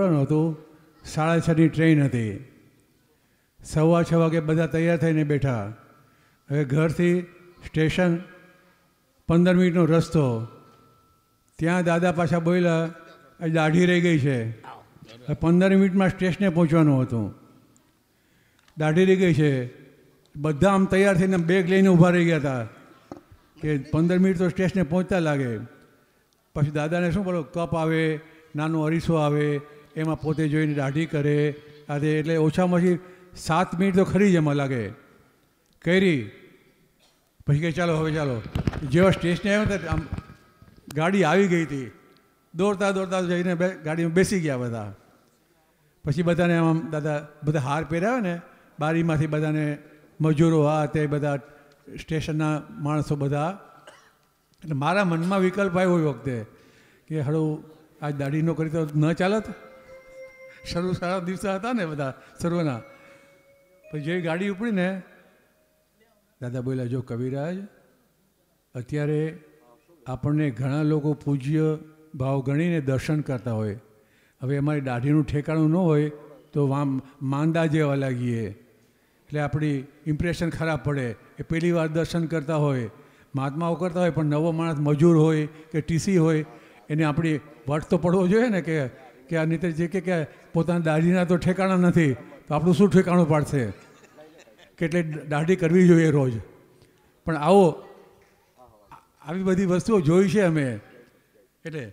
હતું. સાડા છની ટ્રેન હતી. સવા છ વાગે બધા તૈયાર થઈને બેઠા. હવે ઘરથી સ્ટેશન પંદર મિનિટનો રસ્તો. ત્યાં દાદા પાછા બોલ્યા "આ દાઢી રહી ગઈ છે. પંદર મિનિટમાં સ્ટેશને પહોંચવાનું હતું. દાઢી રહી ગઈ છે. બધા આમ તૈયાર થઈને બેગ લઈને ઊભા રહી ગયા હતા. કે પંદર મિનિટ તો સ્ટેશને પહોંચતા લાગે. પછી દાદાને શું બોલો કપ આવે, નાનો અરીસો આવે એમાં પોતે જોઈને દાઢી કરે. આજે એટલે ઓછામાં ઓછી સાત મિનિટ તો ખરી જ એમાં લાગે. કરી. પછી કે ચાલો, હવે ચાલો. જેવા સ્ટેશને આવ્યો ને આમ ગાડી આવી ગઈ હતી. દોડતા દોડતા જઈને ગાડીમાં બેસી ગયા બધા. પછી બધાને આમ દાદા, બધા હાર પહેર્યા હોય ને, બારીમાંથી બધાને મજૂરો આ તે બધા સ્ટેશનના માણસો બધા. એટલે મારા મનમાં વિકલ્પ આવ્યો એ વખતે કે હળું આજ દાઢી ન કરી તો ન ચાલત. શરૂ સારા દિવસ હતા ને બધા સર્વના. પછી જે ગાડી ઉપડી ને, દાદા બોલ્યા, જો કવિરાજ, અત્યારે આપણને ઘણા લોકો પૂજ્ય ભાવ ગણીને દર્શન કરતા હોય. હવે અમારી દાઢીનું ઠેકાણું ન હોય તો વામ, માંદા જેવા લાગીએ. એટલે આપણી ઇમ્પ્રેશન ખરાબ પડે. એ પહેલી વાર દર્શન કરતા હોય, મહાત્માઓ કરતા હોય, પણ નવો માણસ મજૂર હોય કે ટીસી હોય, એને આપણી વટ તો પડવો જોઈએ ને કે કે આ નીતે જે કે પોતાના દાઢીના તો ઠેકાણા નથી, તો આપણું શું ઠેકાણું પાડશે? કે દાઢી કરવી જોઈએ રોજ? પણ આવો આવી બધી વસ્તુઓ જોઈ છે અમે. એટલે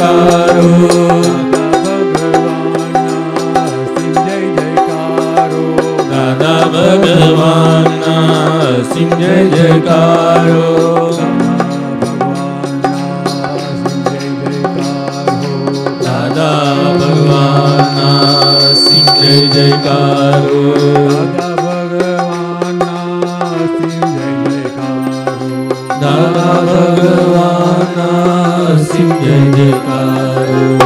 જયકારો. ભગવાનના સિંહ જય જયકારો. દાદા ભગવાનના સિંહ જય જયકારો. દાદા ભગવાનના सिंह जयकारो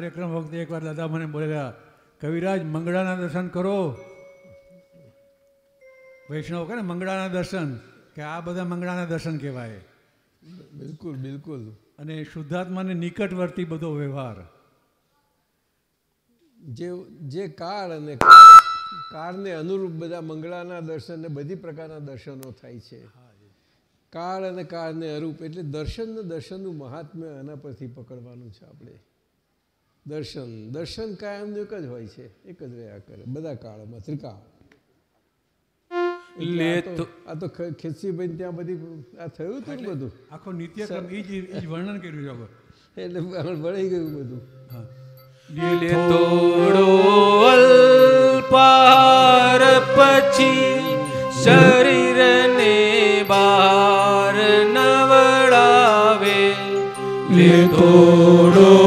કાર્યક્રમ વખતે એકવાર દાદા મને બોલ્યા કવિરાજ મંગળાના દર્શન કરો. વૈષ્ણવ કહે ને મંગળાના દર્શન કે આ બધા મંગળાના દર્શન કહેવાય. બિલકુલ બિલકુલ. અને શુદ્ધાત્માને નિકટવર્તી બધો વ્યવહાર. જે જે કાળ અને કાળ- કાળને અનુરૂપ બધા મંગળાના દર્શન ને બધી પ્રકારના દર્શનો થાય છે. કાળ અને કાળને અરૂપ એટલે દર્શન ને દર્શનનું મહાત્મ્ય આના પરથી પકડવાનું છે આપણે. દર્શન. દર્શન કાયમનું એક જ હોય છે. એક જ રહ્યા કરે. બધા કાળમાં ત્રિકાળ. આ તો- ખેસીભાઈ ત્યાં બધી આ થયું હતું ને બધું? આખો નિત્યક્રમ એ જ વર્ણન કર્યું છે એટલે વળી ગયું બધું. હા. તોડો અલ્પાહાર પછી શરીરને બહાર નવડાવે. લે થોડો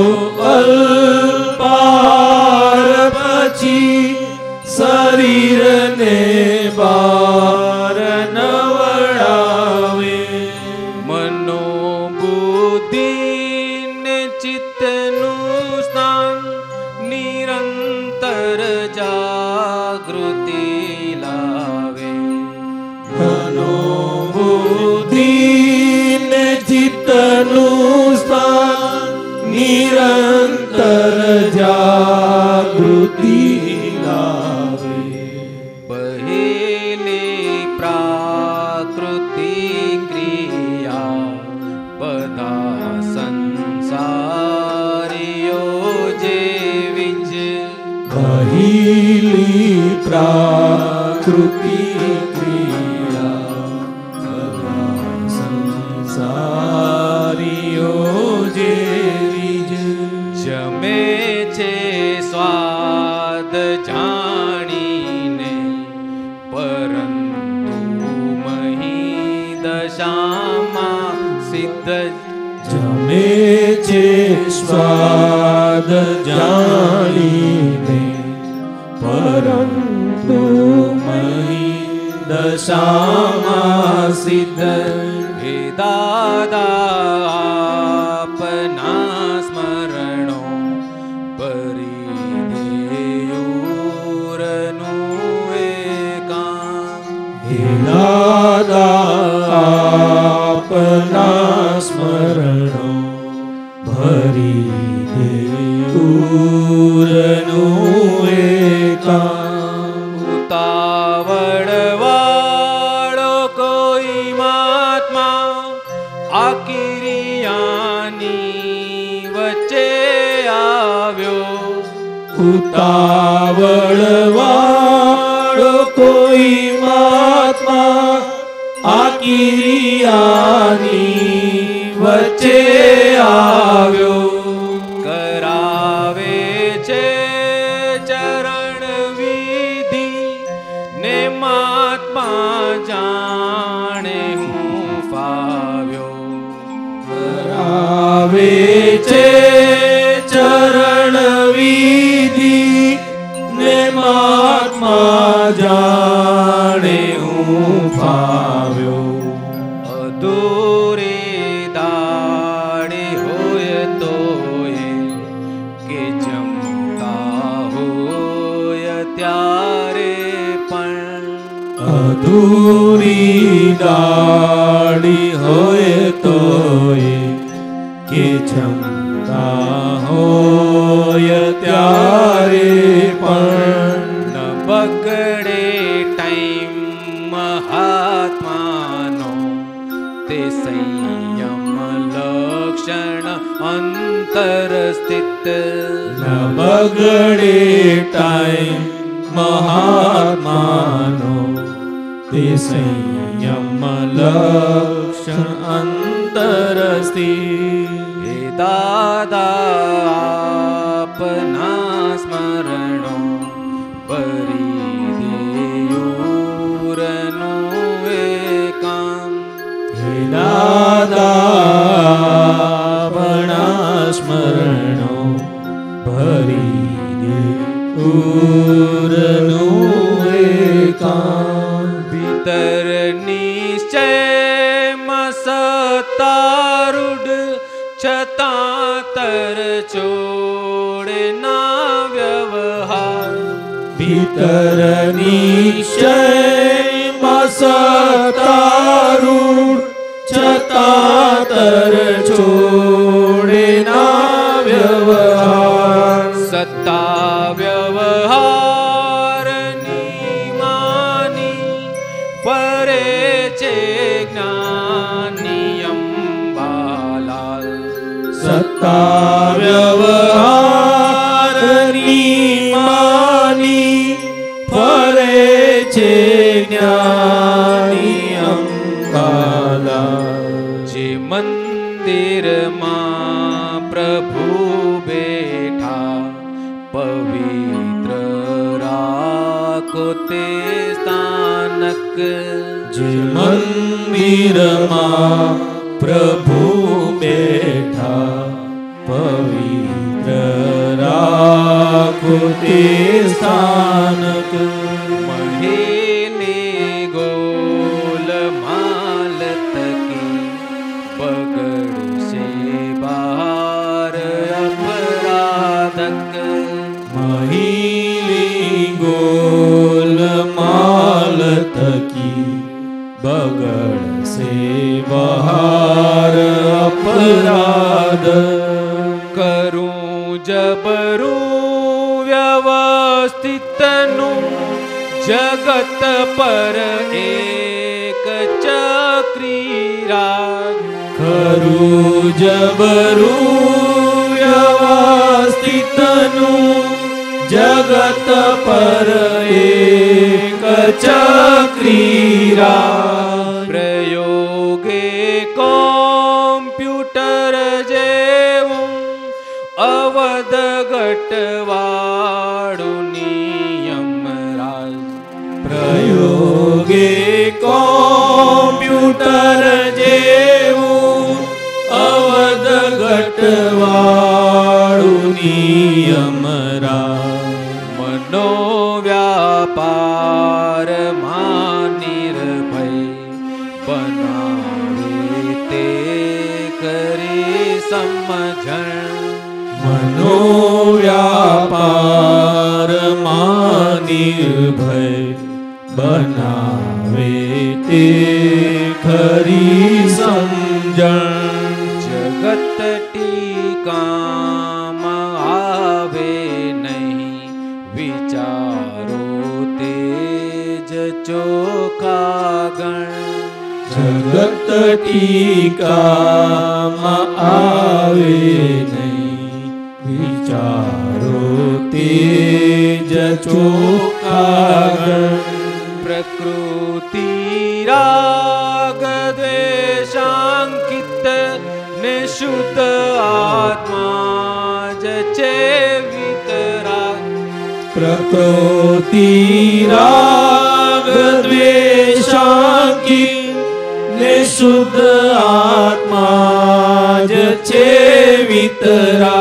સ્વાદ જાણીને પરંતુ દશામાં સિદ્ધ હે દાદા, આપના સ્મરણો પરિદેયુરનું એકાંત. હે દાદા, આપના સ્મરણો ઉતાવળ વાળો કોઈ મહાત્મા આ કિરિયાની વચ્ચે આવ્યો મહાત્મા જાણે હું ફાવ્યો બગડે ટાઈમ મહાત્માનો. તે સંયમ લક્ષણ અંતર સ્થિર ઉરનું એકાંત ભીતર નિશ્ચય સતારૂઢ છતાં તર છોડે ના વ્યવહાર ભીતર નિશ્ચયમાં સતારૂઢ છતાં તર છોડે મંદિરમાં પ્રભુ બેઠા પવિત્ર રાખો તે સ્થાનક બગડશે બહાર અપરાધ કરું જબરું વ્યવસ્થિતનું જગત પર એક ચક્રી રાગ ખરું જબરું વ્યવસ્થિતનું જગત પર એક ઘટવાળું નિયમ રાજ. પ્રયોગે કોમ્પ્યુટર જેવું અવધ ઘટવાળું નિયમ રાગ મનો વ્યાપારમાં નિર્ભય બનાવે તે કરી સમજણ. મનો વ્યાપાર નિર્ભય બનાવે તે ખરી સમજણ. જગત ટીકામાં આવે નહીં. વિચારો તેજ ચોખા ગણ જગત ટીકામાં આવે નહીં चोका प्रकृतिरागद्वेषाङ्कित निशुत आत्मा जचे वितरा प्रकृतिरा द्वे शाकी निशुद्ध आत्माय चे वितरा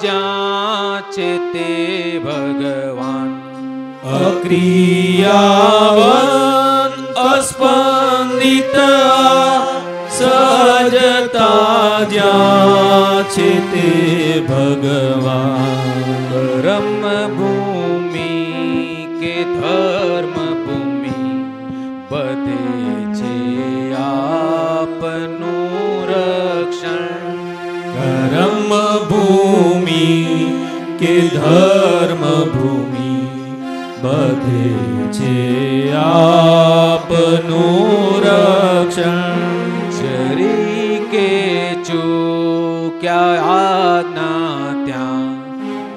જ્યાં છે તે ભગવાન અક્રિયાવન અસ્પંદિત સહજતા જ્યાં છે તે ભગવાન કે ધર્મ ભૂમિ બધે છે આપનું રક્ષણ. શરી કે ચૂક્યા આજ્ઞા ત્યાં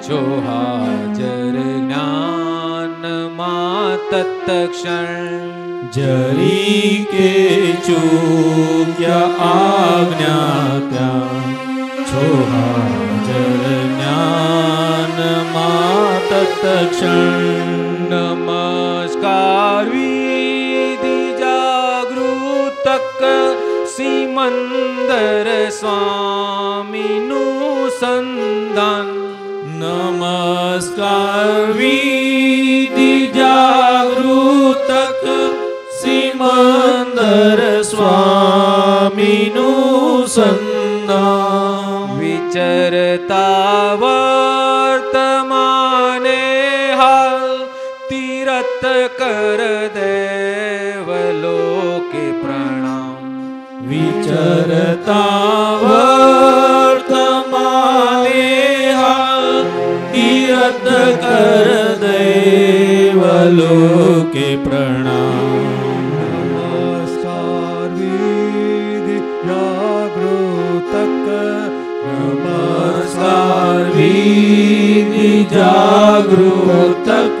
છો હાજર જ્ઞાનમાં તત્ક્ષણ. જરી કે ચૂક્યા આજ્ઞા ત્યાં છો હાજર જ્ઞાનમાં તત્ક્ષણ નમસ્કાર વિધિ જાગૃતક સિમંદર સ્વામીનું સંધાન નમસ્કાર વિધિ જાગૃતક સિમંદર સ્વામીનું સંદાન કર દેવ લોકે પ્રણામ વિચરતા વર્તમાને હાલ તીરથ કર દેવ લોકે પ્રણામ નમસ્કાર વિધિ જાગૃતક નમસ્કાર વિધિ જાગૃતક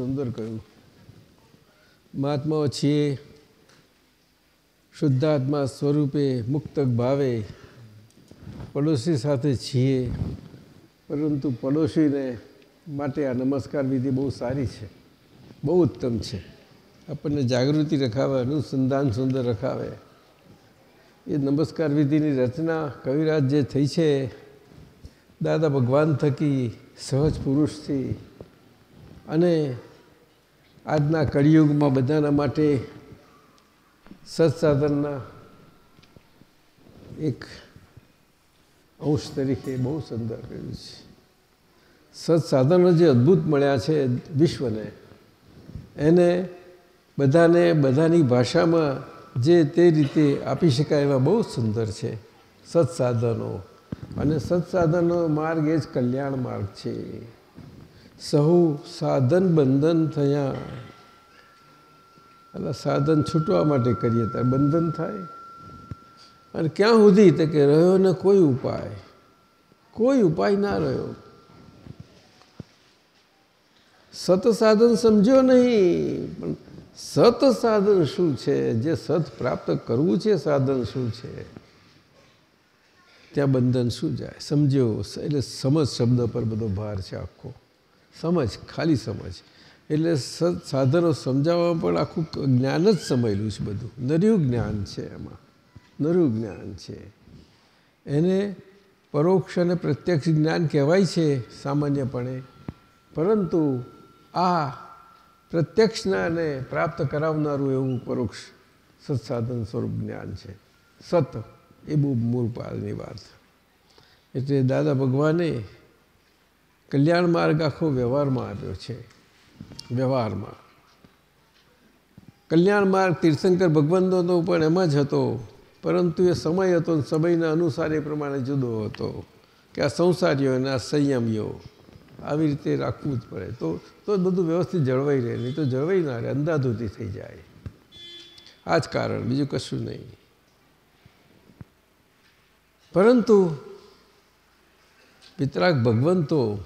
સુંદર કહ્યું. મહાત્માઓ છીએ, શુદ્ધાત્મા સ્વરૂપે મુક્તક ભાવે, પડોશી સાથે છીએ, પરંતુ પડોશીને માટે આ નમસ્કાર વિધિ બહુ સારી છે, બહુ ઉત્તમ છે. આપણને જાગૃતિ રખાવે, અનુસંધાન સુંદર રખાવે. એ નમસ્કાર વિધિની રચના કવિરાજ જે થઈ છે, દાદા ભગવાન થકી સહજ પુરુષથી અને આજના કળિયુગમાં બધાના માટે સત્સાધનના એક અંશ તરીકે બહુ સુંદર કર્યું છે. સત્સાધનો જે અદ્ભુત મળ્યા છે વિશ્વને, એને બધાને બધાની ભાષામાં જે તે રીતે આપી શકાય એવા બહુ સુંદર છે સત્સાધનો. અને સત્સાધનનો માર્ગ એ જ કલ્યાણ માર્ગ છે. સહુ સાધન બંધન થયા. એટલે સાધન છૂટવા માટે કરીએ ત્યારે બંધન થાય. અને ક્યાં સુધી તો કે રહ્યો ને કોઈ ઉપાય? કોઈ ઉપાય ના રહ્યો. સત સાધન સમજ્યો નહીં, પણ સત સાધન શું છે? જે સત પ્રાપ્ત કરવું છે, સાધન શું છે? ત્યાં બંધન શું જાય? સમજ્યો. એટલે સમજ શબ્દ પર બધો ભાર છે આખો. સમજ, ખાલી સમજ. એટલે સાધનો સમજાવવામાં પણ આખું જ્ઞાન જ સમયેલું છે બધું. નર્યું જ્ઞાન છે એમાં. નર્યું જ્ઞાન છે. એને પરોક્ષ અને પ્રત્યક્ષ જ્ઞાન કહેવાય છે સામાન્યપણે. પરંતુ આ પ્રત્યક્ષનાને પ્રાપ્ત કરાવનારું એવું પરોક્ષ સત્સાધન સ્વરૂપ જ્ઞાન છે. સત, એ બહુ મૂળ પાલની વાત. એટલે દાદા ભગવાને કલ્યાણ માર્ગ આખો વ્યવહારમાં આવ્યો છે. વ્યવહારમાં. કલ્યાણ માર્ગ તીર્થંકર ભગવંતનો પણ એમાં જ હતો. પરંતુ એ સમય હતો સમયના અનુસાર એ પ્રમાણે જુદો હતો કે આ સંસારીઓ અને આ સંયમીઓ આવી રીતે રાખવું જ પડે. તો તો બધું વ્યવસ્થિત જળવાઈ રહે, નહીં તો જળવાઈ ના રહે અંધાધૂતી થઈ જાય. આ જ કારણ, બીજું કશું નહીં. પરંતુ પિતરાક ભગવંતો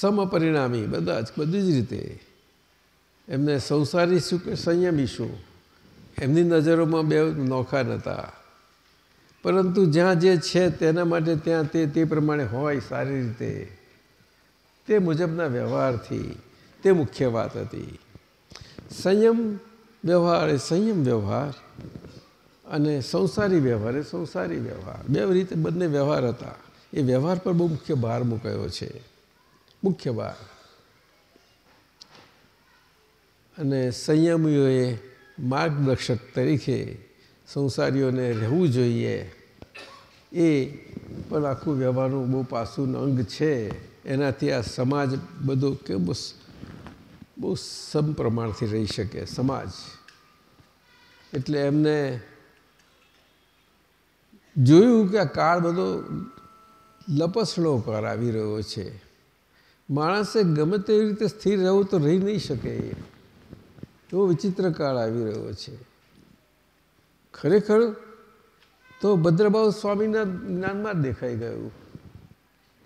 સમપરિણામી બધા જ, બધી જ રીતે એમને સંસારી શું કે સંયમી શું એમની નજરોમાં બે નોખા નહોતા પરંતુ જ્યાં જે છે તેના માટે ત્યાં તે તે પ્રમાણે હોય સારી રીતે. તે મુજબના વ્યવહારથી તે મુખ્ય વાત હતી. સંયમ વ્યવહાર એ સંયમ વ્યવહાર અને સંસારી વ્યવહાર એ સંસારી વ્યવહાર. બે રીતે બંને વ્યવહાર હતા. એ વ્યવહાર પર બહુ મુખ્ય ભાર મૂકાયો છે. મુખ્ય ભાર અને સંયમીઓએ માર્ગદર્શક તરીકે સંસારીઓને રહેવું જોઈએ. એ પણ આખું વ્યવહારનું બહુ પાસું અંગ છે. એનાથી આ સમાજ બધો કે બહુ બહુ સમપ્રમાણથી રહી શકે, સમાજ. એટલે એમને જોયું કે આ કાળ બધો લપસણો આવી રહ્યો છે. માણસે ગમે તેવી રીતે સ્થિર રહેવું તો રહી નહીં શકે એવો વિચિત્ર કાળ આવી રહ્યો છે. ખરેખર તો ભદ્રભાવ સ્વામીના જ્ઞાનમાં દેખાઈ ગયું.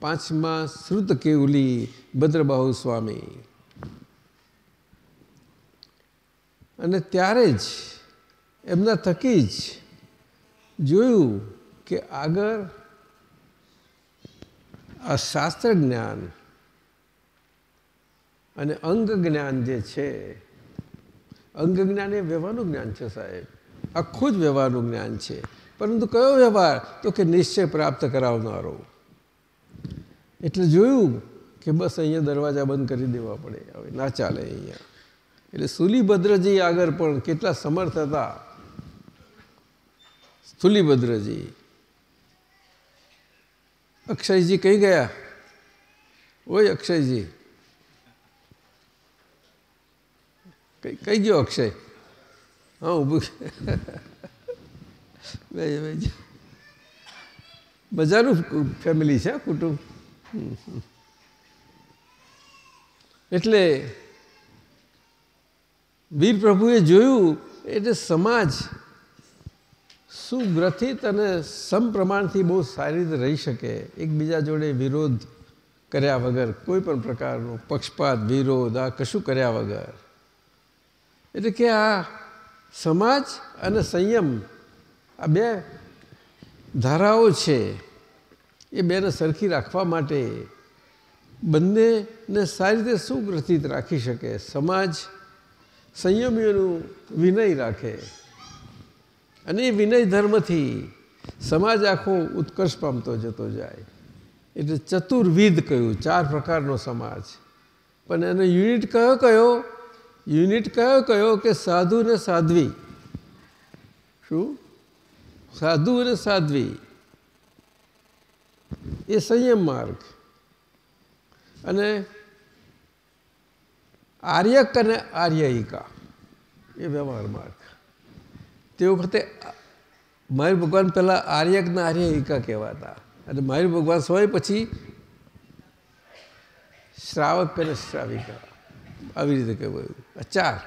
પાંચમા શ્રુત કેવલી ભદ્રબાહુ સ્વામી. અને ત્યારે જ એમના થકી જ જોયું કે આગળ આ શાસ્ત્ર જ્ઞાન અને અંગ જ્ઞાન જે છે, અંગ જ્ઞાન એ વ્યવહારનું જ્ઞાન છે સાહેબ. આખું જ વ્યવહારનું જ્ઞાન છે. પરંતુ કયો વ્યવહાર? તો કે નિશ્ચય પ્રાપ્ત કરાવનારો. એટલે જોયું કે બસ અહીંયા દરવાજા બંધ કરી દેવા પડે. હવે ના ચાલે અહીંયા. એટલે સુલીભદ્રજી આગળ પણ કેટલા સમર્થ હતા. સુલીભદ્રજી. અક્ષયજી કઈ ગયા, ઓય અક્ષયજી કઈ કઈ ગયો અક્ષય? હા, ઊભું મજાનું ફેમિલી છે, કુટુંબ. એટલે વીર પ્રભુએ જોયું, એટલે સમાજ સુગ્રથિત અને સમપ્રમાણથી બહુ સારી રીતે રહી શકે. એકબીજા જોડે વિરોધ કર્યા વગર કોઈ પણ પ્રકારનો પક્ષપાત, વિરોધ, આ કશું કર્યા વગર. એટલે કે આ સમાજ અને સંયમ, આ બે ધારાઓ છે, એ બેને સરખી રાખવા માટે બંનેને સારી રીતે સુગ્રથિત રાખી શકે. સમાજ સંયમીઓનું વિનય રાખે અને એ વિનય ધર્મથી સમાજ આખો ઉત્કર્ષ પામતો જતો જાય. એટલે ચતુર્વિધ કહ્યું, ચાર પ્રકારનો સમાજ. પણ એનો યુનિટ કયો કયો? યુનિટ કયો કયો કે સાધુ ને સાધ્વી? શું? સાધુ અને સાધ્વી. એ સંયમ માર્ગ. અને આર્યક અને આર્યયિકા, એ વ્યવહાર માર્ગ. તે વખતે મારી ભગવાન પહેલાં આર્યક ને આર્યયિકા કહેવાતા. અને મારી ભગવાન સ્વય પછી શ્રાવક અને શ્રાવિકા. આવી રીતે કહેવાયું. ચાર.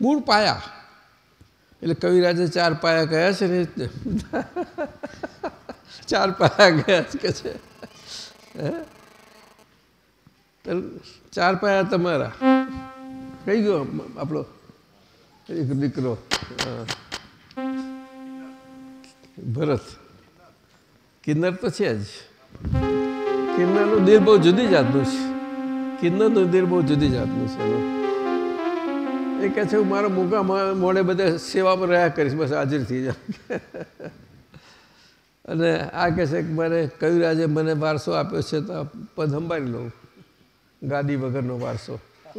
મૂળ પાયા. એટલે કવિરાજે ચાર પાયા કયા છે ને? ચાર પાયા ગયા કે છે? ચાર પાયા તમારા. કઈ ગયો આપણો એક દીકરો. ભરત. કિન્નર તો છે જ. કિન્નરનું દિલ બહુ જુદી જાતનું છે. કિન્નરનું દિલ બહુ જુદી જાતનું છે એ કહે છે, હું મારા મોગા મોડે બધે સેવામાં રહ્યા કરીશ, બસ હાજર થઈ જાય અને આ કહે છે કે મને કવિરાજે મને વારસો આપ્યો છે, તો પદ સંભાળી લઉં. ગાદી વગરનો વારસો.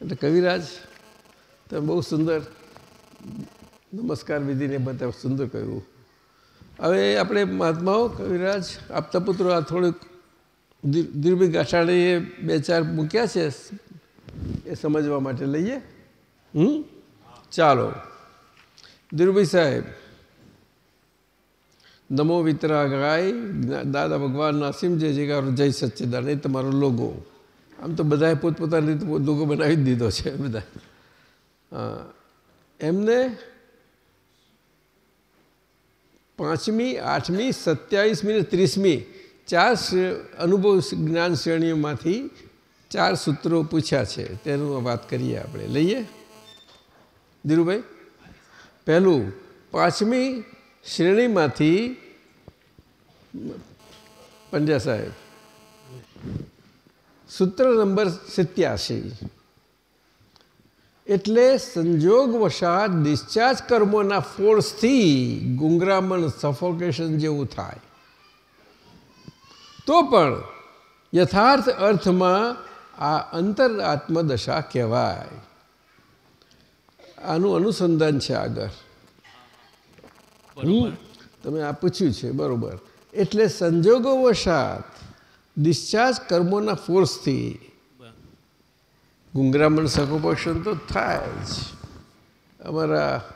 એટલે કવિરાજ, તમે બહુ સુંદર નમસ્કાર વિધિને બધા સુંદર કહ્યું. હવે આપણે મહાત્માઓ, કવિરાજ, આપતા પુત્રો આ થોડુંક દીર્ભી ગાંઠાણીએ બે ચાર મૂક્યા છે. એ સમજવા માટે લઈએ. હમ? ચાલો. ધીરુભાઈ સાહેબ. નમો વિતરા ગાય દાદા ભગવાન નાસિમ જય જયકાર, જય સચ્ચિદાન એ તમારો લોગો. આમ તો બધાએ પોતપોતાની રીતે લોગો બનાવી દીધો છે બધા એમને પાંચમી, આઠમી, સત્યાવીસમી ને ત્રીસમી ચાર અનુભવ જ્ઞાન શ્રેણીઓમાંથી ચાર સૂત્રો પૂછ્યા છે. તેનું વાત કરીએ આપણે. લઈએ. ધીરુભાઈ. પહેલું, પાંચમી શ્રેણીમાંથી પંડ્યા સાહેબ. સૂત્ર નંબર સિત્યાસી. એટલે સંજોગવશાત, ડિસ્ચાર્જ કર્મોના ફોર્સથી ગુંગરામણ, સફોકેશન જેવું થાય. તો પણ યથાર્થ અર્થમાં આ અંતર આત્મદશા કહેવાય. આનું અનુસંધાન છે આગળ. તમે આ પૂછ્યું છે બરોબર. એટલે સંજોગો વશાત ડિસ્ચાર્જ કર્મોના ફોર્સથી ગુંગરામણ સકોપક્ષણ તો થાય જ. અમારા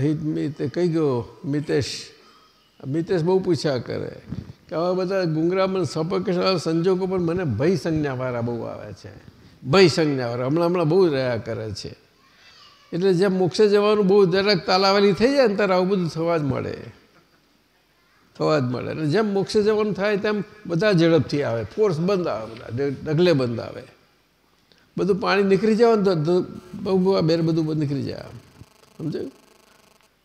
હિત મિત કહી ગયો? મિતેશ. મિતેશ બહુ પૂછ્યા કરે. આવા બધા ગુંગરામાં સફોકેશન સંજોગો પણ મને ભય સંજ્ઞાવાળા બહુ આવે છે. ભય સંજ્ઞાવાળા. હમણાં હમણાં બહુ રહ્યા કરે છે. એટલે જેમ મોક્ષે જવાનું બહુ જરાક તાલાવાલી થઈ જાય ને ત્યારે આવું બધું થવા જ મળે. થવા જ મળે. અને જેમ મોક્ષે જવાનું થાય તેમ બધા ઝડપથી આવે. ફોર્સ બંધ આવે બધા. ડગલે બંધ આવે. બધું પાણી નીકળી જવાનું તો બહુ બેર બધું નીકળી જાય સમજાયું?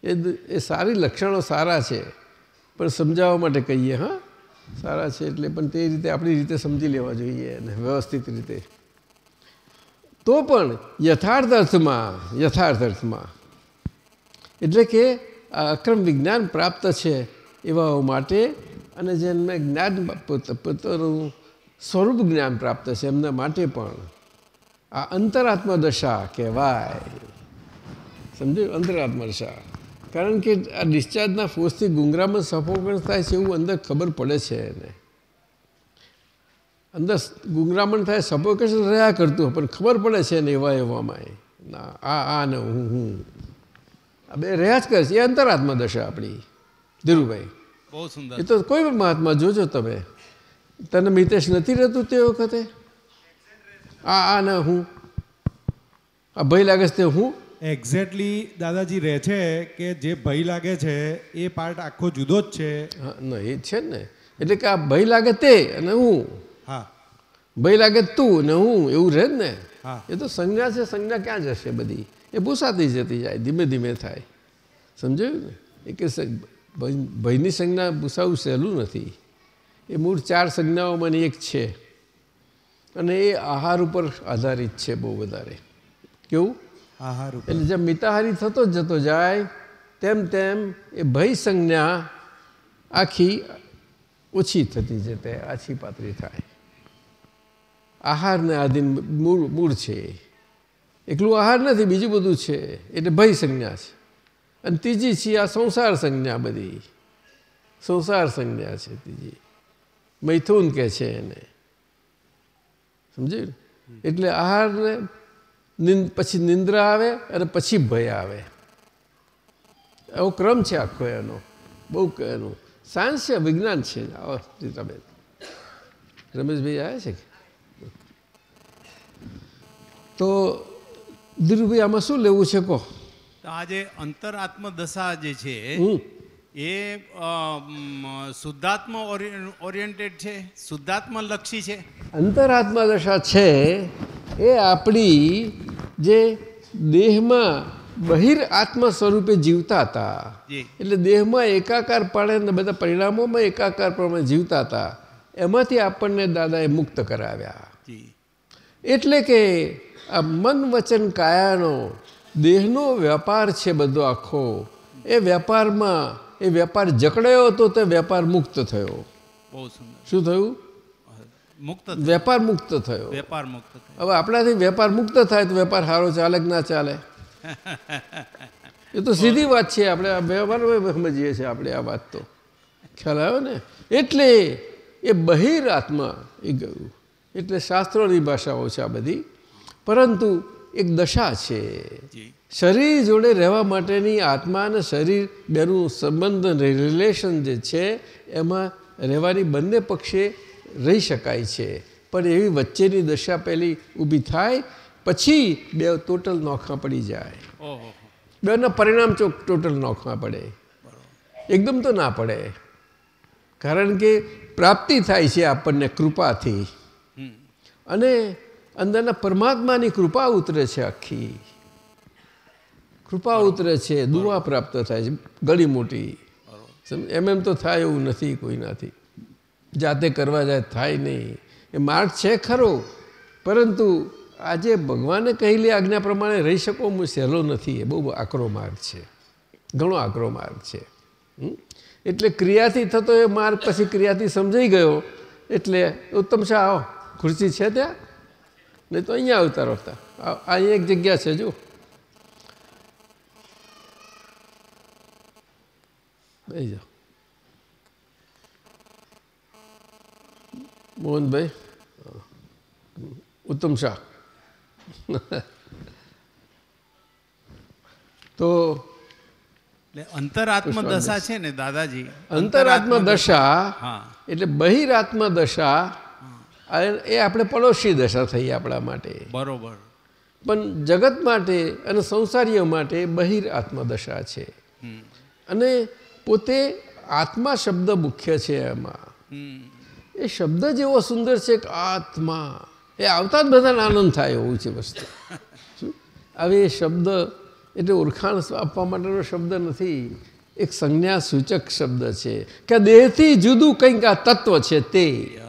એ એ સારી લક્ષણો સારા છે. પણ સમજાવવા માટે કહીએ, હા? સારા છે એટલે પણ તે રીતે આપણી રીતે સમજી લેવા જોઈએ અને વ્યવસ્થિત રીતે. તો પણ યથાર્થ અર્થમાં યથાર્થ અર્થમાં એટલે કે અક્રમ વિજ્ઞાન પ્રાપ્ત છે એવાઓ માટે અને જેમને જ્ઞાન પોતાનું સ્વરૂપ જ્ઞાન પ્રાપ્ત છે એમના માટે પણ આ અંતરાત્મા દશા કહેવાય. સમજ્યું? અંતરાત્મા દશા કારણ કે આ ડિસ્ચાર્જના ફોર્સથી ગુંગરામાં સફોકણ થાય છે એવું અંદર ખબર પડે છે એને. અંદર ગુંગરામણ થાય સફોકેશન રહ્યા કરતું પણ ખબર પડે છે ને એવા એવામાં. ના આ આ ને હું હું. આ બે રહ્યા જ કરે છે. એ અંતરાત્મા દશા આપણી. ધીરુભાઈ. બહુ સુંદર. એ તો કોઈ પણ મહાત્મા જોજો તમે. તને મિતેશ નથી રહેતું તે વખતે? આ આ ને હું. આ ભય લાગે છે તે હું? એક્ઝેક્ટલી દાદાજી રહે છે કે જે ભય લાગે છે એ પાર્ટ આખો જુદો જ છે. હા ના એ છે ને. એટલે કે આ ભય લાગે તે અને હું. હા. ભય લાગે તું ને હું એવું રહે જ ને. હા. એ તો સંજ્ઞા છે સંજ્ઞા ક્યાં જશે બધી? એ ભૂસાતી જતી જાય ધીમે ધીમે થાય. સમજાયું ને? એ કે ભયની સંજ્ઞા ભૂસાવું સહેલું નથી. એ મૂળ ચાર સંજ્ઞાઓમાંની એક છે. અને એ આહાર ઉપર આધારિત છે બહુ વધારે. કેવું? એટલે જેમ મિતાહારી થતો જ જતો જાય તેમ તેમ એ ભય સંજ્ઞા આખી ઓછી થતી જતે આછી પાતળી થાય. આહારને આધીન મૂળ મૂળ છે. એકલું આહાર નથી બીજું બધું છે. એટલે ભય સંજ્ઞા છે. અને ત્રીજી છે આ સંસાર સંજ્ઞા બધી. સંસાર સંજ્ઞા છે ત્રીજી. મૈથુન કહે છે એને. સમજ્યું? એટલે આહારને પછી નિંદ્રા આવે અને પછી ભય આવે. એવો ક્રમ છે આખો એનો. બહુ એનું. સાયન્સ છે વિજ્ઞાન છે. આવો રમેશ રમેશભાઈ આવ્યા છે તો ધીરુભાઈ આમાં શું લેવું છે કહો? તો આ જે અંતરાત્મ દશા જે છે એ શુદ્ધાત્મા ઓરિએન્ટેડ છે શુદ્ધાત્મા લક્ષી છે. અંતરાત્મા દશા છે એ આપણી જે દેહમાં બહિર આત્મ સ્વરૂપે જીવતા હતા. એટલે દેહમાં એકાકાર પાડે બધા પરિણામોમાં એકાકાર પ્રમાણે જીવતા હતા. એમાંથી આપણને દાદાએ મુક્ત કરાવ્યા. એટલે કે આ મન વચન કાયાનો દેહનો વેપાર છે બધો આખો. એ વેપારમાં એ વેપાર જકડાયો હતો તે વેપાર મુક્ત થયો. શું થયું? મુક્ત વેપાર મુક્ત થયો. વેપાર મુક્ત હવે આપણાથી વેપાર મુક્ત થાય તો વેપાર સારો ચાલે કે ના ચાલે? એ તો સીધી વાત છે આપણે આ વ્યવહાર સમજીએ છીએ આપણે આ વાત તો. ખ્યાલ આવ્યો ને? એટલે એ બહિર આત્મા એ ગયું. એટલે શાસ્ત્રોની ભાષાઓ છે આ બધી. પરંતુ એક દશા છે. શરીર જોડે રહેવા માટેની આત્મા અને શરીર બેનું સંબંધ રિલેશન જે છે એમાં રહેવાની બંને પક્ષે રહી શકાય છે. પણ એવી વચ્ચેની દશા પહેલી ઊભી થાય પછી બે ટોટલ નોખા પડી જાય. બેના પરિણામ ચોક ટોટલ નોખા પડે. એકદમ તો ના પડે. કારણ કે પ્રાપ્તિ થાય છે આપણને કૃપાથી. અને અંદરના પરમાત્માની કૃપા ઉતરે છે આખી. કૃપા ઉતરે છે દુઆ પ્રાપ્ત થાય છે ઘણી મોટી. એમ એમ તો થાય એવું નથી કોઈનાથી જાતે કરવા જાય થાય નહીં. એ માર્ગ છે ખરો, પરંતુ આજે ભગવાને કહેલી આજ્ઞા પ્રમાણે રહી શકો હું સહેલો નથી. એ બહુ આકરો માર્ગ છે. ઘણો આકરો માર્ગ છે? એટલે ક્રિયાથી થતો એ માર્ગ પછી ક્રિયાથી સમજાઈ ગયો, એટલે ઉત્તમ શાહ, આવો, ખુરશી છે ત્યાં? નહીં તો અહીંયા આવતા રહેતા અહીંયા એક જગ્યા છે, જો. બેસી જાઓ. મોહનભાઈ ઉત્તમ શાહ. તો અંતરાત્મ દશા છે ને દાદાજી. અંતરાત્મા દશા એટલે બહિરાત્મા દશા એ આપણે પડોશી દશા થઈ આપણા માટે. બરોબર. પણ જગત માટે અને સંસારીઓ માટે બહિર આત્મા દશા છે અને પોતે આત્મા શબ્દ મુખ્ય છે એમાં. એ શબ્દ જેવો સુંદર છે કે આત્મા. એ આવતા જ બધાને આનંદ થાય એવું છે વસ્તુ? હવે એ શબ્દ એટલે ઓળખાણ આપવા માટેનો શબ્દ નથી. એક સંજ્ઞા સૂચક શબ્દ છે કે દેહથી જુદું કંઈક આ તત્વ છે તે.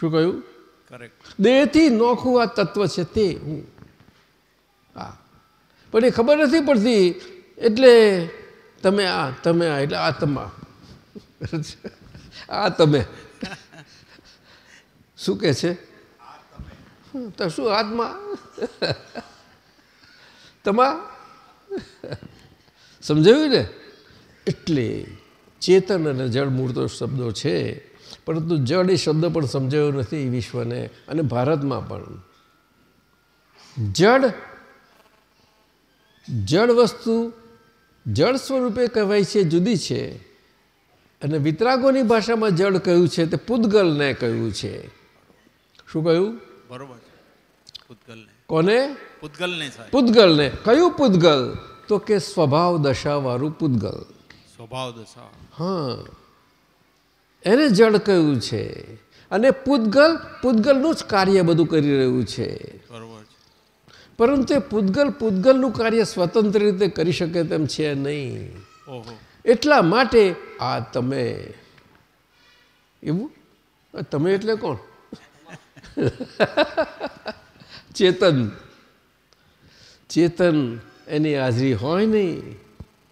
શું કહ્યું? દેહથી નોખું આ તત્વ છે તે. હું. હા. પણ એ ખબર નથી પડતી. એટલે તમે આ તમે આ એટલે આત્મા. આ તમે. શું કે છે? તો શું આત્મા? તમા? સમજાયું ને? એટલે ચેતન અને જળ મૂળ તો શબ્દો છે, પરંતુ જળ એ શબ્દ પણ સમજાયો નથી વિશ્વને અને ભારતમાં પણ. જળ જળ વસ્તુ જળ સ્વરૂપે કહેવાય છે, જુદી છે. અને વિતરાગોની ભાષામાં જળ કહ્યું છે તે પૂદગલને કહ્યું છે. શું કહ્યું? બરોબર પૂતગલને. કોને? પૂતગલને સાહેબ. કયું પૂતગલ? તો કે સ્વભાવ દશાવાળું પૂતગલ. સ્વભાવ દશા. હા. એને જળ કહ્યું છે? અને પૂતગલ પૂતગલનું જ કાર્ય બધું કરી રહ્યું છે. પરંતુ એ પૂદગલ પૂદગલનું કાર્ય સ્વતંત્ર રીતે કરી શકે તેમ છે નહીં. એટલા માટે આ તમે. એવું? તમે એટલે કોણ? ચેતન. ચેતન એની હાજરી હોય નહીં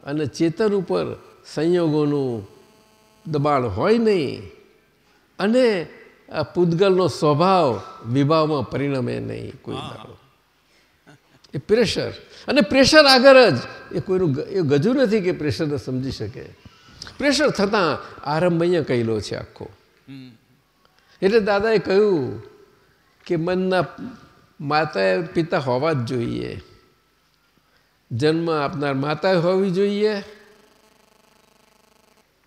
અને ચેતન ઉપર સંયોગોનું દબાણ હોય નહીં અને આ પૂતગલનો સ્વભાવ વિભાવમાં પરિણમે નહીં કોઈ દાડો. એ પ્રેશર. અને પ્રેશર આગળ જ એ કોઈનું એ ગજુ નથી કે પ્રેશરને સમજી શકે. પ્રેશર થતાં આરંભ અહીંયા કહેલો છે આખો. એટલે દાદાએ કહ્યું કે મનના માતા પિતા હોવા જ જોઈએ. જન્મ આપનાર માતા હોવી જોઈએ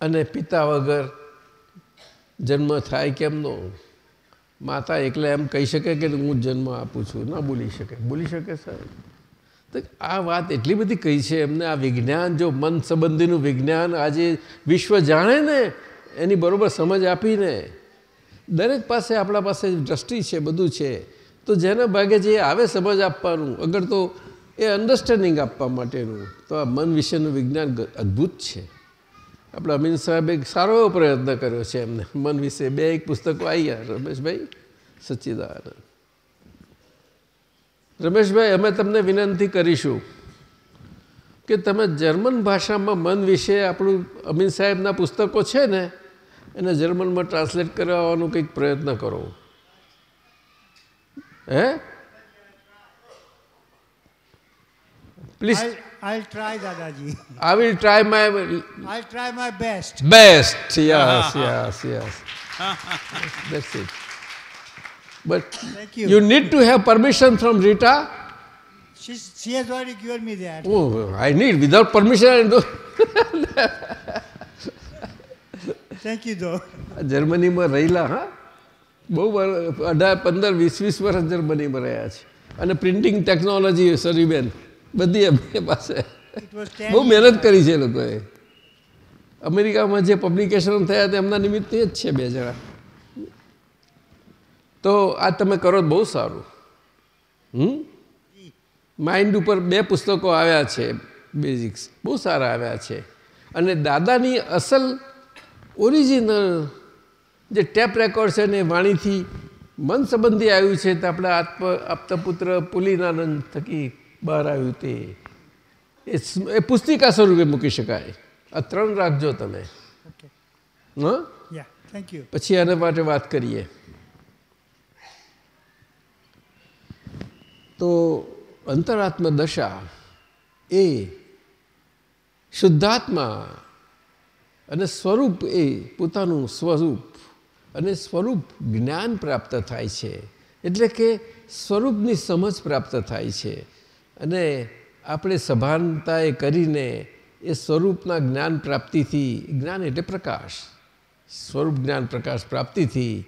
અને પિતા વગર જન્મ થાય કેમનો માતા એકલા એમ કહી શકે કે હું જન્મ આપું છું. ના બોલી શકે. બોલી શકે સાહેબ. તો આ વાત એટલી બધી કહી છે એમને. આ વિજ્ઞાન જો મન સંબંધીનું વિજ્ઞાન આજે વિશ્વ જાણે ને, એની બરોબર સમજ આપીને દરેક પાસે આપણા પાસે દ્રષ્ટિ છે, બધું છે. તો જેના ભાગે જે આવે સમજ આપવાનું. અગર તો એ અન્ડરસ્ટેન્ડિંગ આપવા માટેનું. તો આ મન વિશેનું વિજ્ઞાન અદ્ભુત છે. આપણા અમીન સાહેબે સારો એવો પ્રયત્ન કર્યો છે એમને. મન વિશે બે એક પુસ્તકો આવ્યા રમેશભાઈ, સચ્ચિદાનંદ. રમેશભાઈ, અમે તમને વિનંતી કરીશું કે તમે જર્મન ભાષામાં મન વિશે આપણું અમીન સાહેબના પુસ્તકો છે ને એને જર્મનમાં ટ્રાન્સલેટ કરાવવાનો કંઈક પ્રયત્ન કરો હે please I'll, I'll try, Dadaji. I will try my I'll try my best. Best, yes, yes, yes. That's it. But Thank you. you need to have permission from Rita. She's, she has already given me that. Oh, I need without permission. I do. You, though. જર્મનીમાં રહેલા હા? બહુ અઢાર પંદર વીસ વીસ વર્ષ જર્મનીમાં રહ્યા છે. અને પ્રિન્ટિંગ ટેકનોલોજી સરીબેન. બધી એમની પાસે. It was 10 બહુ મહેનત કરી છે લોકોએ. અમેરિકામાં જે પબ્લિકેશન થયા તે એમના નિમિત્તે જ છે બે જણા. તો આ તમે કરો બહુ સારું. હમ? માઇન્ડ ઉપર બે પુસ્તકો આવ્યા છે બેઝિક્સ બહુ સારા આવ્યા છે. અને દાદાની અસલ ઓરિજિનલ જે ટેપ રેકોર્ડ છે ને વાણીથી મન સંબંધી આવ્યું છે તે આપણા આત્મ આપતપુત્ર પુલિનાનંદ થકી બહાર આવ્યું તે. એ પુસ્તિકા સ્વરૂપે મૂકી શકાય. આ ત્રણ રાખજો તમે. પછી આના માટે વાત કરીએ. તો અંતરાત્મ દશા એ શુદ્ધાત્મા અને સ્વરૂપ એ પોતાનું સ્વરૂપ. અને સ્વરૂપ જ્ઞાન પ્રાપ્ત થાય છે. એટલે કે સ્વરૂપની સમજ પ્રાપ્ત થાય છે. અને આપણે સભાનતાએ કરીને એ સ્વરૂપના જ્ઞાન પ્રાપ્તિથી, જ્ઞાન એટલે પ્રકાશ. સ્વરૂપ જ્ઞાન, પ્રકાશ પ્રાપ્તિથી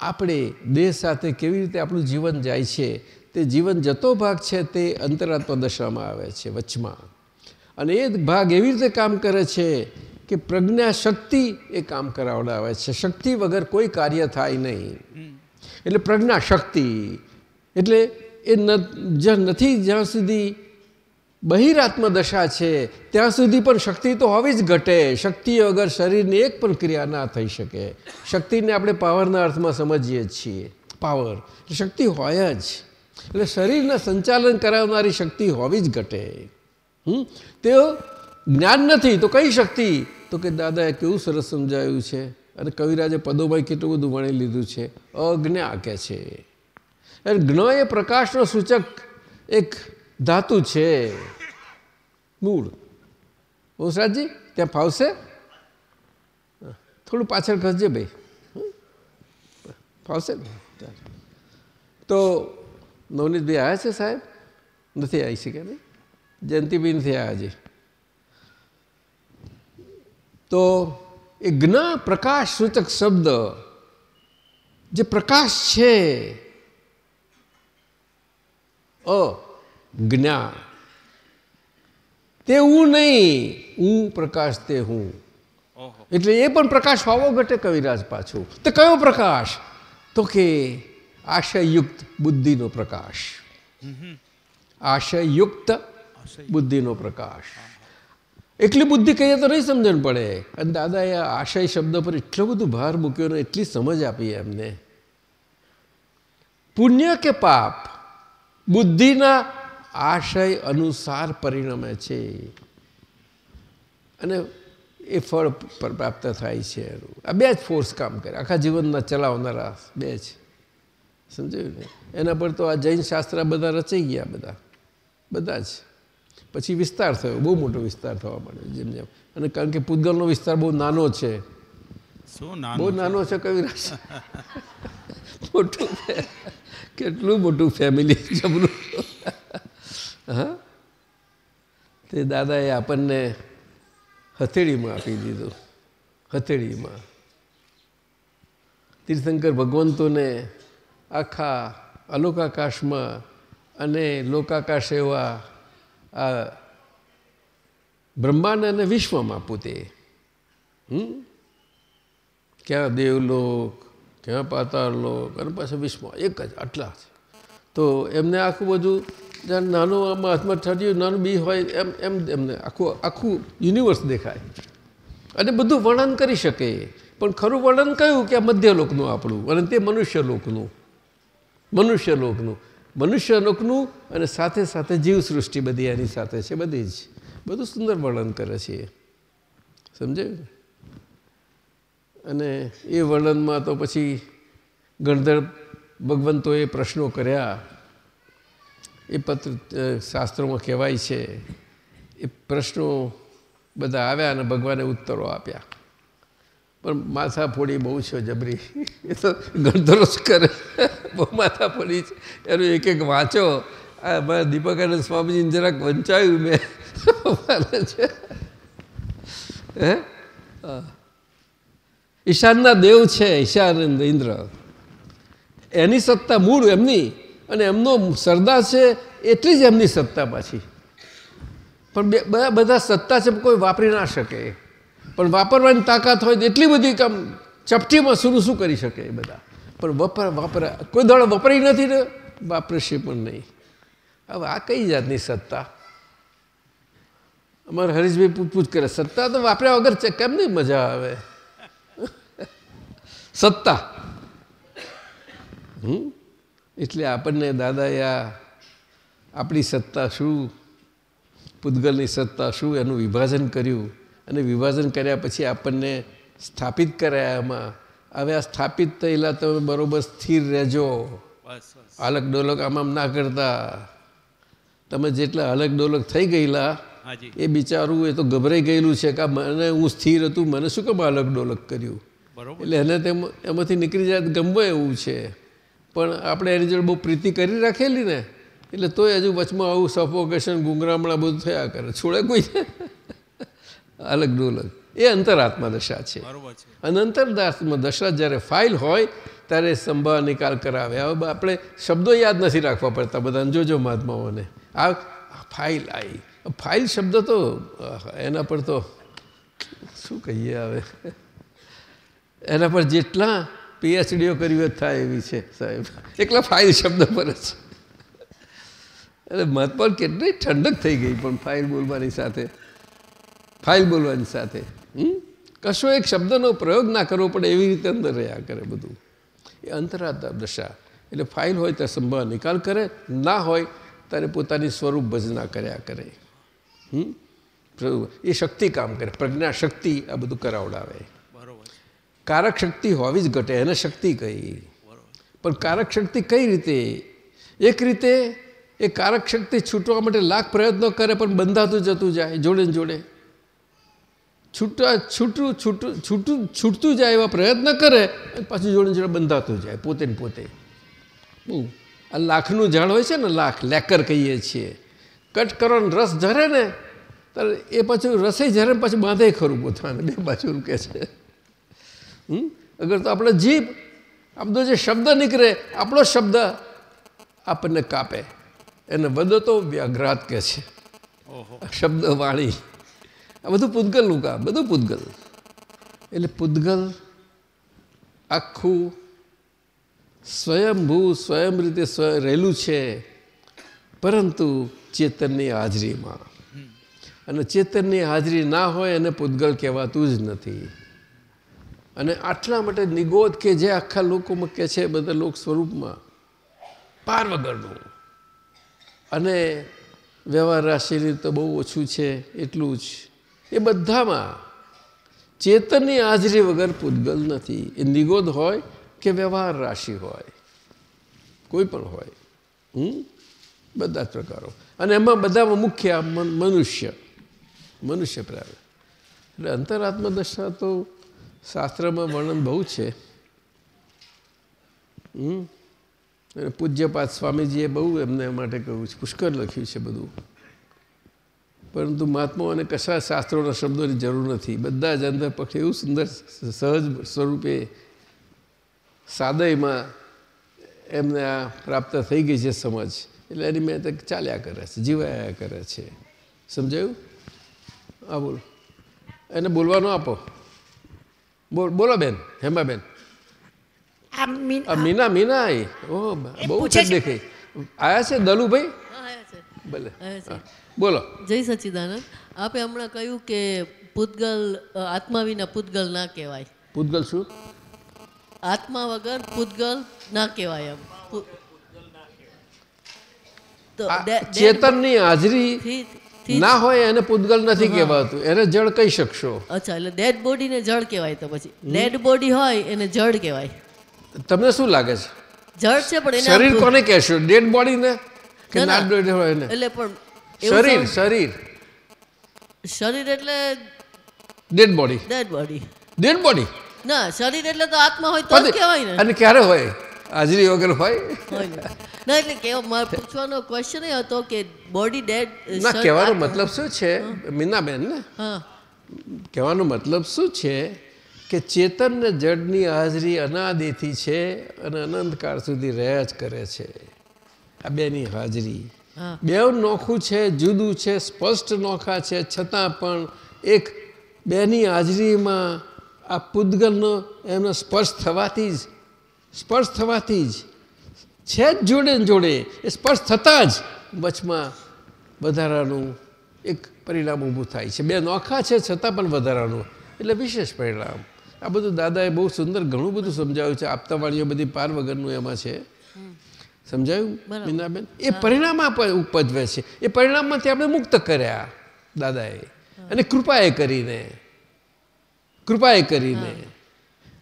આપણે દેહ સાથે કેવી રીતે આપણું જીવન જાય છે, તે જીવન જતો ભાગ છે તે અંતરાત્મા દશામાં આવે છે, વચમાં. અને એ ભાગ એવી રીતે કામ કરે છે કે પ્રજ્ઞા શક્તિ એ કામ કરાવડાવે છે. શક્તિ વગર કોઈ કાર્ય થાય નહીં. એટલે પ્રજ્ઞા શક્તિ એટલે એ જ્યાં નથી, જ્યાં સુધી બહિરાત્મ દશા છે, ત્યાં સુધી પણ શક્તિ તો હોવી જ ઘટે. શક્તિ વગર શરીરની એક પણ ક્રિયા ના થઈ શકે. શક્તિને આપણે પાવરના અર્થમાં સમજીએ છીએ. પાવર. શક્તિ હોય જ. એટલે શરીરના સંચાલન કરાવનારી શક્તિ હોવી જ ઘટે. હમ? તેઓ જ્ઞાન નથી, તો કઈ શક્તિ? તો કે, દાદાએ કેવું સરસ સમજાયું છે? અને કવિરાજે પદોમાં કેટલું બધું વણી લીધું છે? અજ્ઞા કે છે. અને જ્ઞ એ પ્રકાશનો સૂચક એક ધાતુ છે. મૂળ. ઓસરાજી ત્યાં ફાવશે? થોડું પાછળ ખસજે ભાઈ? ફાવશે ને? તો નવનીતભાઈ આવ્યા છે સાહેબ? નથી આવી શકે નહીં જયંતિભાઈ નથી આવ્યા હજી. તો એ જ્ઞા પ્રકાશ સૂચક શબ્દ જે પ્રકાશ છે અ જ્ઞા. તે હું નહીં હું પ્રકાશ તે હું. એટલે એ પણ પ્રકાશ હોવો ઘટે કવિરાજ પાછું. તો કયો પ્રકાશ? તો કે આશયયુક્ત બુદ્ધિનો પ્રકાશ. આશયયુક્ત બુદ્ધિનો પ્રકાશ. એટલી બુદ્ધિ કહીએ તો નહીં સમજણ પડે. અને દાદાએ આશય શબ્દ પર એટલો બધો ભાર મૂક્યો ને એટલી સમજ આપી એમને. પુણ્ય કે પાપ? બુદ્ધિના આશય અનુસાર પરિણમે છે. અને એ ફળ પર પ્રાપ્ત થાય છે એનું. આ બે જ ફોર્સ કામ કરે. આખા જીવનના ચલાવનારા બે જ. સમજાયું ને? એના પર તો આ જૈન શાસ્ત્ર બધા રચાઈ ગયા બધા. બધા જ. પછી વિસ્તાર થયો બહુ મોટો વિસ્તાર થવા માંડ્યો જેમ જેમ. અને કારણ કે પૂતગલનો વિસ્તાર બહુ નાનો છે. બહુ નાનો છે કવિરાજ? મોટું કેટલું મોટું ફેમિલી જમનું. હા? તે દાદાએ આપણને હથેળીમાં આપી દીધું હથેળીમાં. તીર્થંકર ભગવંતોને આખા અલોકાકાશમાં અને લોકાકાશ એવા આ બ્રહ્માંડ અને વિશ્વમાં પોતે. હમ? ક્યાં દેવલોક, ક્યાં પાતાળલોક અને પાછા વિશ્વમાં એક જ, આટલા જ તો એમને આખું બધું, જ્યાં નાનું આમાં હાથમાં ઠર્યું નાનું બી હોય, એમ એમ એમને આખું આખું યુનિવર્સ દેખાય. અને બધું વર્ણન કરી શકે. પણ ખરું વર્ણન કયું કે આ મધ્ય લોકનું આપણું, અને તે મનુષ્ય લોકનું મનુષ્ય અનોખનું અને સાથે સાથે જીવ સૃષ્ટિ બધી એની સાથે છે, બધી જ. બધું સુંદર વર્ણન કરે છે. સમજાયું? અને એ વર્ણનમાં તો પછી ગણધર ભગવંતોએ પ્રશ્નો કર્યા. એ પત્ર શાસ્ત્રોમાં કહેવાય છે, એ પ્રશ્નો બધા આવ્યા અને ભગવાને ઉત્તરો આપ્યા. પણ માથા ફોડી બહુ છે જબરી. એ તો ગણધરો જ કરે. બહુ માથા ફોડી છે. એનું એક એક વાંચો. આ મારા દીપકાનંદ સ્વામીજીને જરાક વંચાયું મેં. છે. હે. ઈશાનના દેવ છે ઈશાનંદ ઇન્દ્ર. એની સત્તા મૂળ એમની. અને એમનો સરદાર છે એટલી જ એમની સત્તા પાછી. પણ બધા સત્તા છે કોઈ વાપરી ના શકે. પણ વાપરવાની તાકાત હોય એટલી બધી કામ ચપટીમાં શું શું કરી શકે એ બધા. પણ વપર, વાપરા, કોઈ દળ વપરાઈ નથી ને, વાપરશે પણ નહીં. હવે આ કઈ જાતની સત્તા? અમારે હરીશભાઈ પૂછપૂછ કરે, સત્તા તો વાપર્યા વગર છે કેમ નહીં મજા આવે? સત્તા. હમ? એટલે આપણને દાદા આ આપણી સત્તા શું? પૂતગલની સત્તા શું? એનું વિભાજન કર્યું. અને વિભાજન કર્યા પછી આપણને સ્થાપિત કર્યા એમાં. હવે આ સ્થાપિત થયેલા તમે બરોબર સ્થિર રહેજો. આલક ડોલક આમ આમ ના કરતા. તમે જેટલા અલગ ડોલક થઈ ગયેલા એ બિચારું એ તો ગભરાઈ ગયેલું છે કે મને હું સ્થિર હતું મને શું કેમ અલગ ડોલક કર્યું? બરોબર. એટલે એને તેમ એમાંથી નીકળી જાય ગમવા એવું છે. પણ આપણે એની જોડે બહુ પ્રીતિ કરી રાખેલી ને એટલે તોય હજુ વચમાં આવું સફોકેશન ગુંગરામણા બધું થયા કરે. છોડે કોઈ? અલગ ડોલગ એ અંતરાત્મા દશા છે. બરોબર છે. અને અંતરાત્મા દશા જ્યારે ફાઇલ હોય ત્યારે સંભાળ નિકાલ કરાવે. હવે આપણે શબ્દો યાદ નથી રાખવા પડતા બધાને જોજો મહાત્માઓને. આ ફાઇલ આવી ફાઇલ શબ્દ તો એના પર તો શું કહીએ હવે? એના પર જેટલા પીએચડીઓ કરી થાય એવી છે સાહેબ. એકલા ફાઇલ શબ્દ પર જ. એટલે મહાત્મા કેટલી ઠંડક થઈ ગઈ પણ ફાઇલ બોલવાની સાથે. ફાઇલ બોલવાની સાથે? કશો એક શબ્દનો પ્રયોગ ના કરવો પડે એવી રીતે અંદર રહ્યા કરે બધું. એ અંતરાતા દશા. એટલે ફાઇલ હોય ત્યારે સંભાળ નિકાલ કરે ના હોય ત્યારે પોતાની સ્વરૂપ ભજના કર્યા કરે. હમ? એ શક્તિ કામ કરે પ્રજ્ઞા શક્તિ આ બધું કરાવડાવે. બરોબર. કારક શક્તિ હોવી જ ઘટે એને શક્તિ કહી પણ કારક શક્તિ કઈ રીતે? એક રીતે એ કારક શક્તિ છૂટવા માટે લાખ પ્રયત્નો કરે પણ બંધાતું જતું જાય જોડે ને જોડે. છૂટા છૂટું છૂટું છૂટું છૂટતું જાય એવા પ્રયત્ન કરે પાછું જોડે જોડે બંધાતું જાય પોતે ને પોતે. બહુ આ લાખનું ઝાડ હોય છે ને લાખ લેકર કહીએ છીએ. કટ કરવાનો રસ ઝરે ને ત્યારે એ પાછું રસે ઝરે પાછું બાંધે ખરું પોતાને બે પાછું રૂકે છે. હમ? અગર તો આપણે જીભ આપણો જે શબ્દ નીકળે આપણો શબ્દ આપણને કાપે. એને વદતો વ્યાઘ્રાત કહે છે. ઓહો. શબ્દ વાણી આ બધું પૂતગલનું કામ, બધું પૂતગલ. એટલે પૂતગલ આખું સ્વયંભૂ, સ્વયં રીતે રહેલું છે. પરંતુ ચેતનની હાજરીમાં. અને ચેતનની હાજરી ના હોય એને પૂતગલ કહેવાતું જ નથી. અને આટલા માટે નિગોદ કે જે આખા લોકોમાં કે છે બધા લોક સ્વરૂપમાં, પાર વગરનું. અને વ્યવહાર રાશિની તો બહુ ઓછું છે, એટલું જ. એ બધામાં ચેતનની હાજરી વગર પૂતગલ નથી. એ નિગોદ હોય કે વ્યવહાર રાશિ હોય. કોઈ પણ હોય. હમ? બધા જ પ્રકારો. અને એમાં બધામાં મુખ્ય મનુષ્ય. મનુષ્ય પ્રાણ. એટલે અંતરાત્મદશા તો શાસ્ત્રમાં વર્ણન બહુ છે. હમ? અને પૂજ્યપાદ સ્વામીજીએ બહુ એમને માટે કહ્યું છે. પુષ્કળ લખ્યું છે બધું. પરંતુ મહાત્માઓને કશા શાસ્ત્રોના શબ્દોની જરૂર નથી. બધા જ અંદર પક્ષે એવું સુંદર સહજ સ્વરૂપે સાદયમાં એમને આ પ્રાપ્ત થઈ ગઈ છે સમજ. એટલે એની મેં તો ચાલ્યા કરે છે જીવાયા કરે છે. સમજાયું? હા બોલો. એને બોલવાનું આપો. બોલ બોલો બેન હેમાબેન. આ આ મીના મીના આવી ઓહ બહુ જ છે. દેખાઈ આયા છે દલુભાઈ? આવ્યા. ભલે. હા. બોલો. જય સચિદાનંદ. આપે હમણાં કહ્યું કે પૂતગલ આત્મા વિના પૂતગલ ના કહેવાય. પૂતગલ શું? આત્મા વગર પૂતગલ ના કહેવાય એમ. ચેતનની હાજરી ના હોય એને પૂતગલ નથી કહેવાતું. એને જળ કહી શકશો. અચ્છા એટલે ડેડ બોડીને જળ કહેવાય તો પછી. ડેડ બોડી હોય એને જળ કહેવાય. તમને શું લાગે છે? જળ છે પણ એને શરીર કોને કહેશો? ડેડ બોડીને કે ના, ના. ના. ડેડ હોય એટલે પણ શરીર શરીર. શરીર એટલે dead body dead body dead body ના શરીર એટલે તો આત્મા હોય તો કહેવાય ને. અને ક્યારે હોય? હાજરી વગર હોય? ના. એટલે કેવો પૂછવાનો ક્વેશ્ચન એ હતો કે બોડી ડેડ ના કહેવાનો મતલબ શું છે? મીનાબેન ને? હા. કહેવાનો મતલબ શું છે કે ચેતન ને જડની હાજરી અનાદિથી છે અને અનંતકાળ સુધી રહ્યા જ કરે છે. આ બેની હાજરી. બેવ નોખું છે, જુદું છે, સ્પષ્ટ નોખા છે, છતાં પણ એક બેની હાજરીમાં આ પૂદગલનો એમનો સ્પર્શ થવાથી જ, સ્પર્શ થવાથી જ, છે જ જોડે જોડે, એ સ્પર્શ થતાં જ વચમાં વધારાનું એક પરિણામ ઊભું થાય છે. બે નોખા છે, છતાં પણ વધારાનું. એટલે વિશેષ પરિણામ. આ બધું દાદાએ બહુ સુંદર ઘણું બધું સમજાવ્યું છે. આપતાવાણીઓ બધી પાર વગરનું એમાં છે. સમજાયું. મીનાબેન? એ પરિણામ ઉપજવે છે એ પરિણામમાંથી આપણે મુક્ત કર્યા દાદાએ. અને કૃપાએ કરીને. કૃપાએ કરીને.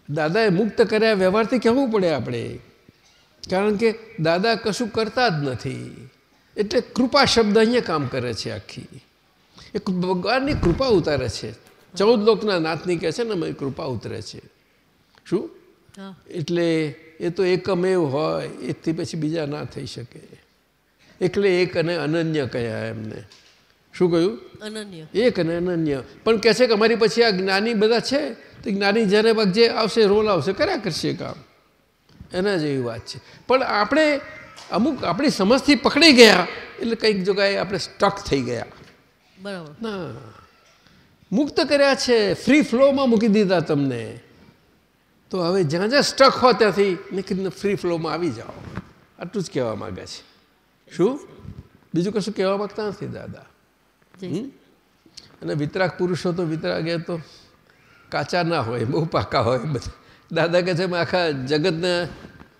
દાદાએ મુક્ત કર્યા વ્યવહારથી કહેવું પડે આપણે. કારણ કે દાદા કશું કરતા જ નથી. એટલે કૃપા શબ્દ અહીંયા કામ કરે છે આખી. એ ભગવાનની કૃપા ઉતારે છે. ચૌદ લોકના નાથની કહે છે ને કૃપા ઉતરે છે. શું? એટલે એ તો એકમેવ હોય એકથી પછી બીજા ના થઈ શકે. એટલે એક અને અનન્ય કયા એમને. શું કહ્યું? અનન્ય. એક અને અનન્ય. પણ કહે છે કે અમારી પછી આ જ્ઞાની બધા છે તો જ્ઞાની જ્યારે જે આવશે રોલ આવશે કર્યા કરશે કામ? એના જેવી વાત છે. પણ આપણે અમુક આપણી સમજથી પકડી ગયા એટલે કંઈક જગ્યાએ આપણે સ્ટક થઈ ગયા. બરાબર. ના. મુક્ત કર્યા છે ફ્રી ફ્લોમાં મૂકી દીધા તમને. તો હવે જ્યાં જ્યાં સ્ટક હો ત્યાંથી નીકળીને ફ્રી ફ્લોમાં આવી જાઓ. આટલું જ કહેવા માગે છે. શું? બીજું કશું કહેવા માગતા નથી દાદા? અને વિતરાગ પુરુષો તો વિતરાગ એ તો કાચા ના હોય બહુ પાકા હોય બધા. દાદા કહે છે અમે આખા જગતને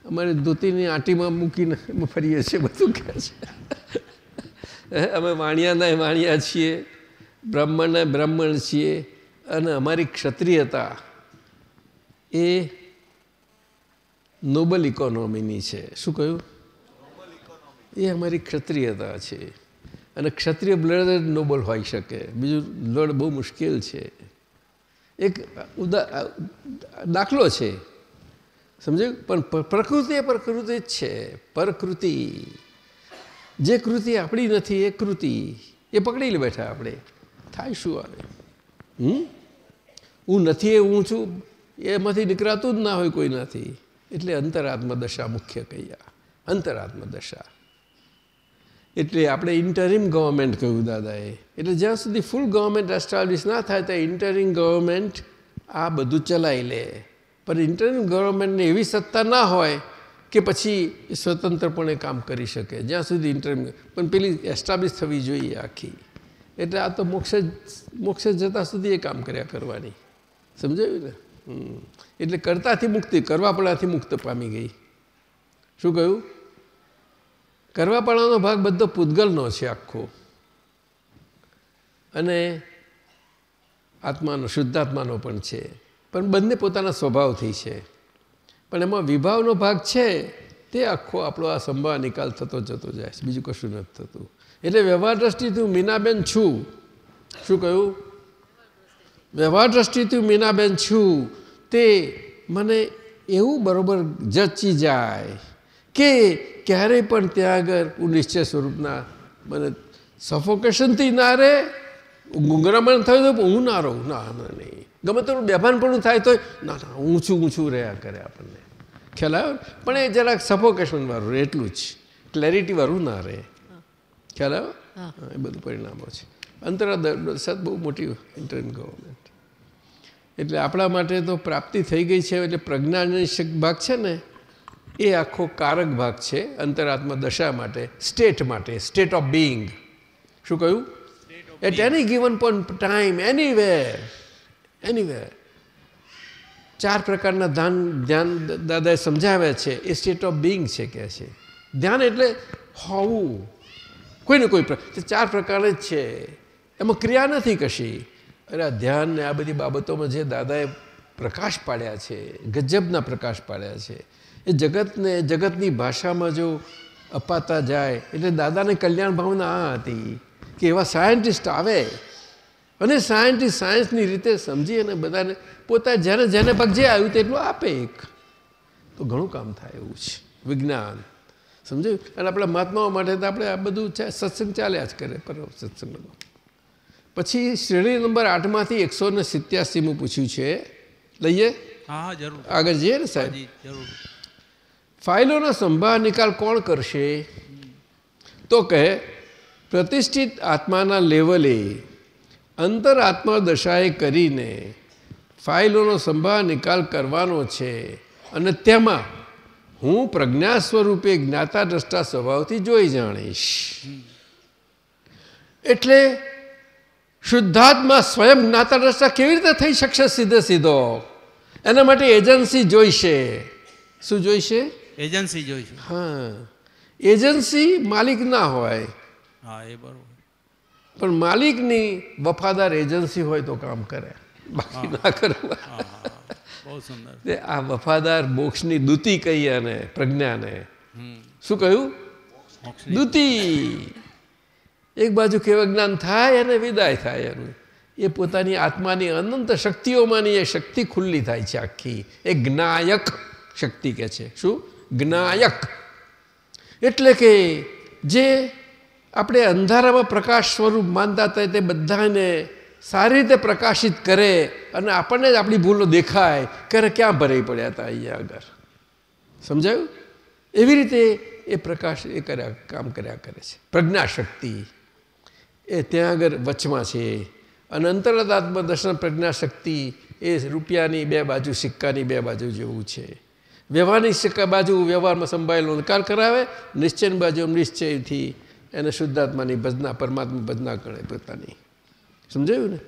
અમારી ધોતીની આંટીમાં મૂકીને ફરીએ છીએ. બધું કહે છે. અમે વાણિયાના વાણિયા છીએ બ્રાહ્મણના બ્રાહ્મણ છીએ અને અમારી ક્ષત્રિયતા એ નોબલ ઇકોનોમીની છે. શું કહ્યું? એ અમારી ક્ષત્રિયતા છે. અને ક્ષત્રિય બ્લડ નોબલ હોઈ શકે. બીજું બ્લડ બહુ મુશ્કેલ છે. એક ઉદા, દાખલો છે. સમજ્યું? પણ પ્રકૃતિ એ પ્રકૃતિ જ છે. પરકૃતિ. જે કૃતિ આપણી નથી, એ કૃતિ. એ પકડી બેઠા આપણે. થાય શું આવે? હમ? હું નથી એ હું છું એમાંથી નીકળાતું જ ના હોય કોઈનાથી. એટલે અંતરાત્મ દશા મુખ્ય કહ્યા અંતરાત્મ દશા એટલે આપણે ઇન્ટરિમ ગવર્મેન્ટ કહ્યું દાદાએ. એટલે જ્યાં સુધી ફૂલ ગવર્મેન્ટ એસ્ટાબ્લિશ ના થાય ત્યાં ઇન્ટરિમ ગવર્મેન્ટ આ બધું ચલાવી લે. પણ ઇન્ટરિમ ગવર્મેન્ટને એવી સત્તા ના હોય કે પછી સ્વતંત્રપણે કામ કરી શકે. જ્યાં સુધી ઇન્ટરિમ પણ પેલી એસ્ટાબ્લિશ થવી જોઈએ આખી. એટલે આ તો મોક્ષ મોક્ષ જતા સુધી એ કામ કર્યા કરવાની. સમજાયું ને. એટલે કરતાથી મુક્તિ, કરવાપણાથી મુક્ત પામી ગઈ. શું કહ્યું? કરવાપણાનો ભાગ બધો પૂતગલનો છે આખો. અને આત્માનો, શુદ્ધાત્માનો પણ છે. પણ બંને પોતાના સ્વભાવથી છે. પણ એમાં વિભાવનો ભાગ છે, તે આખો આપણો આ સંભાવ નિકાલ થતો જતો જાય છે. બીજું કશું નથી થતું. એટલે વ્યવહાર દ્રષ્ટિથી હું મીનાબેન છું. શું કહ્યું? વ્યવહાર દ્રષ્ટિથી મીનાબેન છું તે મને એવું બરાબર જચી જાય કે ક્યારેય પણ ત્યાં આગળ હું નિશ્ચય સ્વરૂપના મને સફોકેશનથી ના રહે ગુંગરામણ થયું તો હું ના રહું. ના ના નહીં. ગમે તેનું બેભાનપણું થાય તો ના ના ઊંચું ઊંચું રહ્યા કરે આપણને. ખ્યાલ આવ્યો? પણ એ જરાક સફોકેશન વાળું રહે એટલું જ. ક્લેરિટીવાળું ના રહે. ખ્યાલ આવ્યો? એ બધું પરિણામો છે. અંતરા બહુ મોટી ઇન્ટરન ગવર્મેન્ટ એટલે આપણા માટે તો પ્રાપ્તિ થઈ ગઈ છે, એટલે પ્રજ્ઞાનિક ભાગ છે ને, એ આખો કારક ભાગ છે અંતરાત્મા દશા માટે સ્ટેટ માટે સ્ટેટ ઓફ બિઈંગ શું કહ્યું? At any given point time anywhere anywhere ચાર પ્રકારના ધ્યાન ધ્યાન દાદાએ સમજાવ્યા છે, એ સ્ટેટ ઓફ બિઈંગ છે કે છે. ધ્યાન એટલે હોવું. કોઈને કોઈ ચાર પ્રકારે જ છે. એમાં ક્રિયા નથી કશી. અરે આ ધ્યાન ને આ બધી બાબતોમાં જે દાદાએ પ્રકાશ પાડ્યા છે, ગજબના પ્રકાશ પાડ્યા છે, એ જગતને, જગતની ભાષામાં જો અપાતા જાય, એટલે દાદાને કલ્યાણ ભાવના આ હતી કે એવા સાયન્ટિસ્ટ આવે. અને સાયન્ટિસ્ટ સાયન્સની રીતે સમજી અને બધાને પોતા જેને જેને પગ જે આવ્યું તેટલું આપે એક. તો ઘણું કામ થાય એવું છે, વિજ્ઞાન. સમજ્યું? અને આપણા મહાત્માઓ માટે તો આપણે આ બધું સત્સંગ ચાલ્યા જ કરે પર સત્સંગમાં. પછી શ્રેણી નંબર આઠમાંથી એકસો ને સિત્યાસીમું પૂછ્યું છે. લઈએ? હા હા જરૂર. આગળ જઈએ ને સાહેબ? જરૂર. ફાઇલોનો સંભાળ નિકાલ કોણ કરશે? તો કહે પ્રતિષ્ઠિત આત્માના લેવલે અંતરાત્મા દશાએ કરીને ફાઇલોનો સંભાળ નિકાલ કરવાનો છે. અને તેમાં હું પ્રજ્ઞા સ્વરૂપે જ્ઞાતા દ્રષ્ટા સ્વભાવથી જોઈ જાણીશ. એટલે શુદ્ધાત્મા સ્વયં જ્ઞાતા દ્રષ્ટા કેવી રીતે થઈ શકશે સીધે સીધો? એના માટે એજન્સી જોઈશે. શું જોઈશે? એજન્સી જોઈશે. હા. એજન્સી માલિક ના હોય. હા એ બરોબર. પણ માલિકની વફાદાર એજન્સી હોય તો કામ કરે. બાકી ના કરવા બહુ સુંદર. આ વફાદાર મોક્ષની દૂતી કહીએ અને પ્રજ્ઞાને. શું કહ્યું? દૂતી. એક બાજુ કેવા જ્ઞાન થાય અને વિદાય થાય એનું. એ પોતાની આત્માની અનંત શક્તિઓમાંની એ શક્તિ ખુલ્લી થાય છે આખી. એ જ્ઞાયક શક્તિ કે છે. શું? જ્ઞાયક. એટલે કે જે આપણે અંધારામાં પ્રકાશ સ્વરૂપ માનતા હતા તે બધાને સારી રીતે પ્રકાશિત કરે અને આપણને જ આપણી ભૂલો દેખાય ક્યારે ક્યાં ભરાઈ પડ્યા હતા અહીંયા આગળ. સમજાયું? એવી રીતે એ પ્રકાશ એ કર્યા, કામ કર્યા કરે છે. પ્રજ્ઞાશક્તિ. એ ત્યાં આગળ વચમાં છે. અને અંતરદાત્મ પ્રજ્ઞા પ્રજ્ઞાશક્તિ એ રૂપિયાની બે બાજુ સિક્કાની બે બાજુ જેવું છે. વ્યવહારની સિક્કા બાજુ વ્યવહારમાં સંભાળેલો અનકાર કરાવે નિશ્ચયની બાજુ નિશ્ચયથી એને શુદ્ધાત્માની ભજના પરમાત્મા ભજના કરે પોતાની. સમજાયું ને?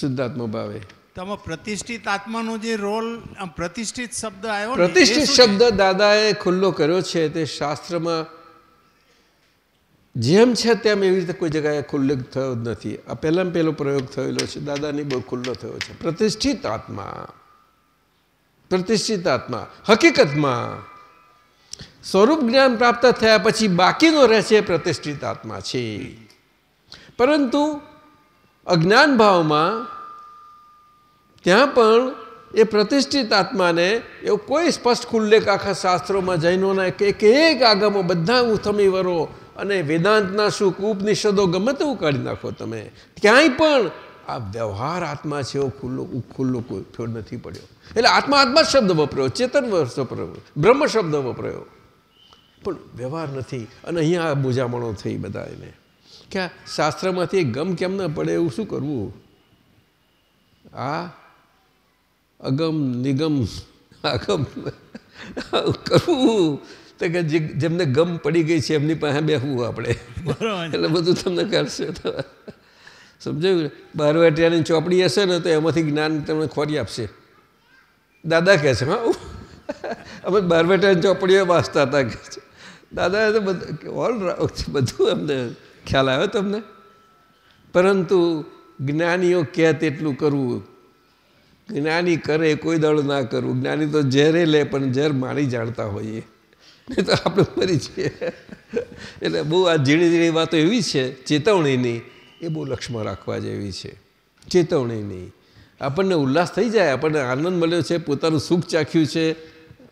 શુદ્ધાત્મા ભાવે. તમે પ્રતિષ્ઠિત આત્માનો જે રોલ પ્રતિષ્ઠિત શબ્દ આવ્યો પ્રતિષ્ઠિત શબ્દ દાદાએ ખુલ્લો કર્યો છે તે શાસ્ત્રમાં જેમ છે તેમ એવી રીતે કોઈ જગ્યાએ ખુલ્લો થયો જ નથી. આ પહેલાં પહેલો પ્રયોગ થયેલો છે. દાદાની બહુ ખુલ્લો થયો છે. પ્રતિષ્ઠિત આત્મા. પ્રતિષ્ઠિત આત્મા. હકીકતમાં સ્વરૂપ જ્ઞાન પ્રાપ્ત થયા પછી બાકીનો રહે છે પ્રતિષ્ઠિત આત્મા. છે. પરંતુ અજ્ઞાન ભાવમાં ત્યાં પણ એ પ્રતિષ્ઠિત આત્માને એવો કોઈ સ્પષ્ટ ઉલ્લેખ આખા શાસ્ત્રોમાં જૈનોના એક એક આગમો બધા ઉથમીવરો અને વેદાંતના સુખ ઉપનિષદો ગમે તેવું કાઢી નાખો તમે. ક્યાંય પણ આ વ્યવહાર આત્મા છે એવો ખુલ્લો ખુલ્લો ફેર નથી પડ્યો. એટલે આત્મા આત્મા શબ્દ વપરાયો, ચેતન વપરાયો, બ્રહ્મ શબ્દ વપરાયો. પણ વ્યવહાર નથી. અને અહીંયા આ બુજામણો થઈ બધા એને. કે આ શાસ્ત્રમાંથી ગમ કેમ ન પડે એવું શું કરવું? આ અગમ નિગમ અગમ કરવું. તો કે જેમને ગમ પડી ગઈ છે એમની પાસે બેસવું આપણે. એટલે બધું તમને કરશે તો. સમજાયું બારવાટિયાની ચોપડી હશે ને તો એમાંથી જ્ઞાન તમને ખોરી આપશે. દાદા કહે છે હા અમે બારવાટિયાની ચોપડીઓ વાંચતા હતા કે છે. દાદા તો બધું ઓલ બધું અમને ખ્યાલ આવ્યો તમને? પરંતુ જ્ઞાનીઓ કહે તેટલું કરવું. જ્ઞાની કરે કોઈ દળ ના કરવું જ્ઞાની તો ઝેરે લે પણ ઝેર મારી જાણતા હોઈએ. નહીં તો આપણે મરી છીએ એટલે બહુ આ ઝીણી ઝીણી વાતો એવી છે, ચેતવણીની. એ બહુ લક્ષમાં રાખવા જેવી છે. ચેતવણીની. આપણને ઉલ્લાસ થઈ જાય, આપણને આનંદ મળ્યો છે, પોતાનું સુખ ચાખ્યું છે,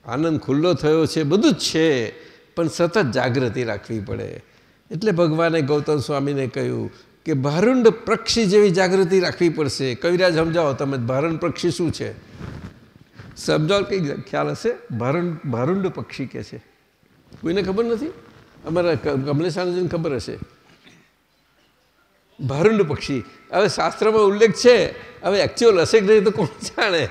આનંદ ખુલ્લો થયો છે, બધું જ છે. પણ સતત જાગૃતિ રાખવી પડે. એટલે ભગવાને ગૌતમ સ્વામીને કહ્યું કે ભારુંડ પક્ષી જેવી જાગૃતિ રાખવી પડશે. કવિરાજ, સમજાવો તમે, ભારુંડ પક્ષી શું છે? સમજાવો કંઈક ખ્યાલ હશે? ભારુંડ ભારુંડ પક્ષી કે છે? કોઈને ખબર નથી? અમારા કમલેશ આનંદજીને ખબર હશે. ભારુંડ પક્ષી. હવે શાસ્ત્રમાં ઉલ્લેખ છે, હવે એકચ્યુઅલ હશે કે નહીં તો કોણ જાણે?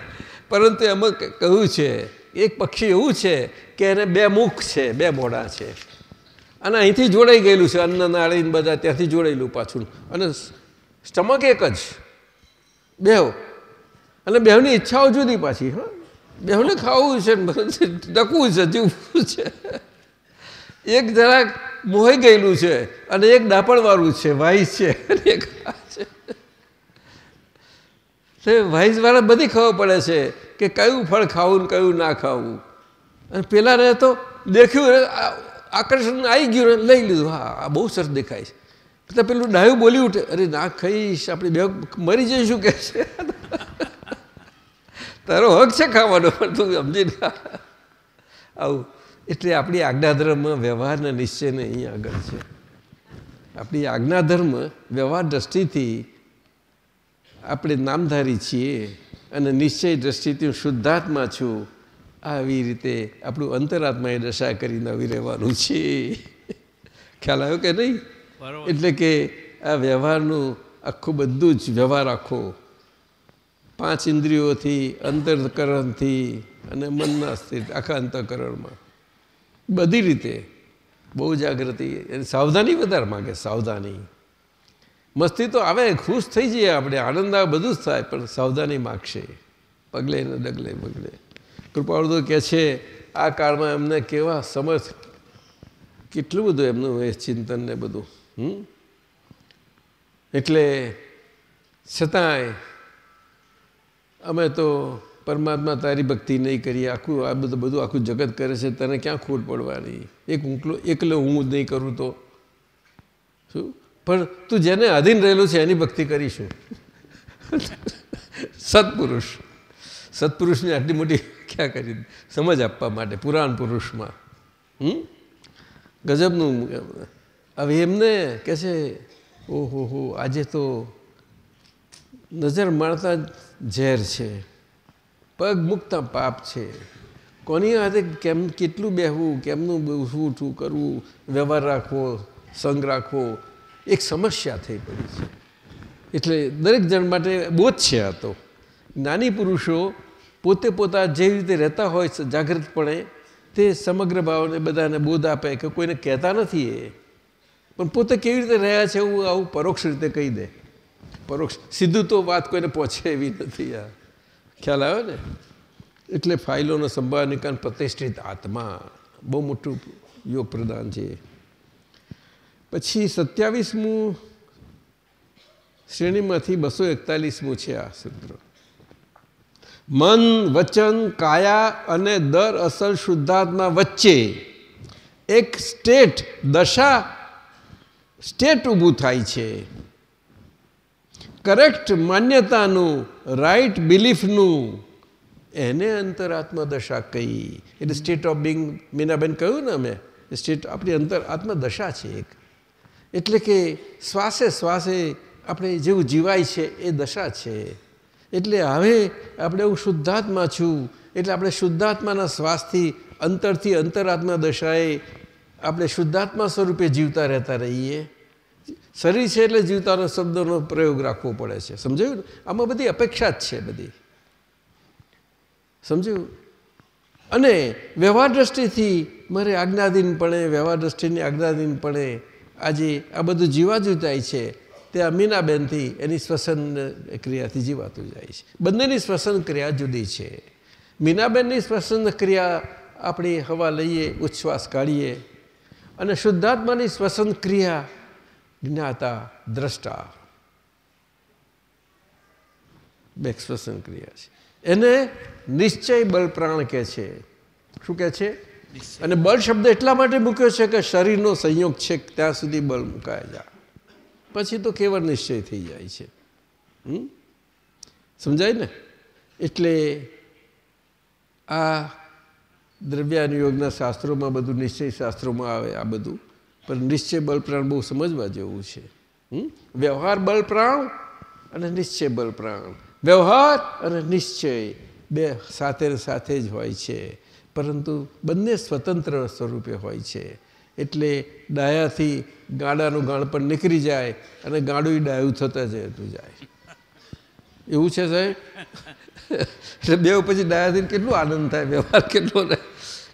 પરંતુ એમાં કહ્યું છે, એક પક્ષી એવું છે કે એને બે મુખ છે, બે મોઢા છે. અને અહીંથી જોડાઈ ગયેલું છે, અન્ન નાળી બધા ત્યાંથી જોડાયેલું પાછું. અને સ્ટમક એક જ. બેવ અને બેવની ઈચ્છાઓ જુદી પાછી, હા. બેવને ખાવું છે, ડકવું છે, જીવવું છે. એક જરાક મોહી ગયેલું છે અને એક ડાપણવાળું છે વાઈસ છે. અને એક છે. તે વાઈસવાળા બધી ખબર પડે છે કે કયું ફળ ખાવું ને કયું ના ખાવું. અને પેલાને તો દેખ્યું આકર્ષણ આવી ગયું લઈ લીધું. હા, આ બહુ સરસ દેખાય છે. તો પેલું ડાયું બોલી ઉઠે, અરે ના ખાઈશ, આપણે બે મરી જઈશું કે છે. તારો હક છે ખાવાનો, પણ તું સમજી આવું. એટલે આપણી આજ્ઞાધર્મ વ્યવહારના નિશ્ચયને અહીં આગળ છે. આપણી આજ્ઞાધર્મ વ્યવહાર દ્રષ્ટિથી આપણે નામધારી છીએ અને નિશ્ચય દ્રષ્ટિથી હું શુદ્ધાત્મા છું. આવી રીતે આપણું અંતરાત્માએ દશા કરીને આવી રહેવાનું છે. ખ્યાલ આવ્યો કે નહીં? એટલે કે આ વ્યવહારનું આખું બધું જ વ્યવહાર આખો. પાંચ ઇન્દ્રિયોથી અંતરકરણથી અને મનના સ્થિત આખા અંતઃકરણમાં. બધી રીતે. બહુ જાગૃતિ. એની સાવધાની વધારે માગે, સાવધાની. મસ્તી તો આવે, ખુશ થઈ જઈએ આપણે, આનંદ આવે બધું જ થાય, પણ સાવધાની માગશે. પગલે ને ડગલે, પગલે. કૃપાળુ કહે છે, આ કાળમાં એમને કેવા સમર્થ, કેટલું બધું એમનું એ ચિંતન ને બધું, હમ? એટલે છતાંય અમે તો પરમાત્મા તારી ભક્તિ નહીં કરી આખું આ બધું બધું આખું જગત કરે છે, તને ક્યાં ખોટ પડવાની? એક એકલો એકલો હું જ નહીં કરું તો. શું? પણ તું જેને આધીન રહેલું છે, એની ભક્તિ કરીશું. સત્પુરુષ. સત્પુરુષની આટલી મોટી ક્યાં કરી? સમજ આપવા માટે, પુરાણ પુરુષમાં. હમ? ગજબનું, હવે એમને કે છે, ઓહો હો, આજે તો નજર માણતા ઝેર છે. પગ મૂકતા પાપ છે. કોની હાથે કેમ કેટલું બેહવું, કેમનું શું શું કરવું, વ્યવહાર રાખવો, સંગ રાખવો, એક સમસ્યા થઈ પડી છે. એટલે દરેક જણ માટે બોધ છે આ તો. જ્ઞાની પુરુષો પોતે પોતા જે રીતે રહેતા હોય જાગૃતપણે તે સમગ્ર ભાવને બધાને બોધ આપે કે કોઈને કહેતા નથી એ. પણ પોતે કેવી રીતે રહ્યા છે એવું આવું પરોક્ષ રીતે કહી દે. પરોક્ષ, સીધું તો વાત કોઈને પહોંચે એવી નથી આ. ખ્યાલ આવ્યો ને? એટલે ફાઇલોનો સંભાળ નિકાલ પ્રતિષ્ઠિત આત્મા, બહુ મોટું યોગ પ્રદાન છે. પછી સત્યાવીસમું, શ્રેણીમાંથી બસો એકતાલીસમું છે આ સૂત્ર. મન, વચન, કાયા અને દર અસલ શુદ્ધાત્મા વચ્ચે એક સ્ટેટ દશા, સ્ટેટ ઊભું થાય છે. કરેક્ટ માન્યતાનું રાઈટ બિલીફનું એને અંતરાત્મા દશા કહી. એટલે સ્ટેટ ઓફ બિંગ મીનાબેન કહ્યું ને અમે સ્ટેટ આપણી અંતર આત્મદશા છે એક. એટલે કે શ્વાસે શ્વાસે આપણે જેવું જીવાય છે એ દશા છે. એટલે હવે આપણે હું શુદ્ધાત્મા છું, એટલે આપણે શુદ્ધાત્માના શ્વાસથી, અંતરથી અંતરાત્મા દશાએ આપણે શુદ્ધાત્મા સ્વરૂપે જીવતા રહેતા રહીએ. શરીર છે એટલે જીવતાનો શબ્દનો પ્રયોગ રાખવો પડે છે. સમજાયું આમાં બધી અપેક્ષા જ છે બધી. સમજ્યું? અને વ્યવહાર દ્રષ્ટિથી મારે આજ્ઞાધીનપણે વ્યવહાર દ્રષ્ટિની આજ્ઞાધીનપણે આજે આ બધું જીવાતું જાય છે, તે આ મીનાબેનથી એની શ્વસન ક્રિયાથી જીવાતું જાય છે. બંનેની શ્વસન ક્રિયા જુદી છે. મીનાબેનની શ્વસન ક્રિયા આપણી હવા લઈએ, ઉચ્છ્વાસ કાઢીએ અને શુદ્ધાત્માની શ્વસન ક્રિયા જ્ઞાતા દ્રષ્ટા. બે શ્વસન ક્રિયા છે. એને નિશ્ચય બળ પ્રાણ કહે છે. શું કહે છે? અને બળ શબ્દ એટલા માટે મૂક્યો છે કે શરીરનો સંયોગ છે ત્યાં સુધી બળ મુકાય જાય પછી તો કેવળ નિશ્ચય થઈ જાય છે. હમ? સમજાય ને? એટલે આ દ્રવ્યાનુયોગના શાસ્ત્રોમાં બધું નિશ્ચય શાસ્ત્રોમાં આવે આ બધું. પણ નિશ્ચય બળપ્રાણ બહુ સમજવા જેવું છે? વ્યવહાર બલપ્રાણ અને નિશ્ચય બળ પ્રાણ. વ્યવહાર અને નિશ્ચય બે સાથે સાથે જ હોય છે. પરંતુ બંને સ્વતંત્ર સ્વરૂપે હોય છે. એટલે ડાયાથી ગાડાનું ગાણ પણ નીકળી જાય અને ગાડું ડાયું થતા જતું જાય. એવું છે સાહેબ? એટલે બે પછી ડાયાથી કેટલો આનંદ થાય, વ્યવહાર કેટલો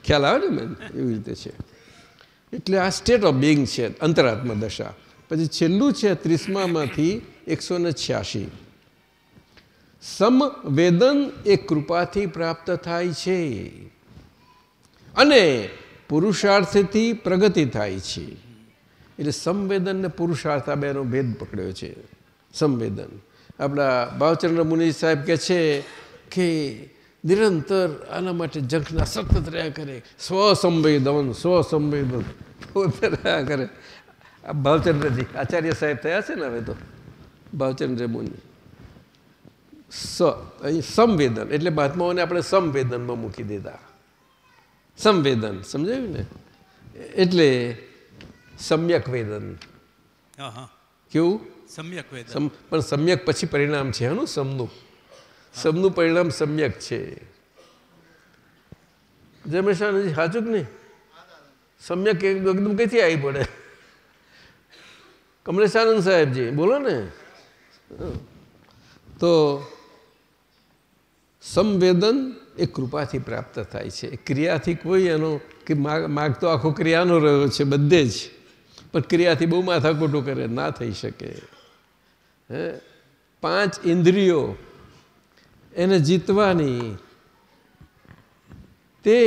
ખ્યાલ આવે ને મેન એવી રીતે છે. એટલે આ સ્ટેટ ઓફ બિંગ છે, અંતરાત્મા દશા. પછી છેલ્લું છે ત્રીસમામાંથી એકસો ને છ્યાસી. સમવેદન એ કૃપાથી પ્રાપ્ત થાય છે. અને પુરુષાર્થથી પ્રગતિ થાય છે. એટલે સંવેદન ને પુરુષાર્થ આ બેનો ભેદ પકડ્યો છે. સંવેદન. આપણા ભાવચંદ્ર મુનિ સાહેબ કે છે કે નિરંતર આના માટે જંખના સતત રહ્યા કરે. સ્વસંવેદન સ્વસંવેદન પોતે રહ્યા કરે. આ ભાવચંદ્રજી આચાર્ય સાહેબ થયા છે ને હવે તો? ભાવચંદ્ર મુનિ. સ અહીં સંવેદન એટલે મહાત્માઓને આપણે સંવેદનમાં મૂકી દીધા. સંવેદન સમજાયું ને? એટલે સમ્યક વેદન. કેવું? સમ્યક વેદન. પણ સમ્યક પછી પરિણામ છે હનું સમનું. સમનું પરિણામ સમ્યક છે. જમેશાનજી સાચું કે નહીં? સમ્યક એકદમ કઈથી આવી પડે? કમલેશાનંદ સાહેબજી, બોલો ને. તો સંવેદન એ કૃપાથી પ્રાપ્ત થાય છે. ક્રિયાથી કોઈ એનો કે માગ તો આખો ક્રિયાનો રહ્યો છે, બધે જ. પણ ક્રિયાથી બહુ માથાકૂટું કરે, ના થઈ શકે. હે? પાંચ ઇન્દ્રિયો એને જીતવાની. તે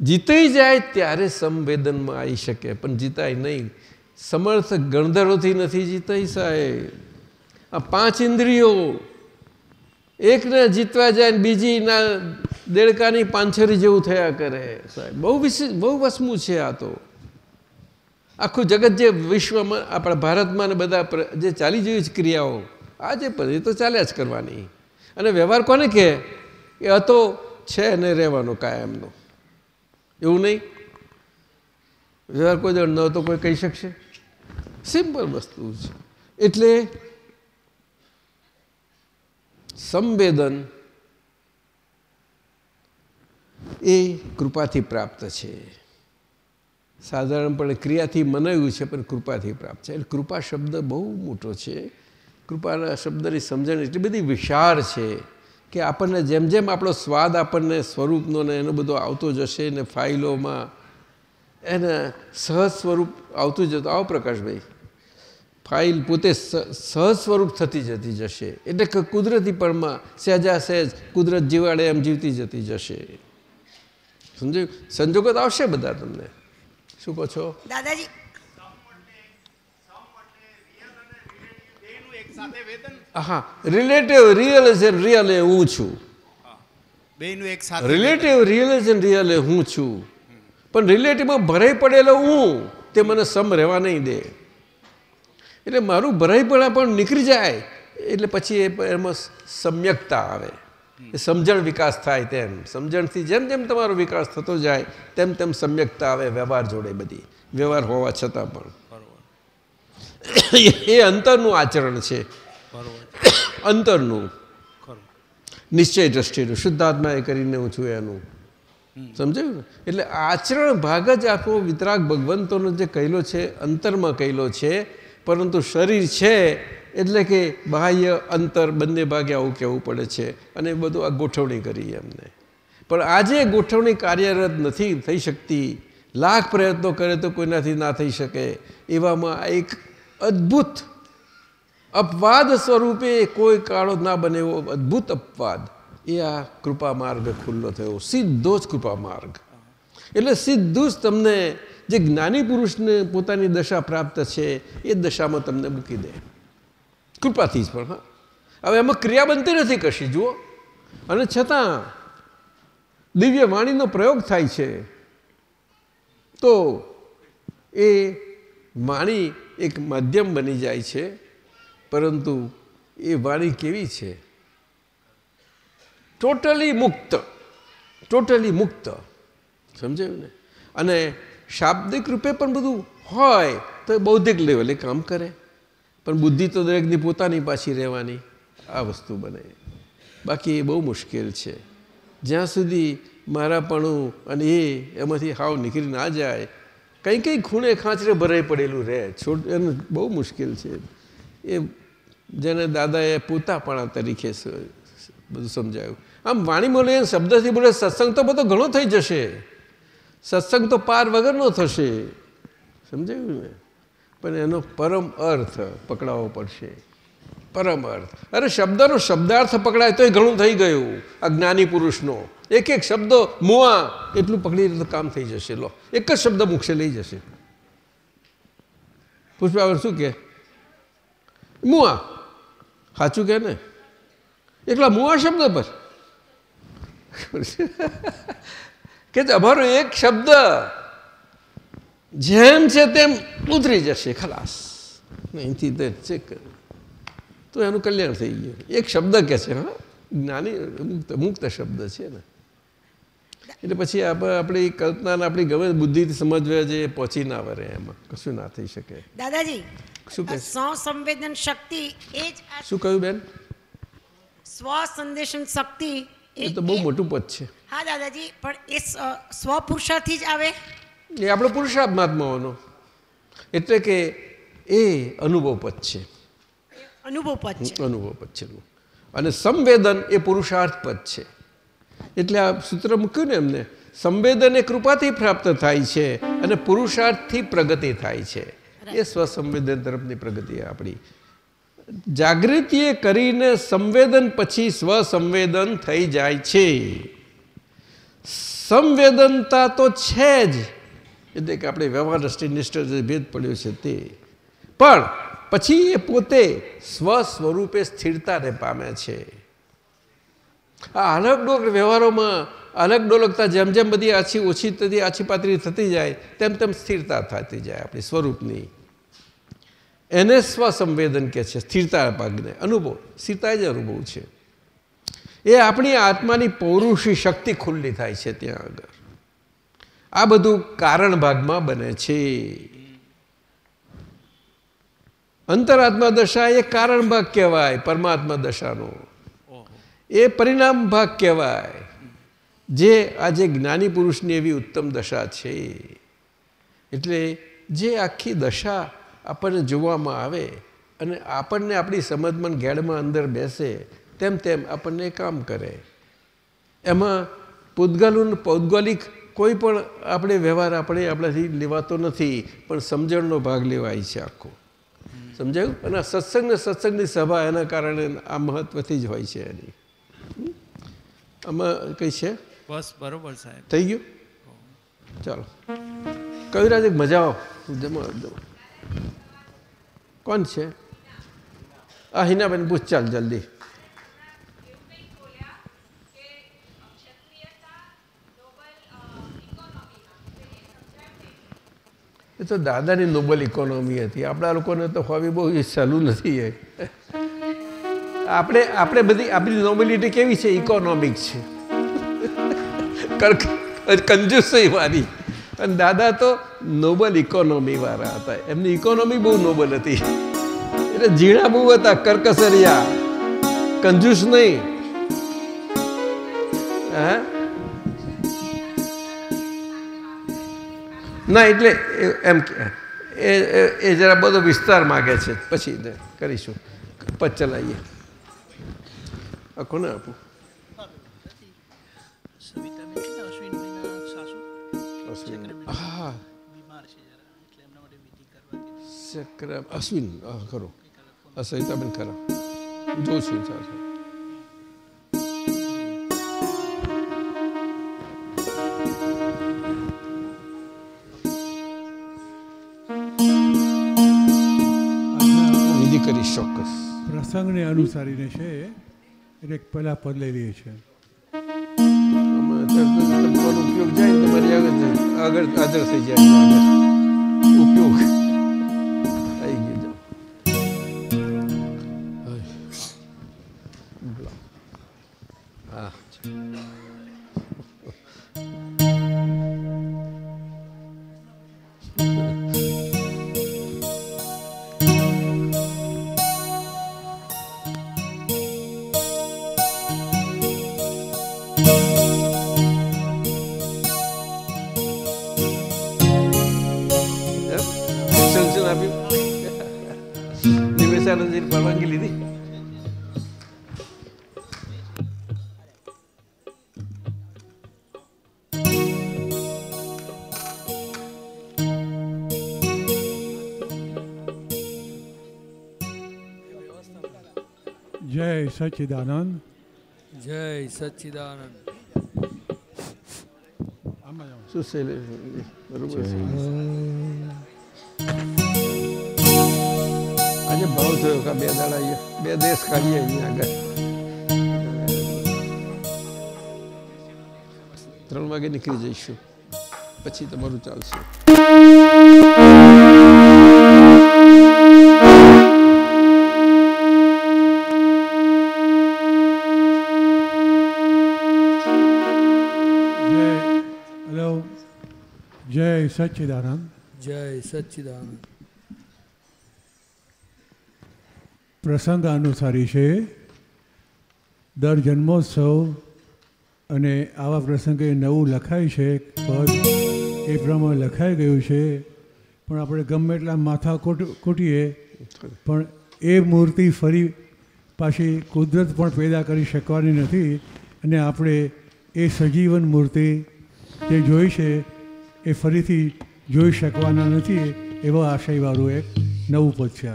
જીતાઈ જાય ત્યારે સંવેદનમાં આવી શકે, પણ જીતાય નહીં. સમર્થ ગણધરોથી નથી જીતાઈ સાહેબ. આ પાંચ ઇન્દ્રિયો, એકને જીતવા જાય ને બીજીના દેડકાની પાંછરી જેવું થયા કરે સાહેબ. બહુ વિશેષ બહુ વસમું છે આ તો. આખું જગત જે વિશ્વમાં, આપણા ભારતમાં ને બધા જે ચાલી જેવી જ ક્રિયાઓ, આજે પણ એ તો ચાલ્યા જ કરવાની. અને વ્યવહાર કોને કહે? એ હતો છે ને રહેવાનો કાયમનો. એવું નહીં? વ્યવહાર કોઈ જણ ન હતો કોઈ કહી શકશે. સિમ્પલ વસ્તુ છે. એટલે સંવેદન એ કૃપાથી પ્રાપ્ત છે. સાધારણપણે ક્રિયાથી મનાવ્યું છે, પણ કૃપાથી પ્રાપ્ત છે. એટલે કૃપા શબ્દ બહુ મોટો છે. કૃપાના શબ્દની સમજણ એટલી બધી વિશાળ છે કે આપણને જેમ જેમ આપણો સ્વાદ આપણને સ્વરૂપનો ને એનો બધો આવતો જશે ને ફાઇલોમાં એને સહજ સ્વરૂપ આવતું જતું. આવો પ્રકાશભાઈ, ફાઇલ પોતે સહજ સ્વરૂપ થતી જતી જશે. એટલે કે કુદરતી પણમાં સહેજા સહેજ કુદરત જીવાડે એમ જીવતી જતી જશે. સમજાયું? સંજોગો તો આવશે બધા તમને. શું કહો છો? દાદાજી હા રિલેટિવ રિયલ છે રિયલ એ હું છું. બેનું એક સાથે રિલેટિવ રિયલ છે રિયલ એ હું છું. પણ રિલેટિવમાં ભરાઈ પડેલો હું તે મને સમ રહેવા નહીં દે. એટલે મારું ભરાઈપણા પણ નીકળી જાય એટલે પછી એ એમાં સમ્યકતા આવે. એ સમજણ વિકાસ થાય તેમ. સમજણથી જેમ જેમ તમારો વિકાસ થતો જાય તેમ તેમ સમ્યકતા આવે વ્યવહાર જોડે બધી. વ્યવહાર હોવા છતાં પણ. એ અંતરનું આચરણ છે. અંતરનું. નિશ્ચય દ્રષ્ટિનું શુદ્ધાત્મા એ કરીને હું છું એનું. સમજાયું? ને એટલે આચરણ ભાગ જ આખો વિતરાગ ભગવંતોનો જે કહેલો છે અંતરમાં કહેલો છે પરંતુ શરીર છે એટલે કે બાહ્ય અંતર બંને ભાગે આવું કહેવું પડે છે અને એ બધું આ ગોઠવણી કરી એમને. પણ આજે ગોઠવણી કાર્યરત નથી થઈ શકતી. લાખ પ્રયત્નો કરે તો કોઈનાથી ના થઈ શકે. એવામાં એક અદ્ભુત. અપવાદ સ્વરૂપે કોઈ કાળો ના બને એવો અદ્ભુત અપવાદ. એ આ કૃપા માર્ગ ખુલ્લો થયો. સીધો જ કૃપા માર્ગ. એટલે સીધું જ તમને જે જ્ઞાની પુરુષને પોતાની દશા પ્રાપ્ત છે, એ દશામાં તમને મૂકી દે. કૃપાથી જ પણ, હા. હવે એમાં ક્રિયા બનતી નથી કશી, જુઓ. અને છતાં દિવ્ય વાણીનો પ્રયોગ થાય છે, તો એ વાણી એક માધ્યમ બની જાય છે, પરંતુ એ વાણી કેવી છે? ટોટલી મુક્ત ટોટલી મુક્ત. સમજાયું ને? અને શાબ્દિક રૂપે પણ બધું હોય તો એ બૌદ્ધિક લેવલે કામ કરે. પણ બુદ્ધિ તો દરેકની પોતાની પાછી રહેવાની આ વસ્તુ બને. બાકી એ બહુ મુશ્કેલ છે. જ્યાં સુધી મારાપણું અને એ એમાંથી હાવ નીકળી ના જાય કંઈ કંઈ ખૂણે ખાંચરે ભરાઈ પડેલું રહે. છોડ એનું બહુ મુશ્કેલ છે. એ જેને દાદાએ પોતાપણા તરીકે બધું સમજાયું. આમ વાણી બોલે શબ્દથી બોલે, સત્સંગ તો બધો ઘણો થઈ જશે. સત્સંગ તો પાર વગરનો થશે. સમજાયું ને? પણ એનો પરમ અર્થ પકડાવવો પડશે. પરમ અર્થ. અરે શબ્દનો શબ્દાર્થ પકડાય તોય ઘણું થઈ ગયું અજ્ઞાની પુરુષનો. એક એક શબ્દો મુઆ, એટલું પકડી તો કામ થઈ જશે. લો, એક જ શબ્દ મુખશે લઈ જશે. પુષ્પાવર શું કે મુઆ. સાચું કે ને? એકલા મુઆ શબ્દ પર? કે અમારો એક શબ્દ જેમ છે તેમ ઉતરી જશે, ખલાસ. અહીંથી તે ચેક તો એનું કલ્યાણ થઈ ગયું. એક શબ્દ કે છે, હા? જ્ઞાની, મુક્ત મુક્ત શબ્દ છે ને. એટલે પછી આપણે આપણી કલ્પનાને આપણી ગમે બુદ્ધિથી સમજવા જે પહોંચી ના વરે એમાં. કશું ના થઈ શકે. દાદાજી શું કહે? સ્વસંવેદન શક્તિ એ જ શું કહ્યું બેન? સ્વ સંદેશન શક્તિ એ તો બહુ મોટું પદ છે. હા દાદાજી પણ એ સ્વ પુરુષાર્થી જ આવે? એ આપણો પુરુષાર્થ મહાત્માઓનો એટલે કે એ અનુભવ પદ છે. અનુભવ પદ છે. અનુભવ પદ છે. અને સંવેદન એ પુરુષાર્થ પદ છે. એટલે આ સૂત્ર મૂક્યું ને એમને સંવેદન એ કૃપાથી પ્રાપ્ત થાય છે અને પુરુષાર્થથી પ્રગતિ થાય છે. એ સ્વસંવેદન તરફની પ્રગતિ આપણી. જાગૃતિએ કરીને સંવેદન પછી સ્વસંવેદન થઈ જાય છે. સંવેદનતા તો છે જ. એટલે કે આપણે વ્યવહાર દ્રષ્ટિ નિષ્ઠ જે ભેદ પડ્યો છે તે. પણ પછી એ પોતે સ્વ સ્વરૂપે સ્થિરતાને પામે છે. આ અલગ ડોલક વ્યવહારોમાં અલગ ડોલકતા જેમ જેમ બધી આછી ઓછી થતી, આછી પાતળી થતી જાય, તેમ તેમ સ્થિરતા થતી જાય આપણી સ્વરૂપની. એને સ્વસંવેદન કે છે, સ્થિરતા ભાગને. અનુભવ સ્થિરતા જ અનુભવ છે. એ આપણી આત્માની પૌરુષી શક્તિ ખુલ્લી થાય છે ત્યાં આગળ. આ બધું કારણ ભાગમાં બને છે. અંતરાત્મા દશા એ કારણ ભાગ કહેવાય, પરમાત્મા દશાનો. એ પરિણામ ભાગ કહેવાય. જે આજે જ્ઞાની પુરુષની એવી ઉત્તમ દશા છે. એટલે જે આખી દશા આપણને જોવામાં આવે અને આપણને આપણી સમજમાં ઘેડમાં અંદર બેસે, તેમ તેમ આપણને કામ કરે. એમાં પૂતગલનું પૌદ્ગલિક કોઈ પણ આપણે વ્યવહાર આપણે આપણાથી લેવાતો નથી, પણ સમજણનો ભાગ લેવાય છે આખો. સમજાયું? અને સત્સંગ સત્સંગની સભા એના કારણે આ મહત્વથી જ હોય છે એની? આમાં કઈ છે? બસ બરોબર સાહેબ. થઈ ગયું? ચાલો. કવિરાજ એક મજા આવો. જમા કોણ છે? આ હિનાબેન પૂછ ચાલ જલ્દી. એ તો દાદાની નોબલ ઇકોનોમી હતી. આપણા લોકોને તો હોવી બહુ સહેલું નથી એ. આપણે આપણે બધી, આપણી નોબિલિટી કેવી છે? ઇકોનોમિક છે. કંજુસી મારી અને દાદા તો નોબલ ઇકોનોમી વાળા હતા. એમની ઇકોનોમી બહુ નોબલ હતી. એટલે ઝીણા બહુ હતા, કરકસરિયા. કંજૂસ નહીં. હા? ના, એટલે એમ એ જરા બધો વિસ્તાર માગે છે. પછી કરીશું. પદ ચલાવીએ. આ કોને આપું અશ્વિન હા ચક્ર અશ્વિન હા ખરો આ સવિતાબેન ખરા જોઉં છું ચાલ ચાલ. હું વિધિ કરીશ ચોક્કસ પ્રસંગને અનુસારીને છે એટલે પહેલાં પદ લઈ લઈએ છીએ. ઉપયોગ જાય તમારી આગળ આગળ હાજર થઈ જાય. ઉપયોગ. જય સચ્ચિદાનંદ જય સચિદાનંદ શું શૈલેષ બરોબર આજે ભાવ થયો કે બે દાડા અહીંયા બે દેશ કાઢીએ અહીંયા આગળ ત્રણ વાગે નીકળી જઈશું પછી તમારું ચાલશે જય સચ્ચિદાનંદ. જય સચ્ચિદાનંદ. પ્રસંગ અનુસારી છે દર જન્મોત્સવ અને આવા પ્રસંગે નવું લખાય છે પદ એ પ્રમાણે લખાઈ ગયું છે પણ આપણે ગમે એટલા માથા કોટ કૂટીએ પણ એ મૂર્તિ ફરી પાછી કુદરત પણ પેદા કરી શકવાની નથી અને આપણે એ સજીવન મૂર્તિ જે જોઈ છે એ ફરીથી જોઈ શકવાના નથી એવો આશયવાળું એક નવું પદ છે.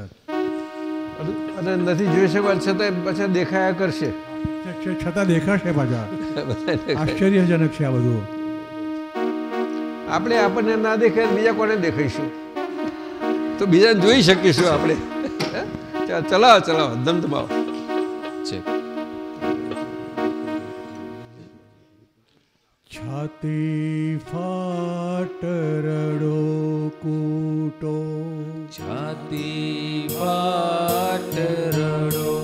અને નથી જોઈ શકવા છતાં પાછા દેખાયા કરશે. છતાં દેખાશે પાછા. આશ્ચર્યજનક છે આ બધું. આપણે આપણને ના દેખાય બીજા કોને દેખાઈશું? તો બીજાને જોઈ શકીશું આપણે? ચલાવો ચલાવો ધમધમાવો ति फाटरडो कूटो। क्षति फाटरडो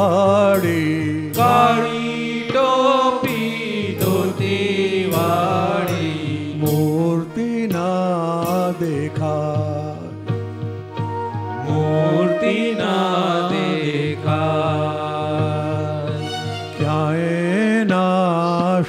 ધોતી વાળી કાળી ટોપી ધોતી વાળી મૂર્તિ ના દેખાય મૂર્તિ ના દેખાય ક્યાંય ના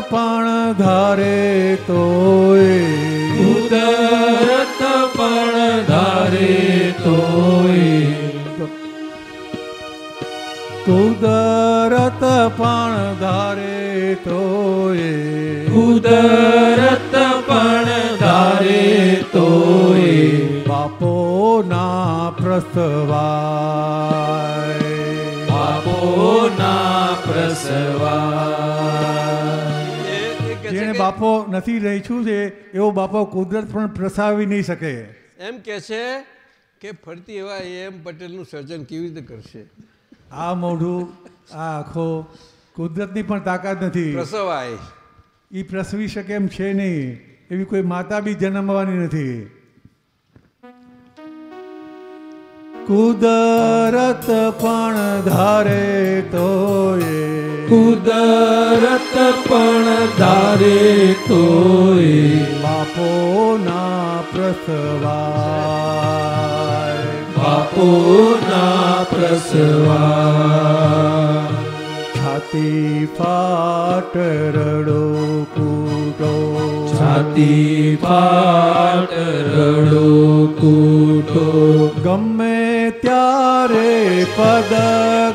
પણ ધારે તોય. કુદરત પણ ધારે તોય. કુદરત પણ ધારે તોય. કુદરત પણ ધારે તોય. બાપો ના બાપો નથી રહેશું છે એવો બાપો કુદરત પણ પ્રસાવી નહીં શકે. એમ કે છે કે ફરતી એવા એમ પટેલનું સર્જન કેવી રીતે કરશે? આ મોઢું આ આખો કુદરતની પણ તાકાત નથી. પ્રસવાય. એ પ્રસવી શકે એમ છે નહીં. એવી કોઈ માતા બી જન્મવાની નથી. કુદરત પણ ધારે તોય કુદરત પણ ધારે તોય બાપો ના પ્રસવાય. પાપોના પ્રસવા છાતી ફાટ રડો કૂટો છાતી ફાટ રડો કૂટો ત્યારે પદ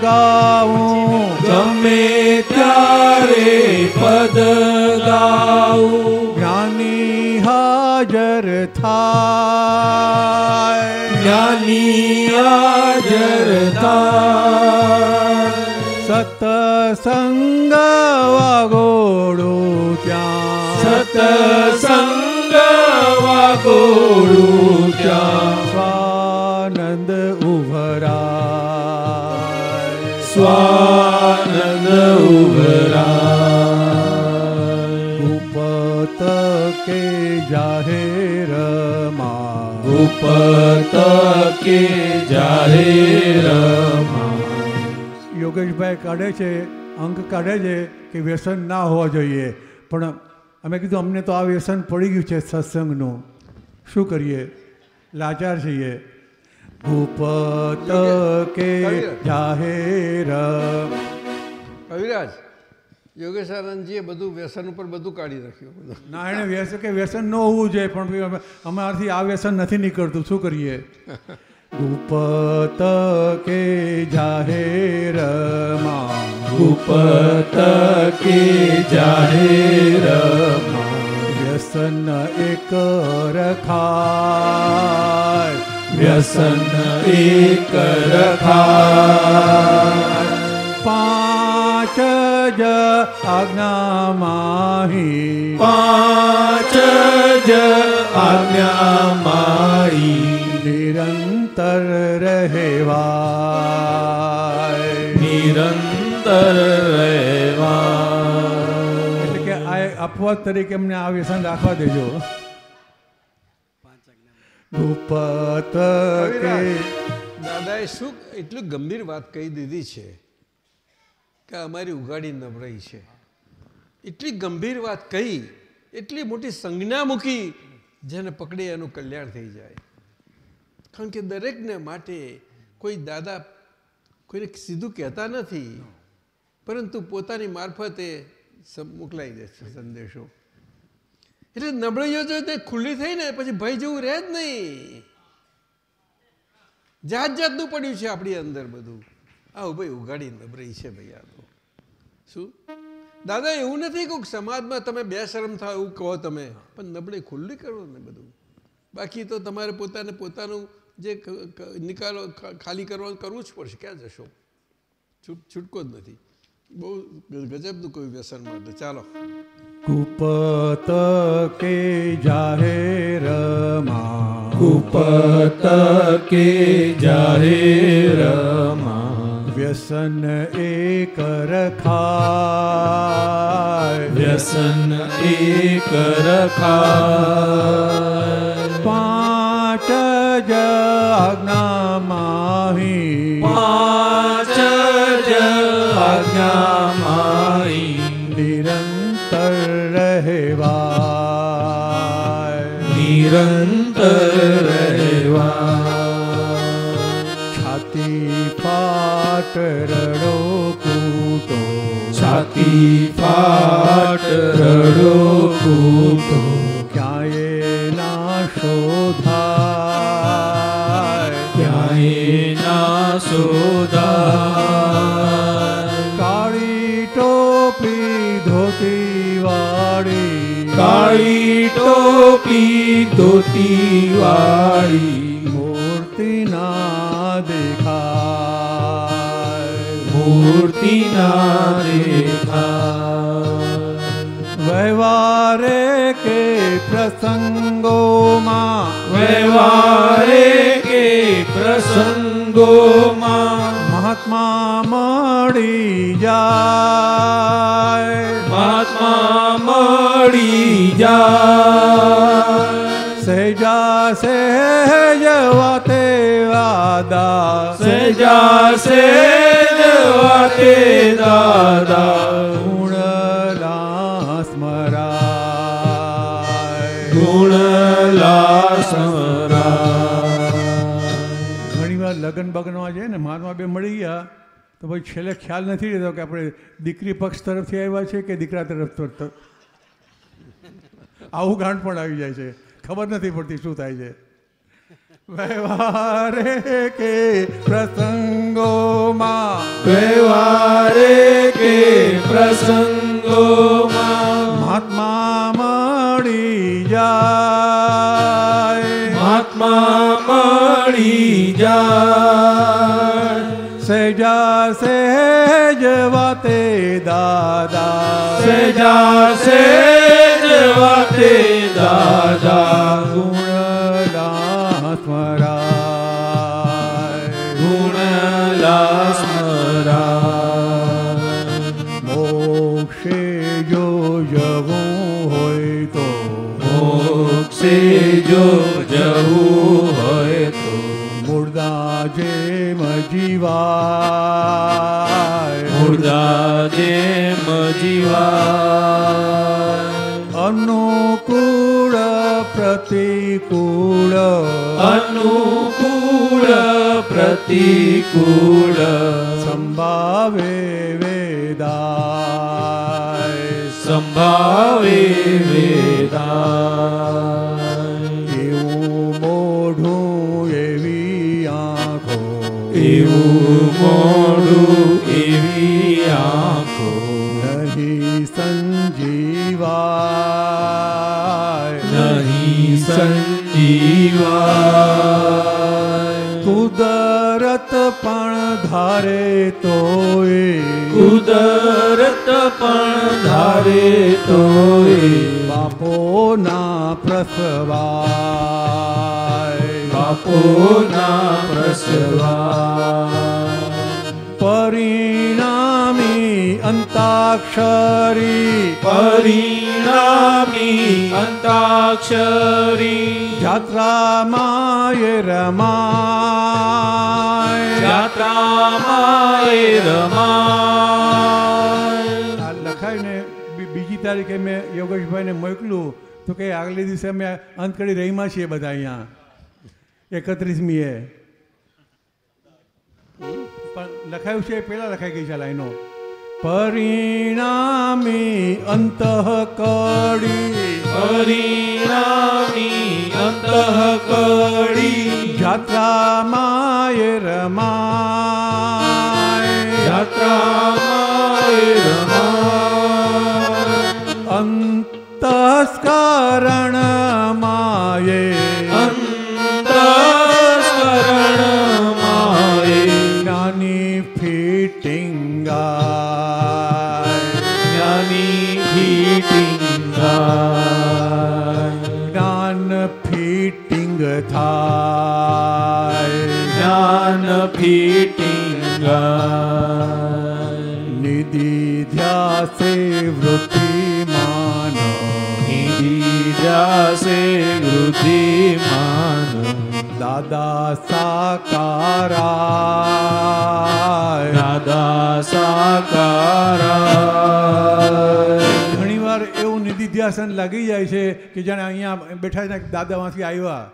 ગાઉં. ગમે ત્યારે પદ ગાઉં. જ્ઞાની હાજર થાય. જ્ઞાની હાજર થાય. સતસંગ જાહેરમાં ઉપત કે જાહેરમાં યોગેશભાઈ કાઢે છે અંક કાઢે છે કે વ્યસન ના હોવા જોઈએ. પણ અમે કીધું અમને તો આ વ્યસન પડી ગયું છે સત્સંગનું. શું કરીએ? લાચાર છીએ. ભૂપત કે જાહેર કવિરાજ યોગેશ આનંદજીએ બધું વ્યસન ઉપર બધું કાઢી રાખ્યું બધું. ના એને વ્યસન કે વ્યસન ન હોવું જોઈએ પણ અમારાથી આ વ્યસન નથી નીકળતું. શું કરીએ? ભૂપત કે જાહેરમાં ઉપત કે જાહેરમાં વ્યસન એક રખાય. વ્યસન એક રખાય. પાંચ જ આજ્ઞામાહી. પાંચ જ આજ્ઞામાઈ નિરંતર રહેવા નિરંતર રહેવા એટલે કે આ અપવાદ તરીકે અમને આ વ્યસન રાખવા દેજો. ભૂપત કે દાદાએ શું એટલું ગંભીર વાત કહી દીધી છે? કે અમારી ઉગાડી નબળાઈ છે. એટલી ગંભીર વાત કહી, એટલી મોટી સંજ્ઞા મૂકી, જેને પકડે એનું કલ્યાણ થઈ જાય. કારણ કે દરેકને માટે કોઈ દાદા કોઈને સીધું કહેતા નથી, પરંતુ પોતાની મારફતે મોકલાઈ છે સંદેશો. એટલે નબળીઓ જો તે ખુલ્લી થઈ ને, પછી ભય જેવું રહે જ નહીં. જાત જાતનું પડ્યું છે આપણી અંદર બધું. આવું ભાઈ ઉગાડી નબળી છે ભાઈ આ શું? દાદા એવું નથી કહું સમાજમાં તમે બે શરમ થાવ એવું કહો તમે. પણ નબળે ખુલ્લી કરો ને બધું. બાકી તો તમારે પોતાને પોતાનું જે નિકાલો ખાલી કરવાનું કરવું જ પડશે. ક્યાં જશો? છૂટ છૂટકો જ નથી. બહુ ગજબનું કોઈ વ્યસન માટે ચાલો. કુપત કે જાહેરમાં કુપત કે જાહેરમાં વ્યસન એક રખાય. વ્યસન એક રખાય. પાંચ જ આજ્ઞામાહી પાંચ જ છાતી ફાટ રડો કૂટો ક્યાંય ના શોધાય ક્યાંય ના શોધાય કાળી ટોપી ધોતી વાળી કાળી ટોપી ધોતી વાળી મૂર્તિ ના દેખાય મૂર્તિ ના દેખા વ્યવહારે કે પ્રસંગોમાં વ્યવહારે કે પ્રસંગોમાં મહાત્મા મળી જાય મહાત્મા મળી જાય સહેજા સહેજ વાતે વાદા સજા સેજ વાતે દાદા લગ્ન બગ્નમાં જઈએ ને મારમાં બે મળી ગયા તો પછી છેલ્લે ખ્યાલ નથી રહેતો કે આપણે દીકરી પક્ષ તરફથી આવ્યા છે કે દીકરા તરફ આવું ગાંઠ પણ આવી જાય છે. ખબર નથી પડતી શું થાય છે. વ્યવહારે કે પ્રસંગોમાં? વ્યવહારે કે પ્રસંગોમાં? મહાત્મા મળી જાય. મહાત્મા મળી જાય. સહેજા સહેજ વાતે દાદા. સેજા સેજ વાતે દાદા. ગુણલા સ્મરાય ગુણલા સ્મરા મોક્ષે જો જવું હોય તો મોક્ષે જો જવું હોય તો મુર્દા જેમ જીવાય. મુર્દા જેમ જીવાય. અનુકૂળ પ્રતિકૂળ. અનુકૂળ પ્રતિકૂળ. સંભાવે વેદાય. સંભાવે વેદા મોડું એવી આંખો નહીં સંજીવાય નહીં સંજીવાય કુદરત પણ ધારે તોય કુદરત પણ ધારે તો બાપોના પ્રસવાય બાપોના પ્રસવા પરિણામી અંતાક્ષરી પરિણામી અંતાક્ષરી જાત્રામાય રમાય એ રમાય લખાઈને બીજી તારીખે મેં યોગેશભાઈને મોકલું. તો કે આગલે દિવસે અમે અંતકડી રહીમાં છીએ બધા અહીંયા. એકત્રીસમીએ લખાયું છે પહેલાં લખાઈ ગઈ છે લાઈનો. પરિણામી અંતઃકડી. પરિણામી અંતઃકડી. જાત્રા માય રમાય. જાત્રા એ દાદા રાધા સાકારા ઘણી ઘણીવાર એવું નિધિધ્યાસન લાગી જાય છે કે જાણે અહીંયા બેઠા છે દાદા દાદામાંથી આવ્યા.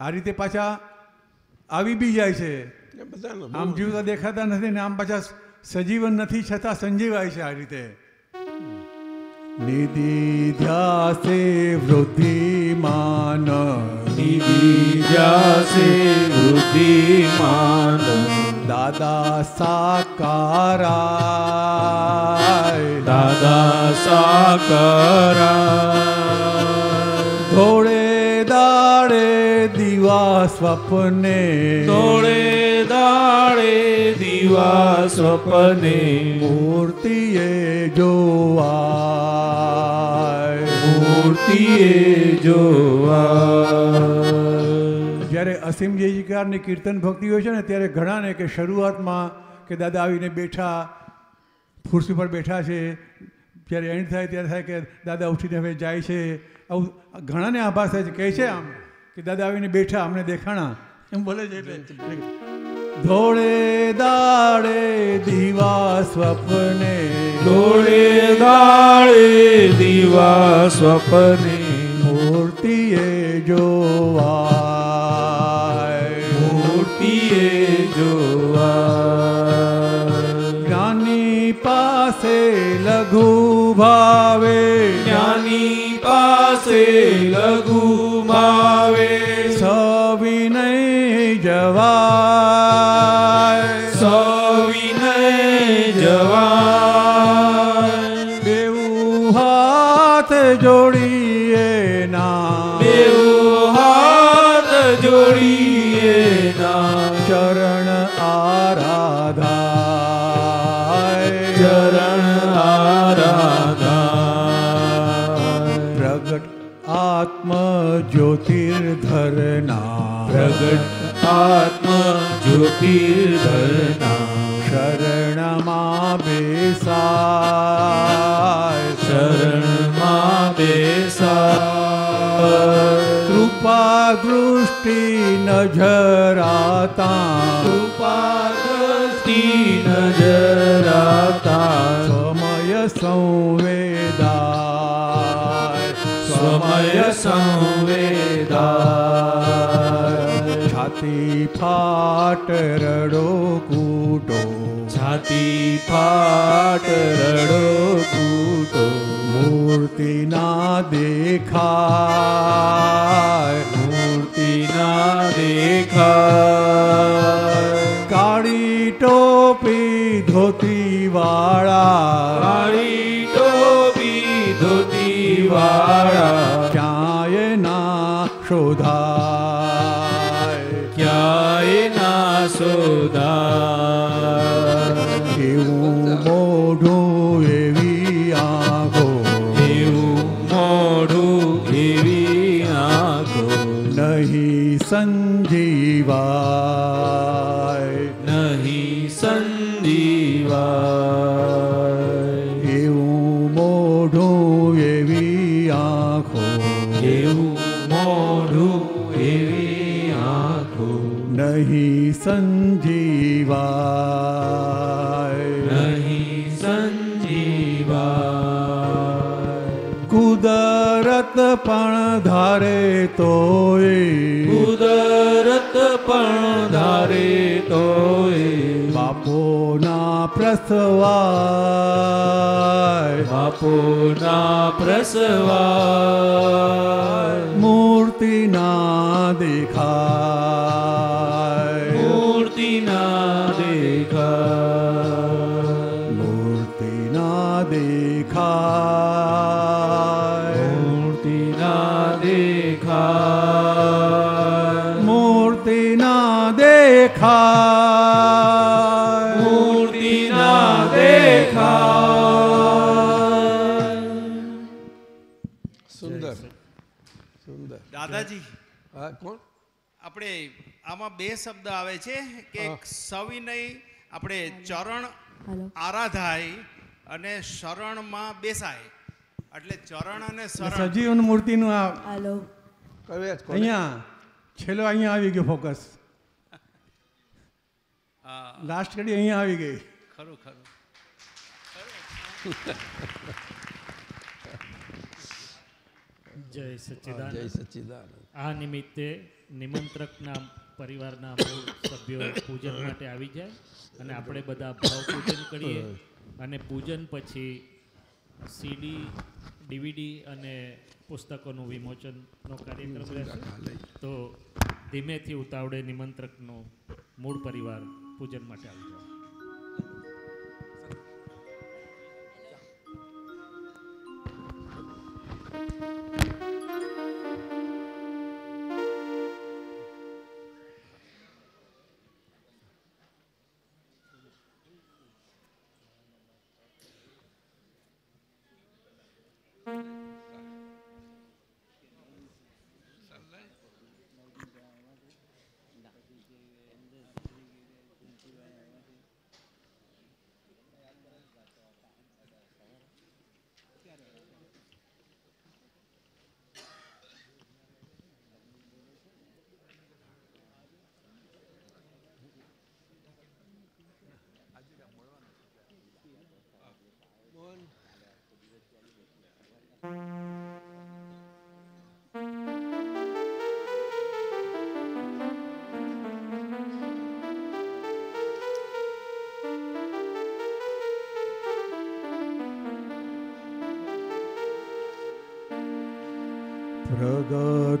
આ રીતે પાછા આવી બી જાય છે. આમ જીવતા દેખાતા નથી ને આમ પાછા સજીવન નથી છતાં સંજીવાય છે આ રીતે. નિધિ ધ્યાસે વૃદ્ધિમાન નિધિ જાસે વૃદ્ધિમાન દાદા સાકારા દાદા સાકારા થોડે દાડે દિવા સ્વપ્ને થોડે દાડે દીવા સ્વપ્ને મૂર્તિએ જોવાય મૂર્તિએ જોવા. જ્યારે અસીમ જયજીકારની કીર્તન ભક્તિ હોય છે ને, ત્યારે ઘણાને કે શરૂઆતમાં કે દાદા આવીને બેઠા, ખુરશી પર બેઠા છે, જ્યારે એન્ડ થાય ત્યારે થાય કે દાદા ઉઠીને હવે જાય છે. આવું ઘણાને આભાસ થાય છે, કહે છે આમ, કે દાદા આવીને બેઠા, અમને દેખાણા. એમ બોલે છે એટલે ધોળે દાડે દીવા સ્વપ્ને. ધોળે દાડે દીવા સ્વપ્ને. મૂર્તિએ જોવા મૂર્તિએ જોવા જ્ઞાની પાસે લઘુ ભાવે. જ્ઞાની પાસે લઘુ જ્યોતિર્ધરના પ્રગટ આત્મા જ્યોતિર્ધરના શરણમાં બેસાય શરણમાં બેસા કૃપા દૃષ્ટિ નજરાતા કૃપા દૃષ્ટિ નજરાતા સમય સંવેદાય સંવેદા છાતી ફાટ રડો કૂટો છાતી ફાટ રડો કૂટો મૂર્તિના દેખાય મૂર્તિના દેખાય કાળી ટોપી ધોતી વાળા કાળી ટોપી ધોતી વાળા ક્યાંય ના શોધાય ક્યાંય ના શોધા એવું મોઢું એવી આંખો એવું મોઢું એવી આંખો નહીં સંજીવાય સંજીવાય નહીં સંજીવાય કુદરત પણ ધારે તોય કુદરત પણ ધારે તોય બાપોના પ્રસવાય બાપોના પ્રસવાય મૂર્તિના દેખાય આમાં બે શબ્દ આવે છે કે સવિનય આપણે ચરણ આરાધાય અને શરણમાં બેસાય. એટલે ચરણ અને શરણ. સજીવન મૂર્તિનું આ હાલો? અહીંયા છેલ્લો અહીંયા આવી ગયો ફોકસ. લાસ્ટ કડી અહીંયા આવી ગઈ. ખરું ખરું. જય સચ્ચિદાનંદ જય સચ્ચિદાનંદ આ નિમિત્તે નિમંત્રકના પરિવારના સભ્યો પૂજન માટે આવી જાય અને આપણે બધા ભાવ પૂજન કરીએ અને પૂજન પછી સીડી ડીવીડી અને પુસ્તકોનું વિમોચનનો કાર્યક્રમ રહેશે. તો ધીમેથી ઉતાવળે નિમંત્રકનો મૂળ પરિવાર પૂજન માટે આવી જાય.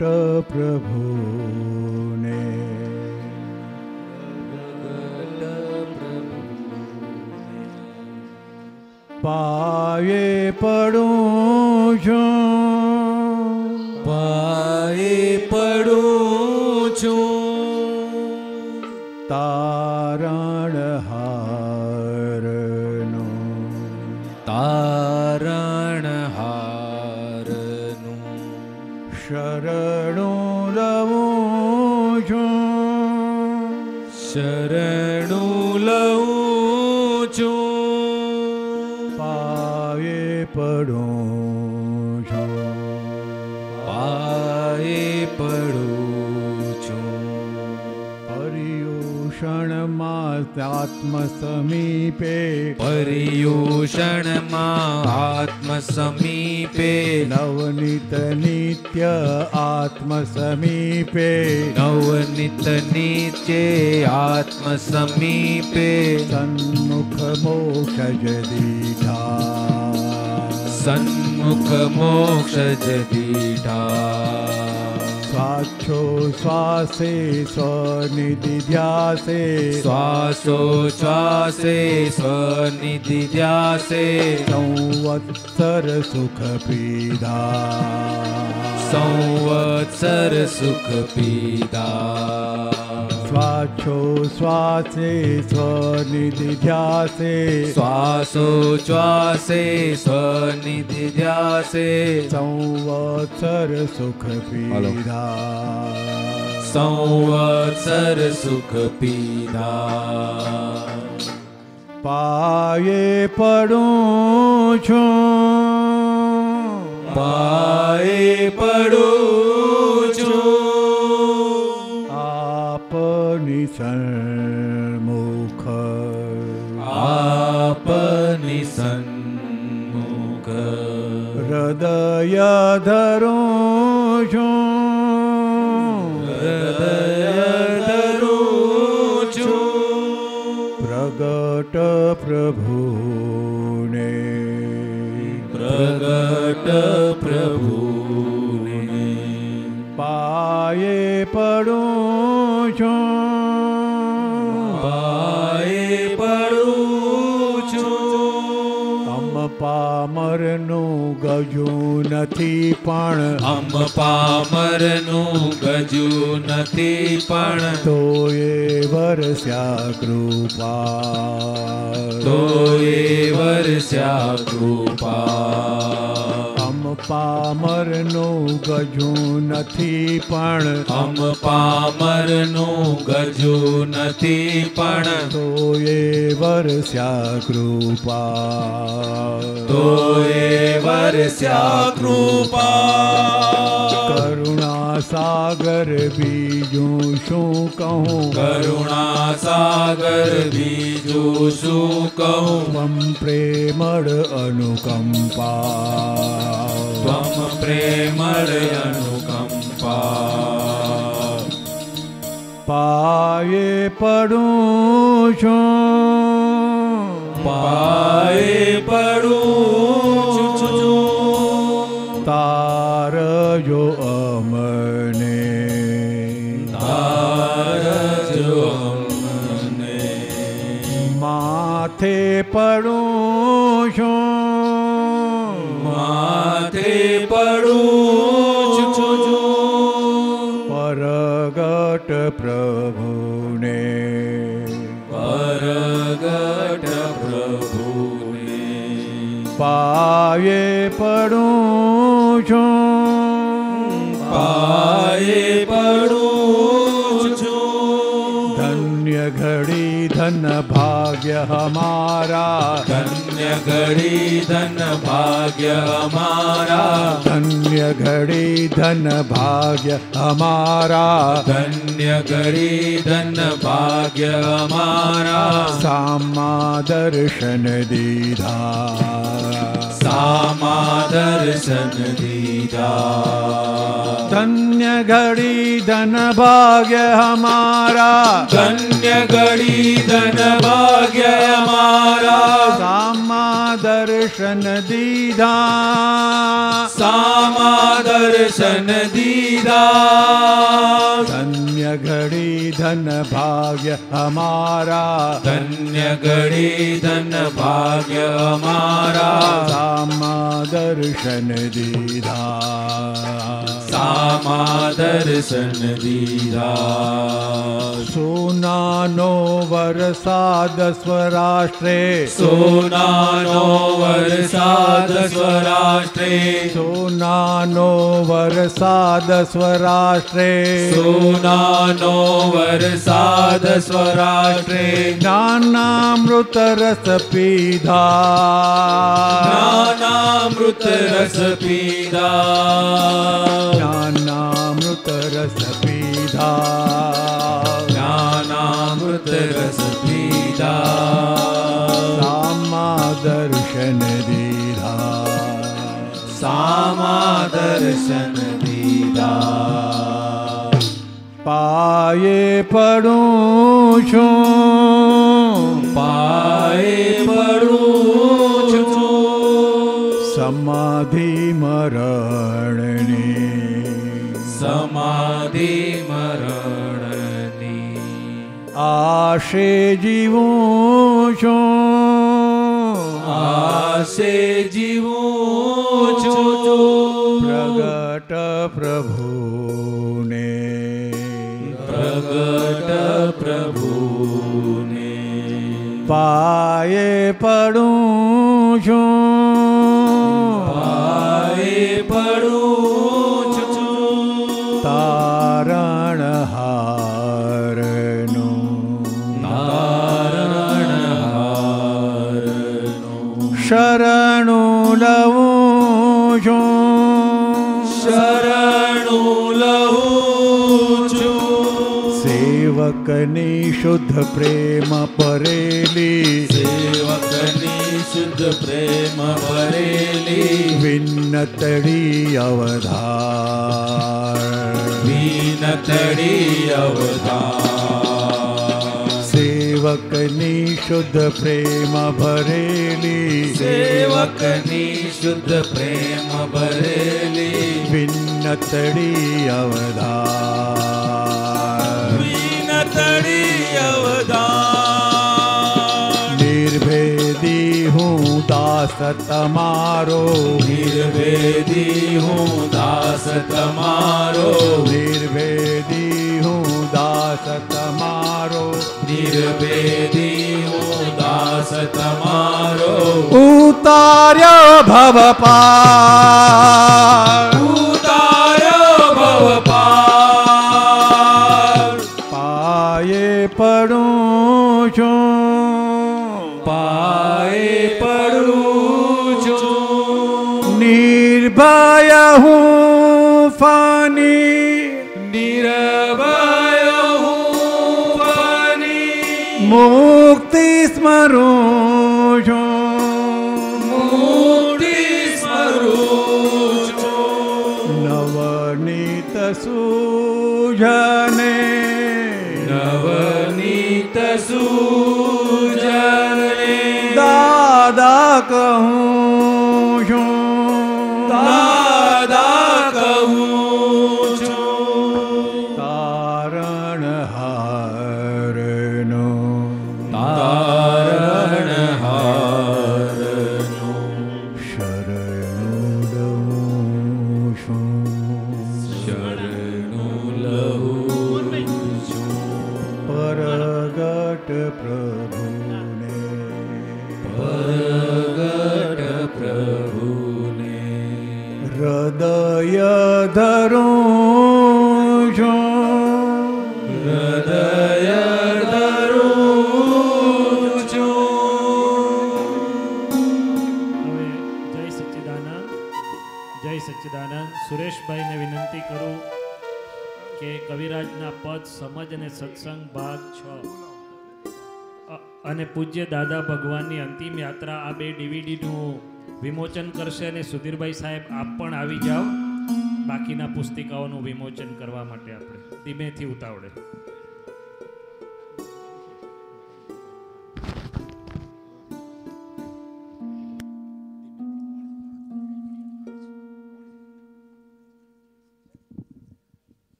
પ્રગટ પ્રભુને પાયે પડું છું પાયે પડું છું તારણ હારનો પર્યુષણમાં આત્મ સમીપે પર્યુષણમાં આત્મ સમીપે નવનીત નિત્ય આત્મ સ્વાચ્છો શ્વાસે સ્વનિધિ ધ્યાસે શ્વાસો શ્વાસે સ્વનિધિ ધ્યાસે સંવત્સર સુખ પીધા સંવત્સર સુખ પીધા સ્વાચ્છો શ્વાસે સ્વનિધિ ધ્યાસે. શ્વાસો શ્વાસે સ્વનિધિ ધ્યાસે. સંવત્સર સુખ પીધા. સંવત્સર સુખ પીધા. પાયે પડું છું. પાયે પડું સન્મુખ આપની સન્મુખ હૃદય ધરું છું હૃદય ધરું છું પ્રગટ પ્રભુને પ્રગટ પ્રભુને પાયે પડું છું પામરનું ગજું નથી પણ અમ પામરનું ગજું નથી પણ તો એ વરસ્યા કૃપા. તો એ વર્ષ્યા કૃપા. પામરનું ગજું નથી પણ હમ પામરનું ગજું નથી પણ તો એ વરસ્યા કૃપા તો એ વર્ષ્યા કૃપા કરુણા સાગર બીજું શું કહું? કરુણા સાગર બીજું શું કહું? પ્રેમળ અનુકંપા. ત્વમ પ્રેમળ અનુકંપા પાયે પડું છું પાયે પડું છું તારજો અમને તારજો અમને માથે પડું છું પ્રભુને પરગટ પ્રભુને પાયે પડું છું પાયે પડું છું ધન્ય ઘડી ધન ભાગ્ય હમારા ધન્ય ઘડી ધન ભાગ્ય અમારા ધન્ય ઘડી ધન ભાગ્ય અમારા ધન્ય ઘડી ધન ભાગ્ય અમારા સામા દર્શન દીધા સામા દર્શન દીધા ધન્ય ઘડી ધન ભાગ્ય હમારા ધન્ય ઘડી ધન ભાગ્ય हमारा સામા દર્શન દીધા સામા દર્શન દીધા ધન્ય ઘડી ધન ભાગ્ય હમારા ધન્ય ઘડી ધન ભાગ્ય અમારા સામા દર્શન દીધા સામા દર્શન દીધા સોનાનો વરસાદ સ્વરાષ્ટ્રે સોનાનો વરસાદ સ્વરાષ્ટ્રે સોનાનો વરસાદ સ્વરાષ્ટ્રે સોનાનો વરસાદ સ્વરાષ્ટ્રે જ્ઞાનામૃત રસ પીધા જ્ઞાનામૃત રસ પીધા જ્ઞાનામૃત રસ પીધા જ્ઞાનામૃત રસ પીધા સામા દર્શન દીધા સામા દર્શન દીધા પાયે પડું છું પાએ પડું છું સમાધિ મરણની સમાધિ મરણની આશે જીવું છું આશે જીવું છું પ્રગટ પ્રભુને પ્રગટ પ્રભુને પાયે પડું છું પડું છું. તારણ હારનું શરણું લઉં છું. શરણુ લઉં છું. સેવકની શુદ્ધ પ્રેમ પરેલી શુદ્ધ પ્રેમ ભરેલી વિનતડી અવધાર વિનતડી અવધાર સેવકની શુદ્ધ પ્રેમ ભરેલી સેવકની શુદ્ધ પ્રેમ ભરેલી વિનતડી અવધાર વિનતડી અવતાર હું દાસ તમારો નિર્વેદી હું દાસ તમારો નિર્ભેદી હું દાસ તમારો નિર્વેદી હું દાસ તમારો ઉતાર્યો ભવ પૂજ્ય દાદા ભગવાનની અંતિમ યાત્રા આ બે ડીવીડીનું વિમોચન કરશે અને સુધીરભાઈ સાહેબ, આપ પણ આવી જાઓ. બાકીના પુસ્તિકાઓનું વિમોચન કરવા માટે આપણે ધીમેથી ઉતાવળે.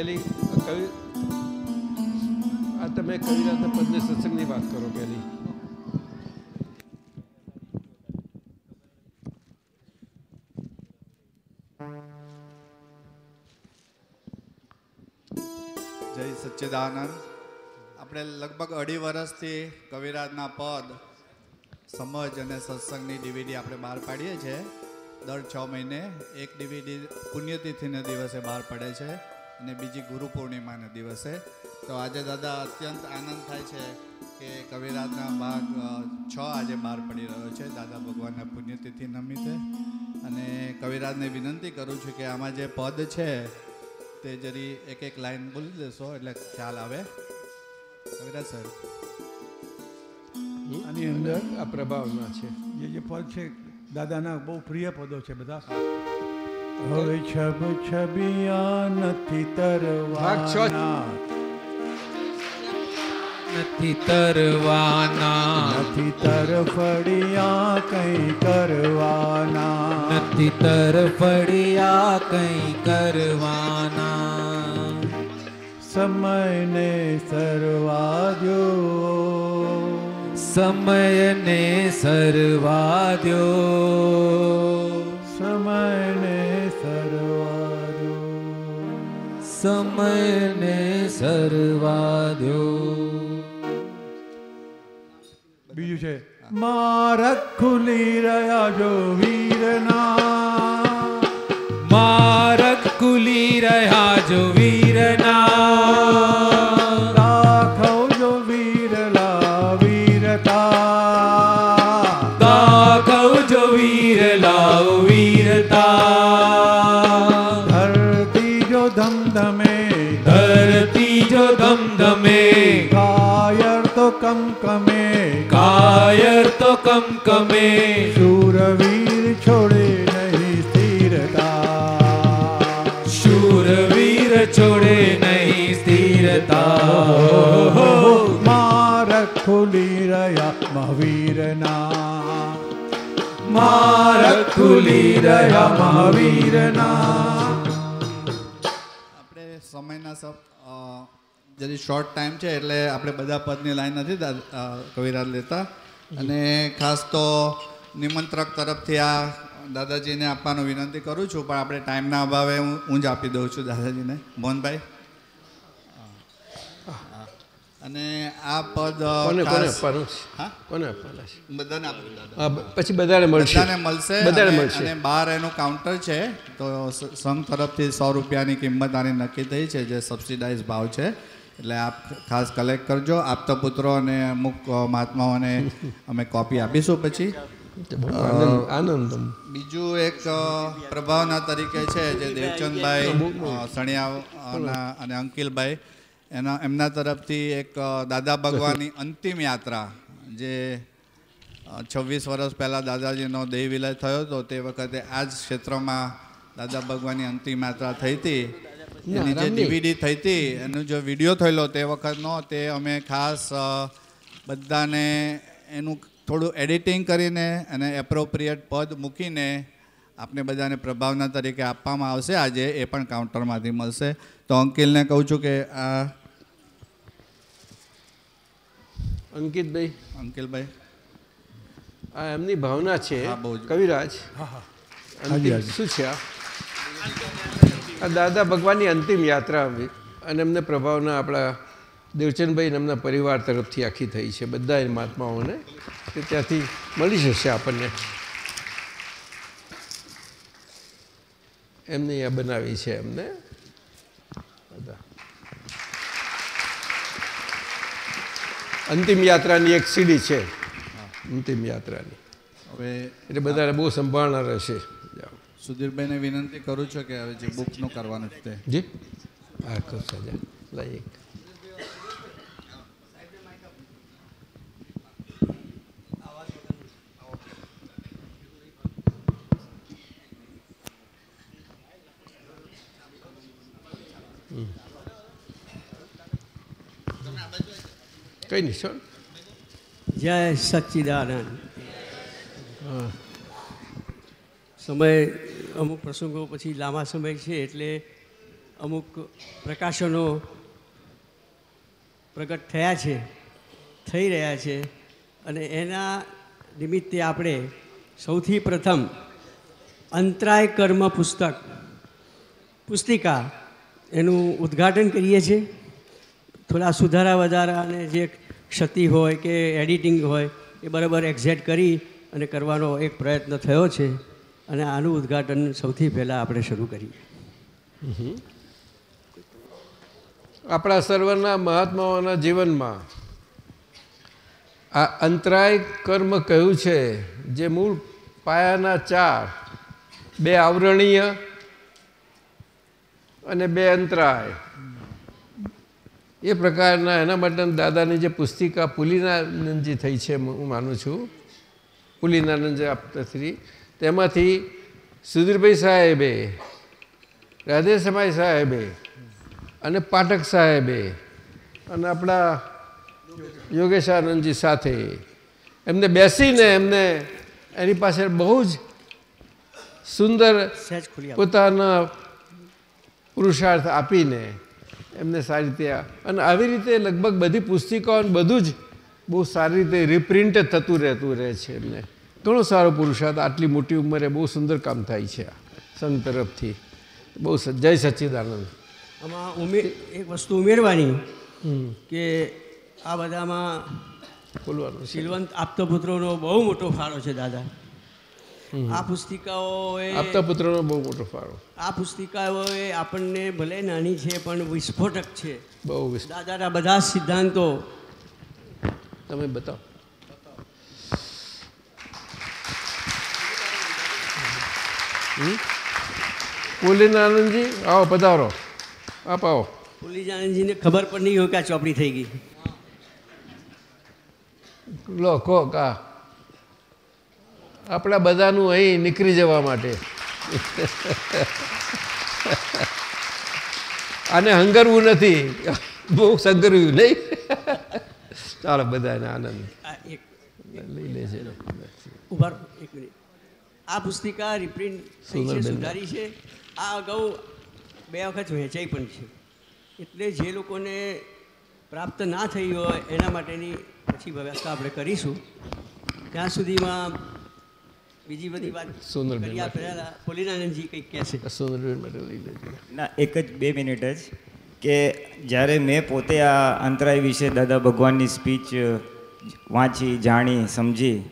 પેલી કવિ આ તમે કવિરાત પદને સત્સંગની વાત કરો પેલી. જય સચ્ચિદાનંદ. આપણે લગભગ અઢી વર્ષથી કવિરાજના પદ, સમજ અને સત્સંગની ડીવીડી આપણે બહાર પાડીએ છીએ. દર છ મહિને એક ડીવીડી પુણ્યતિથિના દિવસે બહાર પડે છે. અને બીજી ગુરુ પૂર્ણિમાના દિવસે. તો આજે દાદા અત્યંત આનંદ થાય છે કે કવિરાજના ભાગ છ આજે બહાર પડી રહ્યો છે. દાદા ભગવાનના પુણ્યતિથિ નિમિત્તે. અને કવિરાજને વિનંતી કરું છું કે આમાં જે પદ છે તે જરી એક એક લાઈન બોલી દેશો એટલે ખ્યાલ આવે. કવિરાજ સર. આની અંદર આ પ્રભાવના છે. જે જે પદ છે દાદાના બહુ પ્રિય પદો છે બધા. હવે છબ છબિયા નથી. તરવાના. નથી તરવાના. નથી તરફડિયા કઈ કરવાના. નથી તરફડિયા કઈ કરવાના. સમયને સરવા દો સમયને સરવા દ્યો. સમયને સરવા દો સમયને સરવાદો. બીજું છે. મારા ખુલી રહ્યા જો વીરના. મારક કુલી રહ્યા જો વીરના. કમકમે શૂરવીર છોડે નહીં સ્થિરતા. શૂરવીર છોડે નહીં સ્થિરતા. માર ખુલી રહ્યા મહાવીરના. મારક ખુલી રહ્યા મહાવીરના. આપણે સમયના સબ જરી શોર્ટ ટાઈમ છે એટલે આપણે બધા પદની લાઈન નથી કવિરાજ લેતા. અને ખાસ તો નિમંત્રક તરફથી આ દાદાજીને આપવાનું વિનંતી કરું છું પણ આપણે ટાઈમના અભાવે હું હું જ આપી દઉં છું દાદાજીને. મોહનભાઈ? અને આ પદ કોને કોને આપવાનું છે? હા? કોને આપવાના છે? બધાને આપું દાદા. હા, બ- પછી બધાને મળશે. મળશે બધાને મળશે. અને બહાર એનું કાઉન્ટર છે તો સંઘ તરફથી સો રૂપિયાની કિંમત આની નક્કી થઈ છે જે સબસિડાઇઝ ભાવ છે. એટલે આપ ખાસ કલેક્ટ કરજો. આપતા પુત્રો અને અમુક મહાત્માઓને અમે કોપી આપીશું પછી. આનંદ બીજું એક પ્રભાવના તરીકે છે જે દેવચંદભાઈ સણિયાના અને અંકિલભાઈ એના એમના તરફથી એક દાદા ભગવાનની અંતિમ યાત્રા જે છવ્વીસ વર્ષ પહેલાં દાદાજીનો દેહ વિલય થયો હતો. તે વખતે આ જ ક્ષેત્રમાં દાદા ભગવાનની અંતિમ યાત્રા થઈ હતી. એની જે ડીવીડી થઈ હતી. એનો જો વીડિયો થયેલો તે વખતનો તે અમે ખાસ બધાને એનું થોડું એડિટિંગ કરીને અને એપ્રોપ્રિએટ પદ મૂકીને આપને બધાને પ્રભાવના તરીકે આપવામાં આવશે. આજે એ પણ કાઉન્ટરમાંથી મળશે. તો અંકિલને કહું છું કે આ અંકિતભાઈ. અંકિલભાઈ. આ એમની ભાવના છે. હા, બહુ જ. કવિરાજ. શું છે આ? આ દાદા ભગવાનની અંતિમ યાત્રા આવી અને એમને પ્રભાવના આપણા દેવચંદભાઈ એમના પરિવાર તરફથી આખી થઈ છે બધા મહાત્માઓને કે ત્યાંથી મળી જશે આપણને. એમને અહીંયા બનાવી છે એમને. બધા અંતિમ યાત્રાની એક સીડી છે. અંતિમ યાત્રાની. હવે એટલે બધાને બહુ સંભાળના રહેશે સુધીરભાઈને વિનંતી કરું છું કે હવે જે બુકનું કરવાનું છે તે. જી. હા કરશો જા લઈ કઈ નહીં સર જય સચ્ચિદાનંદ. સમય અમુક પ્રસંગો પછી લાંબા સમય છે એટલે અમુક પ્રકાશનો પ્રગટ થયા છે, થઈ રહ્યા છે અને એના નિમિત્તે આપણે સૌથી પ્રથમ અંતરાય કર્મ પુસ્તક, પુસ્તિકા એનું ઉદ્ઘાટન કરીએ છીએ. થોડા સુધારા વધારા અને જે ક્ષતિ હોય કે એડિટિંગ હોય એ બરાબર એક્ઝેક્ટ કરી અને કરવાનો એક પ્રયત્ન થયો છે. અને આનું ઉદ્ઘાટન સૌથી પહેલાં આપણે શરૂ કરીએ. આપણા સર્વના મહાત્માઓના જીવનમાં આ અંતરાય કર્મ કહ્યું છે, જે મૂળ પાયાના ચાર, બે આવરણીય અને બે અંતરાય. એ પ્રકારના એના માટે દાદાની જે પુસ્તિકા પુલિનાનંદજી થઈ છે, હું માનું છું. પુલિનાનંદ આપતશ્રી તેમાંથી સુધીરભાઈ સાહેબે રાધે સાહેબે અને પાઠક સાહેબે અને આપણા યોગેશાનંદજી સાથે એમને બેસીને એમને એની પાસે બહુ જ સુંદર પોતાના પુરુષાર્થ આપીને એમને સારી રીતે અને આવી રીતે લગભગ બધી પુસ્તિકાઓ બધું જ બહુ સારી રીતે રિપ્રિન્ટ થતું રહેતું રહે છે એમને. ઘણો સારો પુરુષાર્થ આટલી મોટી ઉંમરે બહુ સુંદર કામ થાય છે સંઘ તરફથી. બહુ જય સચ્ચિદાનંદ. આમાં ઉમેર એક વસ્તુ ઉમેરવાની કે આ બધામાં બોલવાનું શીલવંત આપતપુત્રોનો બહુ મોટો ફાળો છે દાદા. આ પુસ્તિકાઓ એ આપતા પુત્રનો બહુ મોટો ફાળો. આ પુસ્તિકાઓ આપણને ભલે નાની છે પણ વિસ્ફોટક છે. બહુ દાદાના બધા સિદ્ધાંતો તમે બતાવો. હમ? પુલિનાનંદજી આવો પધારો. આપ આવો. પુલિજાનંદજીને ખબર પણ નહીં હોય કે આ ચોપડી થઈ ગઈ. લો કહો કા? આપણા બધાનું અહીં નીકળી જવા માટે. આને હંગરવું નથી. બહુ સંગર્યું નહીં? ચાલો બધાને આનંદ. લઈ લે છે ઊભા આ પુસ્તિકા રિપ્રિન્ટ થઈ છે સુધારી છે. આ અગાઉ બે વખત વહેંચાઈ પણ છે. એટલે જે લોકોને પ્રાપ્ત ના થઈ હોય એના માટેની પછી વ્યવસ્થા આપણે કરીશું. ત્યાં સુધીમાં બીજી બધી વાત માટે. પહેલાં પોલીનાનંદજી કંઈક કહેશે. સુંદરબેન માટે લઈ લેજો. ના એક જ બે મિનિટ જ. કે જ્યારે મેં પોતે આ અંતરાય વિશે દાદા ભગવાનની સ્પીચ વાંચી જાણી સમજી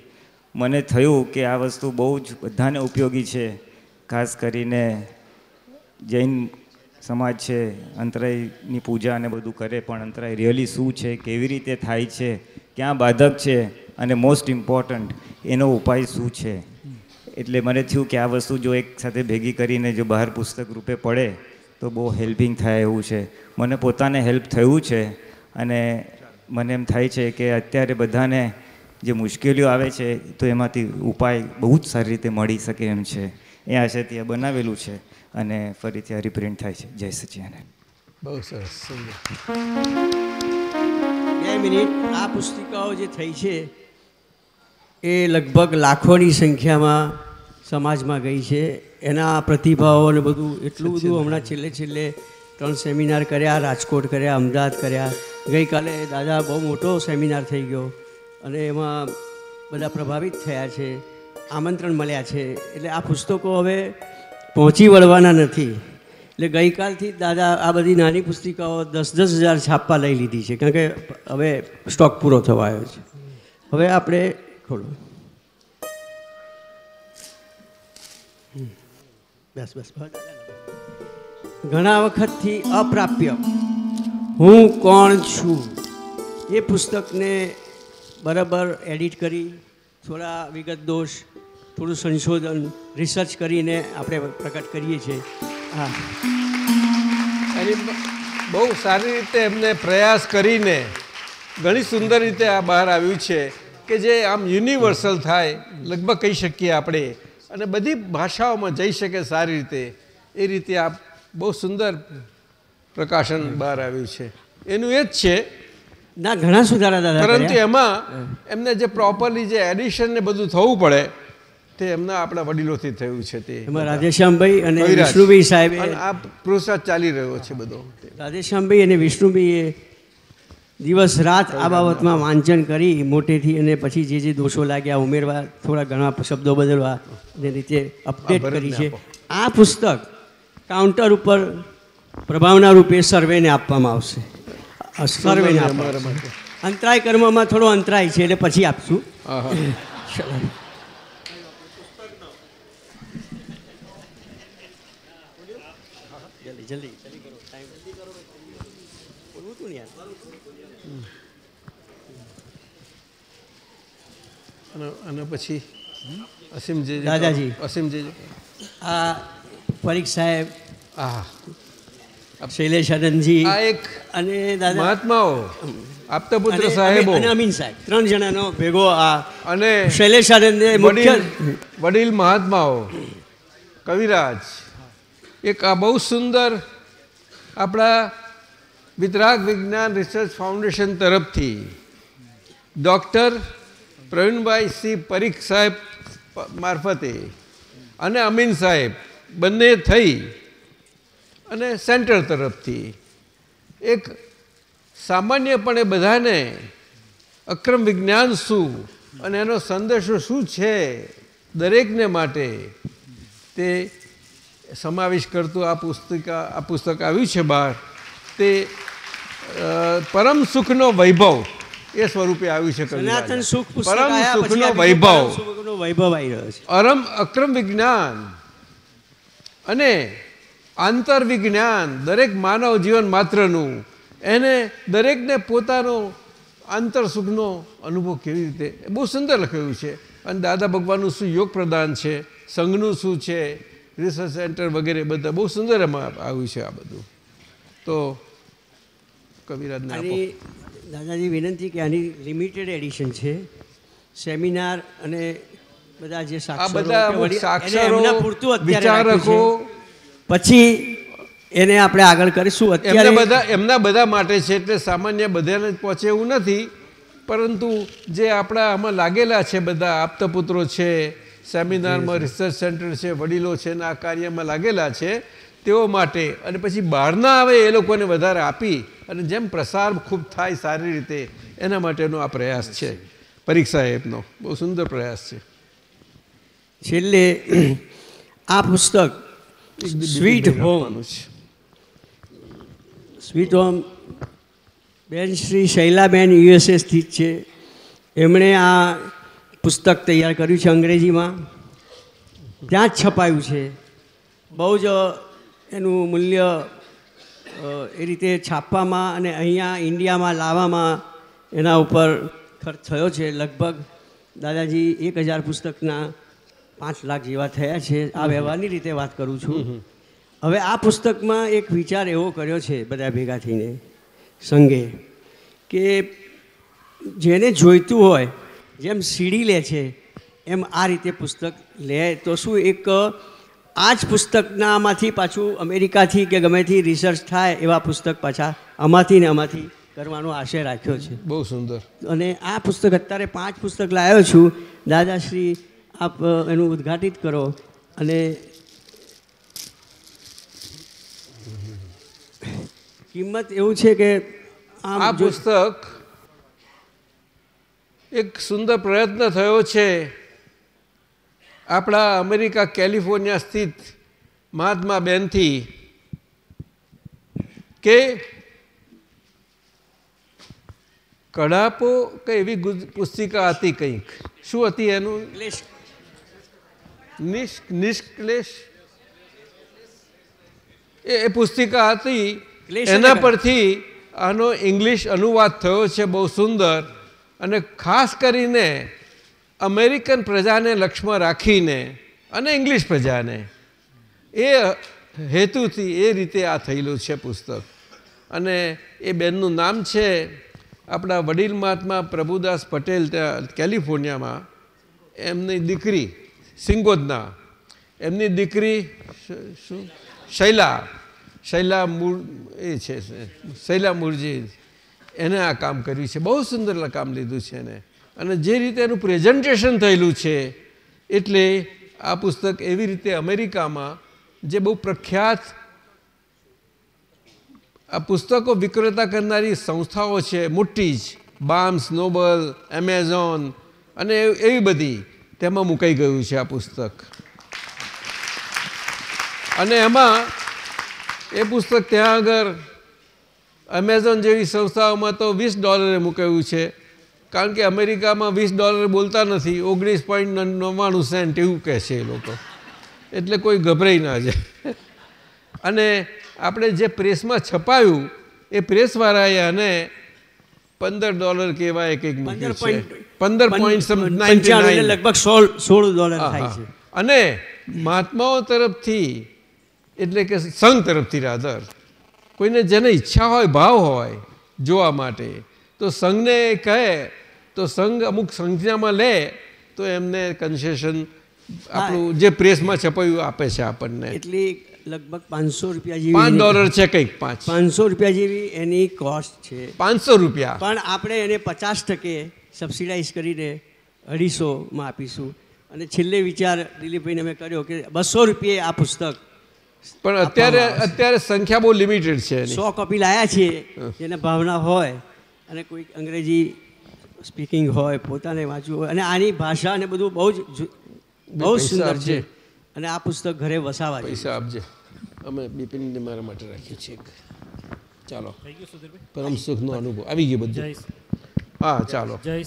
મને થયું કે આ વસ્તુ બહુ જ બધાને ઉપયોગી છે, ખાસ કરીને જૈન સમાજ છે, અંતરાયની પૂજા અને બધું કરે, પણ અંતરાય રિયલી શું છે, કેવી રીતે થાય છે, ક્યાં બાધક છે અને મોસ્ટ ઇમ્પોર્ટન્ટ એનો ઉપાય શું છે. એટલે મને થયું કે આ વસ્તુ જો એક સાથે ભેગી કરીને જો બહાર પુસ્તક રૂપે પડે, તો બહુ હેલ્પિંગ થાય એવું છે. મને પોતાને હેલ્પ થયું છે અને મને એમ થાય છે કે અત્યારે બધાને જે મુશ્કેલીઓ આવે છે તો એમાંથી ઉપાય બહુ જ સારી રીતે મળી શકે એમ છે. એ આશાથી આ બનાવેલું છે અને ફરીથી આ રિપ્રિન્ટ થાય છે. જય સચિદાનંદ. બહુ સરસ બે મિનિટ. આ પુસ્તિકાઓ જે થઈ છે એ લગભગ લાખોની સંખ્યામાં સમાજમાં ગઈ છે. એના પ્રતિભાવો અને બધું એટલું બધું હમણાં છેલ્લે છેલ્લે ત્રણ સેમિનાર કર્યા રાજકોટ કર્યા અમદાવાદ કર્યા. ગઈકાલે દાદા બહુ મોટો સેમિનાર થઈ ગયો. અને એમાં બધા પ્રભાવિત થયા છે, આમંત્રણ મળ્યા છે. એટલે આ પુસ્તકો હવે પહોંચી વળવાના નથી. એટલે ગઈકાલથી દાદા આ બધી નાની પુસ્તિકાઓ દસ દસ હજાર છાપવા લઈ લીધી છે, કારણ કે હવે સ્ટોક પૂરો થવા આવ્યો છે. હવે આપણે ખોલો. બસ બસ ઘણા વખતથી અપ્રાપ્ય. હું કોણ છું? એ પુસ્તકને બરાબર એડિટ કરી, થોડા વિગત દોષ, થોડું સંશોધન રિસર્ચ કરીને આપણે પ્રગટ કરીએ છીએ. હા. બહુ સારી રીતે એમને પ્રયાસ કરીને ઘણી સુંદર રીતે આ બહાર આવ્યું છે કે જે આમ યુનિવર્સલ થાય, લગભગ કહી શકીએ આપણે. અને બધી ભાષાઓમાં જઈ શકે સારી રીતે. એ રીતે આ બહુ સુંદર પ્રકાશન બહાર આવ્યું છે. એનું એ જ છે ના ઘણા સુધારા દાદા પરંતુ. એમાં એમને જે પ્રોપરલી જે એડિશન ને બધું થવું પડે તે એમના આપણા વડીલોથી થયું છે તે એમાં રાધેશ્યામભાઈ અને. વિષ્ણુભાઈ સાહેબે- આ પ્રોસેસ ચાલી રહ્યો છે બધો. રાધેશ્યામભાઈ અને વિષ્ણુભાઈએ દિવસ રાત આ બાબતમાં વાંચન કરી મોટેથી અને પછી જે જે દોષો લાગ્યા ઉમેરવા થોડા ઘણા શબ્દો બદલવા એ રીતે અપડેટ કરી છે. આ પુસ્તક કાઉન્ટર ઉપર પ્રભાવના રૂપે સર્વેને આપવામાં આવશે. સર્વેને અંતરાય કર્મમાં થોડો અંતરાય છે એટલે પછી આપશું. જલ્દી બોલવું ને યાર. અને પછી અસીમજી દાદાજી. અસીમજી આ પરીખ સાહેબ આ શૈલેષ આનંદજી આ એક અને દાદા મહાત્માઓ આપતા પુત્ર સાહેબો. અને અમીન સાહેબ ત્રણ જણાનો ભેગો આ અને શૈલેષાનંદે મુખ્ય વડીલ વડીલ મહાત્માઓ કવિરાજ એક આ બહુ સુંદર આપણા વિતરાગ વિજ્ઞાન રિસર્ચ ફાઉન્ડેશન તરફથી ડૉક્ટર પ્રવીણભાઈ સિંહ પરીખ સાહેબ મારફતે અને અમીન સાહેબ બંને થઈ અને સેન્ટર તરફથી. એક સામાન્યપણે બધાને અક્રમ વિજ્ઞાન શું અને એનો સંદેશો શું છે દરેકને માટે તે સમાવેશ કરતું આ પુસ્તિકા આ પુસ્તક આવ્યું છે બહાર. તે પરમ સુખનો વૈભવ એ સ્વરૂપે આવ્યું છે સનાતન સુખ પરમ સુખનો વૈભવ. વૈભવ આવી રહ્યો છે. અરમ અક્રમ વિજ્ઞાન અને આંતર વિજ્ઞાન દરેક માનવ જીવન માત્રનું એને દરેકને પોતાનો આંતર સુખનો અનુભવ કેવી રીતે? બહુ સુંદર લખાયું છે. અને દાદા ભગવાનનું શું યોગ પ્રદાન છે? સંઘનું શું છે? રિસર્ચ સેન્ટર વગેરે બધા બહુ સુંદર એમાં આવ્યું છે આ બધું. તો કવિરાજને દાદાજી વિનંતી કે આની લિમિટેડ એડિશન છે. સેમિનાર અને બધા જે સાક્ષરો પૂરતું વિચારકો. પછી એને આપણે આગળ કરીશું. એમના અત્યારે બધા એમના બધા માટે છે એટલે સામાન્ય બધાને જ પહોંચે એવું નથી. પરંતુ જે આપણા આમાં લાગેલા છે બધા આપતપુત્રો છે સેમિનારમાં રિસર્ચ સેન્ટર છે વડીલો છે ને આ કાર્યમાં લાગેલા છે તેઓ માટે અને પછી બહારના આવે એ લોકોને વધારે આપી અને જેમ પ્રસાર ખૂબ થાય સારી રીતે એના માટેનો આ પ્રયાસ છે. પરીક્ષા એપનો. બહુ સુંદર પ્રયાસ છે. છેલ્લે આ પુસ્તક સ્વીટ હોમ સ્વીટ હોમ બેન શ્રી શૈલાબેન યુએસએ સ્થિત છે. એમણે આ પુસ્તક તૈયાર કર્યું છે અંગ્રેજીમાં. ત્યાં જ છપાયું છે. બહુ જ એનું મૂલ્ય એ રીતે છાપવામાં અને અહીંયા ઇન્ડિયામાં લાવવામાં એના ઉપર ખર્ચ થયો છે. લગભગ દાદાજી એક હજાર પુસ્તકના પાંચ લાખ જેવા થયા છે. આ વ્યવહારની રીતે વાત કરું છું. હવે આ પુસ્તકમાં એક વિચાર એવો કર્યો છે બધા ભેગા થઈને સંઘે કે જેને જોઈતું હોય જેમ સીડી લે છે એમ આ રીતે પુસ્તક લે. તો શું એક આ જ પુસ્તકનામાંથી પાછું અમેરિકાથી કે ગમેથી રિસર્ચ થાય એવા પુસ્તક પાછા આમાંથી ને આમાંથી કરવાનો આશય રાખ્યો છે. બહુ સુંદર. અને આ પુસ્તક અત્યારે પાંચ પુસ્તક લાવ્યો છું. દાદાશ્રી આપ એનું ઉદ્ઘાટિત કરો અને કિંમત એવું છે કે આ પુસ્તક એક સુંદર પ્રયત્ન થયો છે. આપણા અમેરિકા કેલિફોર્નિયા સ્થિત મહાત્મા બેનથી કે કડાપો કે એવી પુસ્તિકા હતી કંઈક? શું હતી એનું? નિષ્ક્લેશ. એ એ પુસ્તિકા હતી. એના પરથી આનો ઇંગ્લિશ અનુવાદ થયો છે બહુ સુંદર. અને ખાસ કરીને અમેરિકન પ્રજાને લક્ષ્યમાં રાખીને અને ઇંગ્લિશ પ્રજાને. એ હેતુથી એ રીતે આ થયેલું છે પુસ્તક. અને એ બેનનું નામ છે આપણા વડીલ મહાત્મા પ્રભુદાસ પટેલ કેલિફોર્નિયામાં. એમની દીકરી. સિંગોદના. એમની દીકરી શું શૈલા. શૈલા મૂળ, એ છે શૈલા મૂળજી. એને આ કામ કર્યું છે. બહુ સુંદર કામ લીધું છે એને. અને જે રીતે એનું પ્રેઝન્ટેશન થયેલું છે, એટલે આ પુસ્તક એવી રીતે અમેરિકામાં જે બહુ પ્રખ્યાત આ પુસ્તકો વિક્રેતા કરનારી સંસ્થાઓ છે, મોટી જ બામ્સ નોબલ, એમેઝોન અને એવ- બધી તેમાં મુકાઈ ગયું છે આ પુસ્તક. અને એમાં એ પુસ્તક ત્યાં આગળ એમેઝોન જેવી સંસ્થાઓમાં તો વીસ ડોલરે મૂકાયું છે. કારણ કે અમેરિકામાં વીસ ડોલર બોલતા નથી, ઓગણીસ પોઈન્ટ નવ્વાણું સેન્ટ એવું કહે છે એ લોકો. એટલે કોઈ ગભરાઈ ના જાય. અને આપણે જે પ્રેસમાં છપાયું, એ પ્રેસવાળાએ અને પંદર ડોલર કેવાય કંઈક એક છે. પંદર પોઈન્ટ લગભગ સોળ સોળ ડોલર થાય છે. અને મહાત્માઓ તરફથી એટલે કે સંઘ તરફથી રાધર કોઈને જેને ઈચ્છા હોય ભાવ હોય જોવા માટે તો સંઘને કહે તો સંઘ અમુક સંખ્યામાં લે તો એમને કન્સેશન આપણું જે પ્રેસમાં છપાયું આપે છે આપણને. એટલી લગભગ પાંચસો રૂપિયા જેવી પાંચ ડોલર છે કંઈક પાંચ. પાંચસો રૂપિયા જેવી એની કોસ્ટ છે. પાંચસો રૂપિયા. પણ આપણે એને પચાસ ટકે સબસિડાઇઝ કરીને અઢીસોમાં આપીશું. અને છેલ્લે વિચાર દિલીપભાઈને મેં કર્યો કે બસો રૂપિયે આ પુસ્તક પણ અત્યારે અત્યારે સંખ્યા બહુ લિમિટેડ છે સો કોપી લાયા છીએ જેને ભાવના હોય અને કોઈક અંગ્રેજી સ્પીકિંગ હોય પોતાને વાંચવું હોય. અને આની ભાષા અને બધું બહુ જ બહુ સુંદર છે. અને આ પુસ્તક ઘરે વસાવા. પૈસા આપજે. અમે બિપિનને મારા માટે રાખ્યું છે. ચાલો. પરમ સુખનો અનુભવ. આવી ગયો બધું. હા ચાલો. જય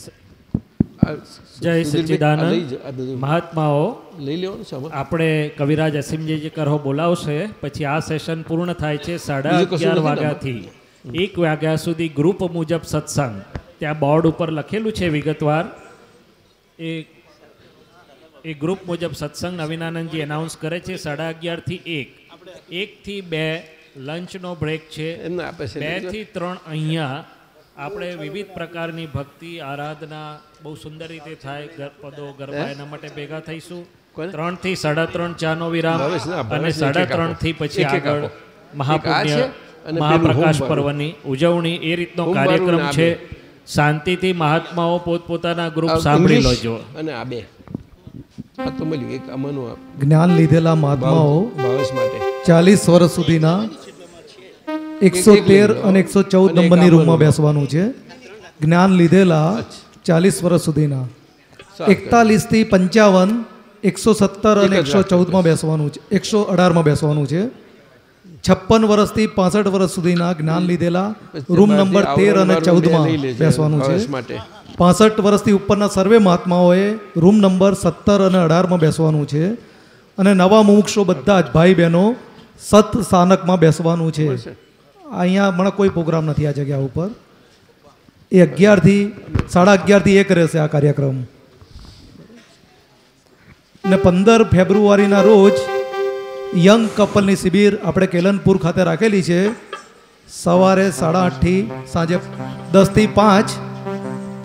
જય સચ્ચિદાનંદ. મહાત્માઓ લઈ લેવાનું છે આપણે કવિરાજ અસીમજી કરો બોલાવશે પછી આ સેશન પૂર્ણ થાય છે સાડા અગિયાર વાગ્યાથી. એક વાગ્યા સુધી ગ્રુપ મુજબ સત્સંગ. ત્યાં બોર્ડ ઉપર લખેલું છે વિગતવાર. એ એ ગ્રુપ મુજબ સત્સંગ નવીનાનંદજી એનાઉન્સ કરે છે સાડા અગિયારથી એક. એકથી બે લંચનો બ્રેક છે. એમને આપે છે બેથી ત્રણ અહીંયા આપણે વિવિધ પ્રકારની ભક્તિ આરાધના બહુ સુંદર રીતે થાય. પદો ગરબા એના માટે ભેગા થઈશું. ત્રણથી સાડા ત્રણ ચાનો વિરામ અને સાડા ત્રણથી પછી આગળ મહાપુણ્ય મહાપ્રકાશ પર્વની ઉજવણી એ રીતનો કાર્યક્રમ છે. શાંતિથી મહાત્માઓ પોતપોતાના ગ્રુપ સાંભળી લેજો. અને આ બે. આ તો મળ્યું એક આમાંનું જ્ઞાન લીધેલા મહાત્માઓ ભાવેશ માટે. ચાલીસ વર્ષ સુધીના એકસો તેર અને એકસો ચૌદ નંબરની રૂમમાં બેસવાનું છે. જ્ઞાન લીધેલા ચાલીસ વર્ષ સુધીના. એકતાલીસથી પંચાવન એકસો સત્તર અને એકસો ચૌદમાં બેસવાનું છે. એકસો અઢારમાં બેસવાનું છે. છપ્પન વર્ષથી પાસઠ વર્ષ સુધીના જ્ઞાન લીધેલા રૂમ નંબર તેર અને ચૌદમાં બેસવાનું છે. માટે. પાસઠ વર્ષથી ઉપરના સર્વે મહાત્માઓએ રૂમ નંબર સત્તર અને અઢારમાં બેસવાનું છે. અને નવા મુમુક્ષો બધા જ ભાઈ બહેનો સત સ્થાનકમાં બેસવાનું છે. અહીંયા મને કોઈ પ્રોગ્રામ નથી આ જગ્યા ઉપર. એ અગિયારથી સાડા અગિયારથી એક રહેશે આ કાર્યક્રમ. ને પંદર ફેબ્રુઆરીના રોજ યંગ કપલની શિબિર આપણે કેલનપુર ખાતે રાખેલી છે. સવારે સાડા આઠથી સાંજે દસથી પાંચ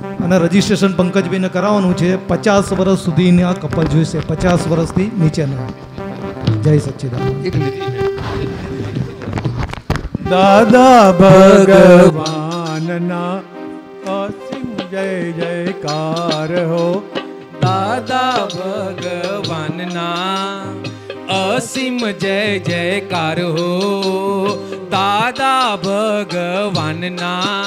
અને રજીસ્ટ્રેશન પંકજભાઈને કરાવવાનું છે. પચાસ વર્ષ સુધીના કપલ જોઈશે. પચાસ વર્ષથી નીચેના. જય સચ્ચિદાનંદ. એક લીધી દાદા ભગવાનના અસીમ જય જયકાર હો. દાદા ભગવાનના અસીમ જય જયકાર હો. દાદા ભગવાનના